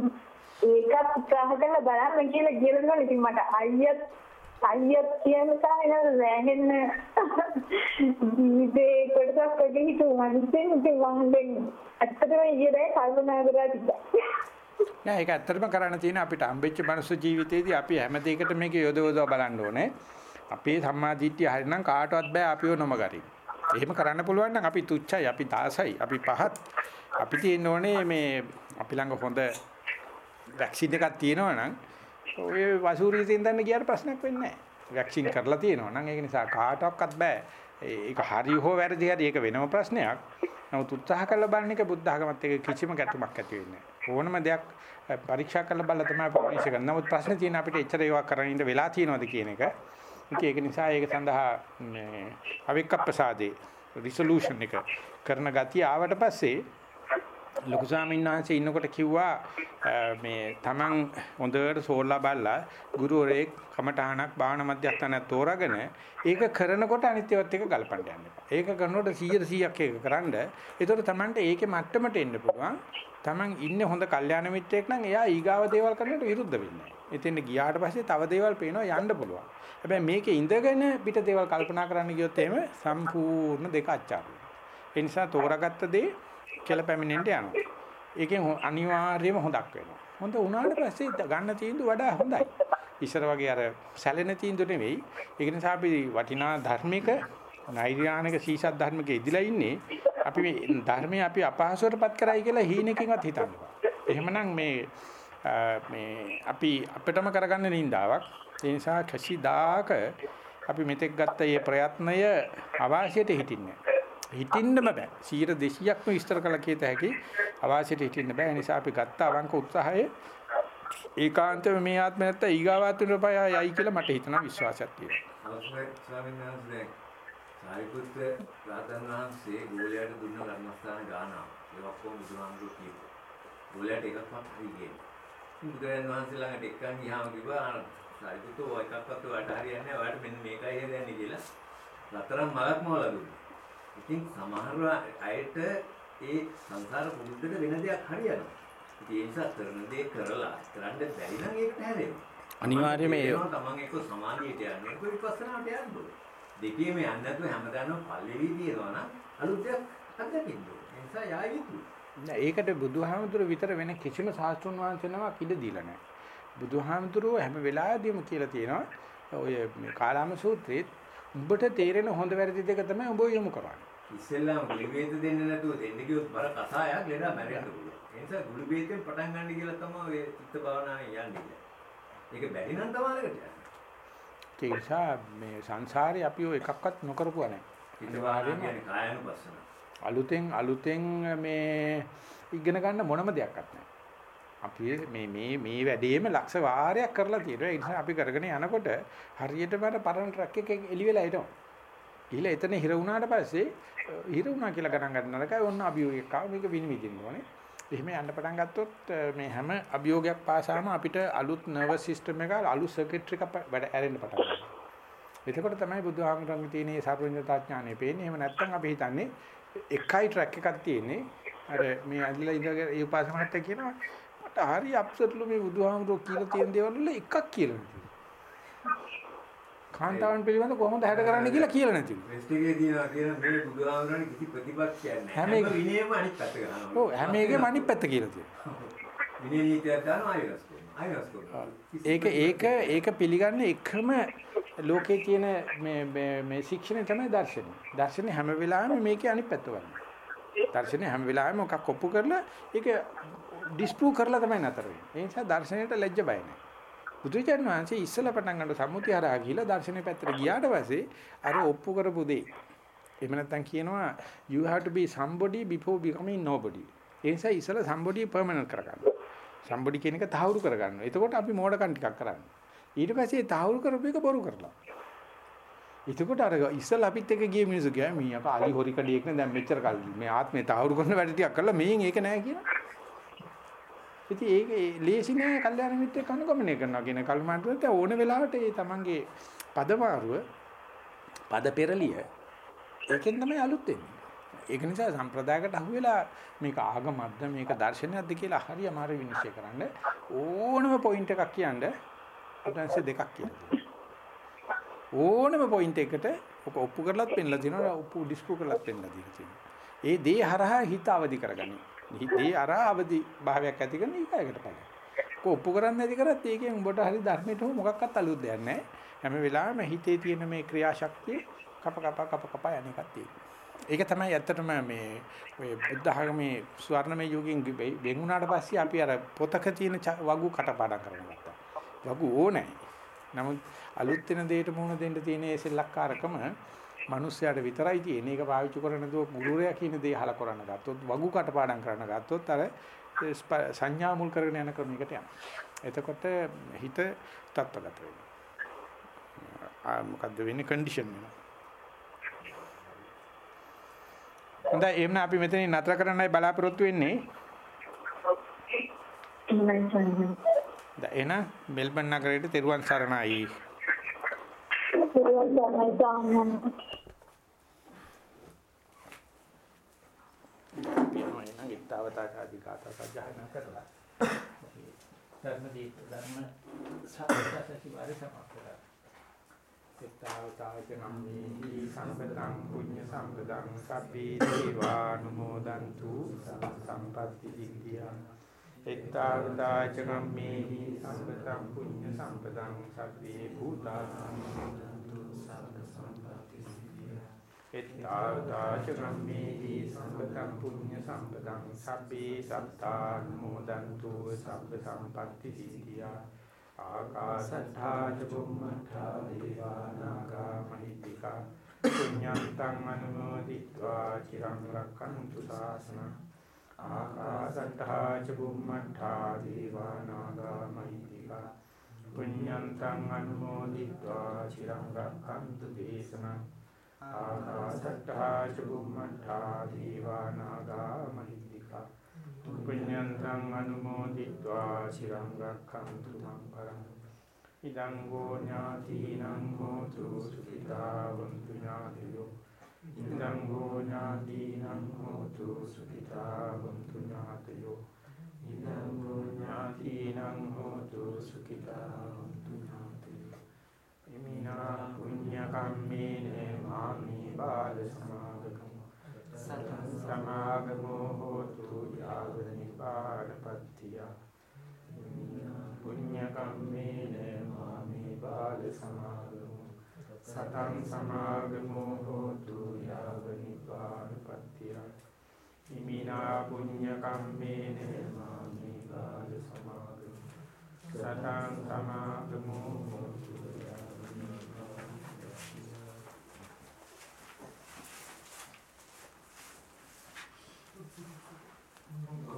ඒකත් උත්සාහ කරලා බලන්න කියලා කියලා දුන්නා. ඉතින් මට අයියත් අයියත් කියන සායනන්ද වැහෙන්න ජීවිතේ කොටසක් වගේ හිතුවා. ඉතින් ඉතින් මම ඇත්තටම ඊයේ කල්පනා කරලා තිබ්බා. නෑ ඒක ඇත්තටම කරන්න තියෙන අපිට හම්බෙච්ච මනුස්ස ජීවිතේදී අපි හැම දෙයකට මේක යොදවලා බලන්න ඕනේ. අපේ සම්මාදිට්ඨිය හරිනම් කාටවත් බෑ අපිව නොමගරින්. එහෙම කරන්න පුළුවන් නම් අපි තුච්චයි, අපි දාසයි, අපි පහත්. අපි තියෙන්න ඕනේ මේ අපි ළඟ හොඳ වැක්සින් එකක් තියෙනවා නම් ඔය වසූරිය තින්දන්න ගියාට ප්‍රශ්නයක් වෙන්නේ නැහැ. වැක්සින් කරලා තියෙනවා නම් ඒක නිසා කාටවත් බෑ. ඒක හරි හෝ වැරදි හරි ඒක වෙනම ප්‍රශ්නයක්. නමුත් උත්සාහ කරලා බලන එක බුද්ධ ආගමත් එක්ක කිසිම ගැටුමක් ඇති වෙන්නේ නැහැ. ඕනම දෙයක් පරීක්ෂා කරලා බලලා තමයි පරීක්ෂා කරන්නේ. නමුත් ප්‍රශ්නේ තියෙන අපිට එච්චර ඒවා කරන්න ඉන්න වෙලා තියෙනවද කියන එක. ඒක නිසා ඒක සඳහා මේ අවික්කප්පසාදේ රිසොලූෂන් එක කරන ගතිය ආවට පස්සේ ලොකු ස්වාමීන් වහන්සේ ඉන්නකොට කිව්වා මේ Taman හොඳට සෝල්ලා බලලා ගුරුවරයෙක් කමඨාණක් භාවනා මධ්‍යස්ථානයක් තෝරාගෙන ඒක කරනකොට අනිත්‍යවත් එක ගලපන්න යන්න එපා. ඒක කරනකොට 100 100ක් ඒක කරන්ඩ. ඒතකොට Tamanට ඒකේ මට්ටමට එන්න පුළුවන්. Taman ඉන්නේ හොඳ කල්යාණ මිත්‍රයෙක් නම් එයා ඊගාව දේවල් කරන්නට විරුද්ධ වෙන්නේ නැහැ. එතෙන් ගියාට පස්සේ තව දේවල් පේනවා යන්න පුළුවන්. හැබැයි මේකේ ඉඳගෙන පිට දේවල් කල්පනා කරන්න ගියොත් එහෙම සම්පූර්ණ දෙක අච්චාරු. ඒ නිසා තෝරාගත්ත දේ කියලා පැමිණෙන්න යනවා. ඒකෙන් හො- අනිවාර්යයෙන්ම හොඳක් වෙනවා. හොඳ වුණාට පස්සේ ගන්න තීන්දුව වඩා හොඳයි. ඉස්සර වගේ අර සැලෙන තීන්දුව නෙවෙයි. ඒක නිසා අපි වටිනා ධර්මික නෛර්යානික සීසත් ධර්මික ඉදිලා ඉන්නේ. අපි මේ ධර්මයේ අපි අපහසුවටපත් කරයි කියලා හීනකින්වත් හිතන්න බෑ. එහෙමනම් මේ අ, මේ අපි අපිටම කරගන්න නින්දාවක්. ඒ නිසා කසිදාක අපි මෙතෙක් ගත්ත මේ ප්‍රයත්නය අවාසියට හිටින්නේ නැහැ. හිටින්නම බෑ. 100 200ක්ම විස්තර කළ කීත හැකි අවාසියට හිටින්න බෑ. ඒ නිසා අපි ගත්ත අවංක උත්සාහය ඒකාන්තව මේ ආත්මය නැත්නම් ඊගාවාතුන පය යයි කියලා මට හිතන විශ්වාසයක් තියෙනවා. අවසරයි ස්වාමීන් වහන්සේ සාරිපුත්‍ර රාතන් වහන්සේ ගෝලයට දුන්න කර්මස්ථාන ගානවා. ඒ ඔක්කොම බුදුහාමුදුරුවෝ කියපුවා. ගෝලයට එකක්වත් හරි කියන්නේ. බුදුරජාණන් වහන්සේ ළඟට එක්කන් ගියාම කිව්වා සාරිපුත්‍ර ඔය එකක්වත් ඔයාලට හරියන්නේ නැහැ. ඔයාලට මෙන්න මේකයි හරියන්නේ කියලා. රතරම් මලක්ම වල දුන්නා. ඉතින් සමහර අයට ඒ සංසාර පුරුද්දට වෙන දෙයක් හරියනවා. ඉතින් ඒ නිසා කරන දේ කරලා කරන්න බැරි නම් ඒකට හැරෙනවා. අනිවාර්යයෙන්ම ඒ- තමන් එක්ක සමාධියට යන්නේ එක්ක විපස්සනාට යන්න ඕනේ. දෙකේම යන්නේ නැතුව හැමදාම පල්ලෙවි දිනනවා නම් අලුත් දෙයක් අත්දකින්න ඕනේ. ඒ නිසා යා යුතුයි. නෑ ඒකට බුදුහාමුදුරුවෝ විතර වෙන කිසිම ශාස්ත්‍රුන් වහන්සේ නමක් ඉඩ දීලා නැහැ. බුදුහාමුදුරුවෝ හැම වෙලාවෙදීම කියලා තියෙනවා ඔය කාලාම සූත්‍රයේත් උඹට තේරෙන හොඳ වැරදි දෙක තමයි උඹ යොමු කරන්නේ. ඉස්සෙල්ලාම ගුලි බේත දෙන්නේ නැතුව දෙන්න කිව්වොත් බර කසායක් ලෙඩා මැරෙන්න පුළුවන්. ඒ නිසා ගුලි බේතෙන් පටන් ගන්න කියලා තමයි ඔය චිත්ත භාවනාවෙන් යන්නේ. ඒක බැරි නම් තමයි යන්නේ. ඒ නිසා මේ සංසාරේ අපි ඔය එකක්වත් නොකරපුවා නැහැ. චිත්ත භාවනාව කියන්නේ කායानुපස්සන. අලුතෙන් අලුතෙන් මේ ඉගෙන ගන්න මොනම දෙයක්වත් නැහැ. අපි මේ මේ මේ වැඩේම ලක්ෂ වාරයක් කරලා තියෙනවා. ඒ නිසා අපි කරගෙන යනකොට හරියටම අර පරණ ට්‍රක් එක එලි වෙලා එනවා. ගිහලා එතන හිර වුණාට පස්සේ අ, හිර වුණා කියලා ගණන් ගන්න නරකයි. ඔන්න අභියෝගයක් ආව මේක විනිවිදින්න ඕනේ. එහෙම යන්න පටන් ගත්තොත් අ, මේ හැම අභියෝගයක් පාසාම අපිට අලුත් නර්වස් සිස්ටම් එක අලුත් සර්කිට් එක ප- වැඩ ඇරෙන්න පටන් ගන්නවා. එතකොට තමයි බුදුහාමුදුරන්ගේ තියෙන මේ සර්වඥතා ඥානෙ පේන්නේ. එහෙම නැත්නම් අපි හිතන්නේ එකයි ට්‍රැක් එකක් තියෙන්නේ. අර මේ ඇදලා ඉඳගෙන ඒ උපාසකමත් කියනවා මට හරි අප්සෙට්ලු මේ බුදුහාමුදුරෝ කියලා තියෙන දේවල් වල එකක් කියලා නැතිලු. කාන්තාවන් පිළිබඳ කොහොමද හැඩ කරන්න කියලා කියලා නැති වෙනවා. ටෙස්ට් එකේ තියෙනවා කියන මේ බුදුහාමුදුරනේ කිසි ප්‍රතිපක්ෂයක් නැහැ. හැම විනයෙම අනිත් පැත්ත ගන්නවා. ඔව් හැම එකෙම අනිත් පැත්ත කියලා තියෙනවා. විනය නීතියක් දානවා ආයෙත් ආයෙත් කරනවා. ඒක ඒක ඒක පිළිගන්නේ එකම ලෝකයේ තියෙන මේ මේ මේ ශික්ෂණය තමයි දර්ශනය. දර්ශනය හැම වෙලාවෙම මේකේ අනිත් පැත්ත ගන්නවා. දර්ශනය හැම වෙලාවෙම මොකක් ඔප්පු කරලා ඒක ඩිස්ප්‍රූව් කරලා තමයි නතර වෙන්නේ. ඒ නිසා දර්ශනයට ලැජ්ජ බය නැහැ. බුදුචාන් වහන්සේ ඉස්සලා පටන් ගන්න සම්මුති හරහා ගිහිලා දර්ශනය පැත්තට ගියාට පස්සේ අර ඔප්පු කරපු දේ. එහෙම නැත්නම් කියනවා you have to be somebody before becoming nobody. ඒ නිසා ඉස්සලා somebody permanent කරගන්න. somebody කියන එක තහවුරු කරගන්න. එතකොට අපි මෝඩකම් ටිකක් කරන්නේ. ඊට පස්සේ තහවුරු කරපු එක බොරු කරලා. එතකොට අර ඉස්සලා අපිත් එක්ක ගිය මිනිස්සු ගියා මීයක අලි හොරි කඩියෙක් නේ දැන් මෙච්චර කල් මේ ආත්මේ තහවුරු කරන වැඩ ටිකක් කරලා මේන් ඒක නෑ කියලා. ඉතින් ඒක ඒ ලේසි නෑ කල්යාණ මිත්‍රෙක් අනුගමනය කරනවා කියන කල්මාන්තුන්ට ඕන වෙලාවට ඒ තමන්ගේ පදමාරුව පද පෙරලිය ඒකෙන් තමයි අලුත් වෙන්නේ. ඒක නිසා සම්ප්‍රදායකට අහුවෙලා මේක ආගමක්ද මේක දර්ශනයක්ද කියලා හරි අමාරු විනිශ්චය කරන්න ඕනම පොයින්ට් එකක් කියන්න උදාහරණ දෙකක් කියලා ඕනම පොයින්ට් එකට ඔක ඔප්පු කරලත් පෙන්ලා තියෙනවා ඔප්පු ඩිස්ප්‍රූව් කරලත් පෙන්ලා දීලා තියෙනවා. ඒ දේ හරහා හිත අවදි කරගනි. දේ හරහා අවදි භාවයක් ඇති කරන එකයකට බලන්න. කො ඔප්පු කරන්නේ නැති කරත් ඒකෙන් උඹට හරි ධර්මයට හෝ මොකක්වත් අලුත් දෙයක් නැහැ. හැම වෙලාවෙම හිතේ තියෙන මේ ක්‍රියාශක්තිය කප කප කප කප යන එකක් තියෙනවා. ඒක තමයි ඇත්තටම මේ ඔය බුද්ධ ආගමේ ස්වර්ණමය යුගයෙන් වෙන් වුණාට පස්සේ අපි අර පොතක තියෙන ච- වගු කටපාඩම් කරගෙන ගත්තා. වගු ඕනේ. නමුත් අලුත් වෙන දෙයට මුහුණ දෙන්න තියෙන ඒ සෙල්ලක්කාරකම මිනිස්සයාට විතරයි තියෙන. ඒක පාවිච්චි කරන දෝ ගුරුරයා කියන දේ අහලා කරන්න ගත්තොත් වගු කටපාඩම් කරන්න ගත්තොත් අර සංඥා මුල් කරගෙන යන ක්‍රමයකට යනවා. එතකොට හිත තත්ත්වගත වෙනවා. ආ මොකද්ද වෙන්නේ කන්ඩිෂන් වෙනවා. හොඳයි එහෙනම් අපි මෙතනින් නතර කරන්නයි බලාපොරොත්තු වෙන්නේ. දැන් එහෙනම් මෙල්බන් නගරයේ තෙරුවන් සරණයි. පියනවා එහෙනම් ඊතාවතාකාදී කාතා සජ්ජායනා කරලා. ධර්ම දීප ධර්ම සාකච්ඡා සතිවාරේ සමාප්ත කරලා. එත්තාවතාචනම්මේහි සම්පතං පුඤ්ඤ සම්පතං සබ්බේ දේවානුමෝදන්තු සම්පත්ති සිද්ධියා එත්තාවතාචනම්මේහි සම්පතං පුඤ්ඤ සම්පතං සබ්බේ භූතානුමෝදන්තු සබ්බ සම්පත්ති එත්තාවතාච කම්මේහි සම්පතං පුඤ්ඤ සම්පතං සබ්බේ සත්තානුමෝදන්තු සබ්බ සම්පත්ති සිද්ධියා. ආකාසට්ඨා ච බුම්මඨා දේවානාගා මහිත්‍තිකා පුඤ්ඤන්තං අනුමෝදිत्वा চিරං රක්ඛන්තු ශාසනං ආකාසට්ඨා ච බුම්මඨා දේවානාගා මහිත්‍තිකා පුඤ්ඤන්තං අනුමෝදිत्वा চিරං රක්ඛන්තු දේශනං. ආකාසට්ටා චුම්මට්ටා දීවා නාගා මහිද්దికා පුඤ්ඤන්තං අනුමෝදිत्वा চিරං රක්ඛන්තු මං පරං ඉදං ගෝ ඥාතිනං හෝතු සුඛිතා වന്തു ඥාතියෝ ඉදං ගෝ ඥාතිනං හෝතු සුඛිතා වന്തു ඥාතියෝ ඉදං ගෝ ඥාතිනං හෝතු සුඛිතා ඉමිනා පුඤ්ඤ කම්මේන මාමි බාල සමාගමෝ සතං සමාගමෝ හෝතු යාව නිපාතපත්තිය පුඤ්ඤ කම්මේන මාමේ බාල සමාගමෝ සතං සමාගමෝ හෝතු යාව නිපාතපත්තිය ඉමිනා පුඤ්ඤ කම්මේන මාමේ බාල සමාගමෝ සතං සමාගමෝ හෝතු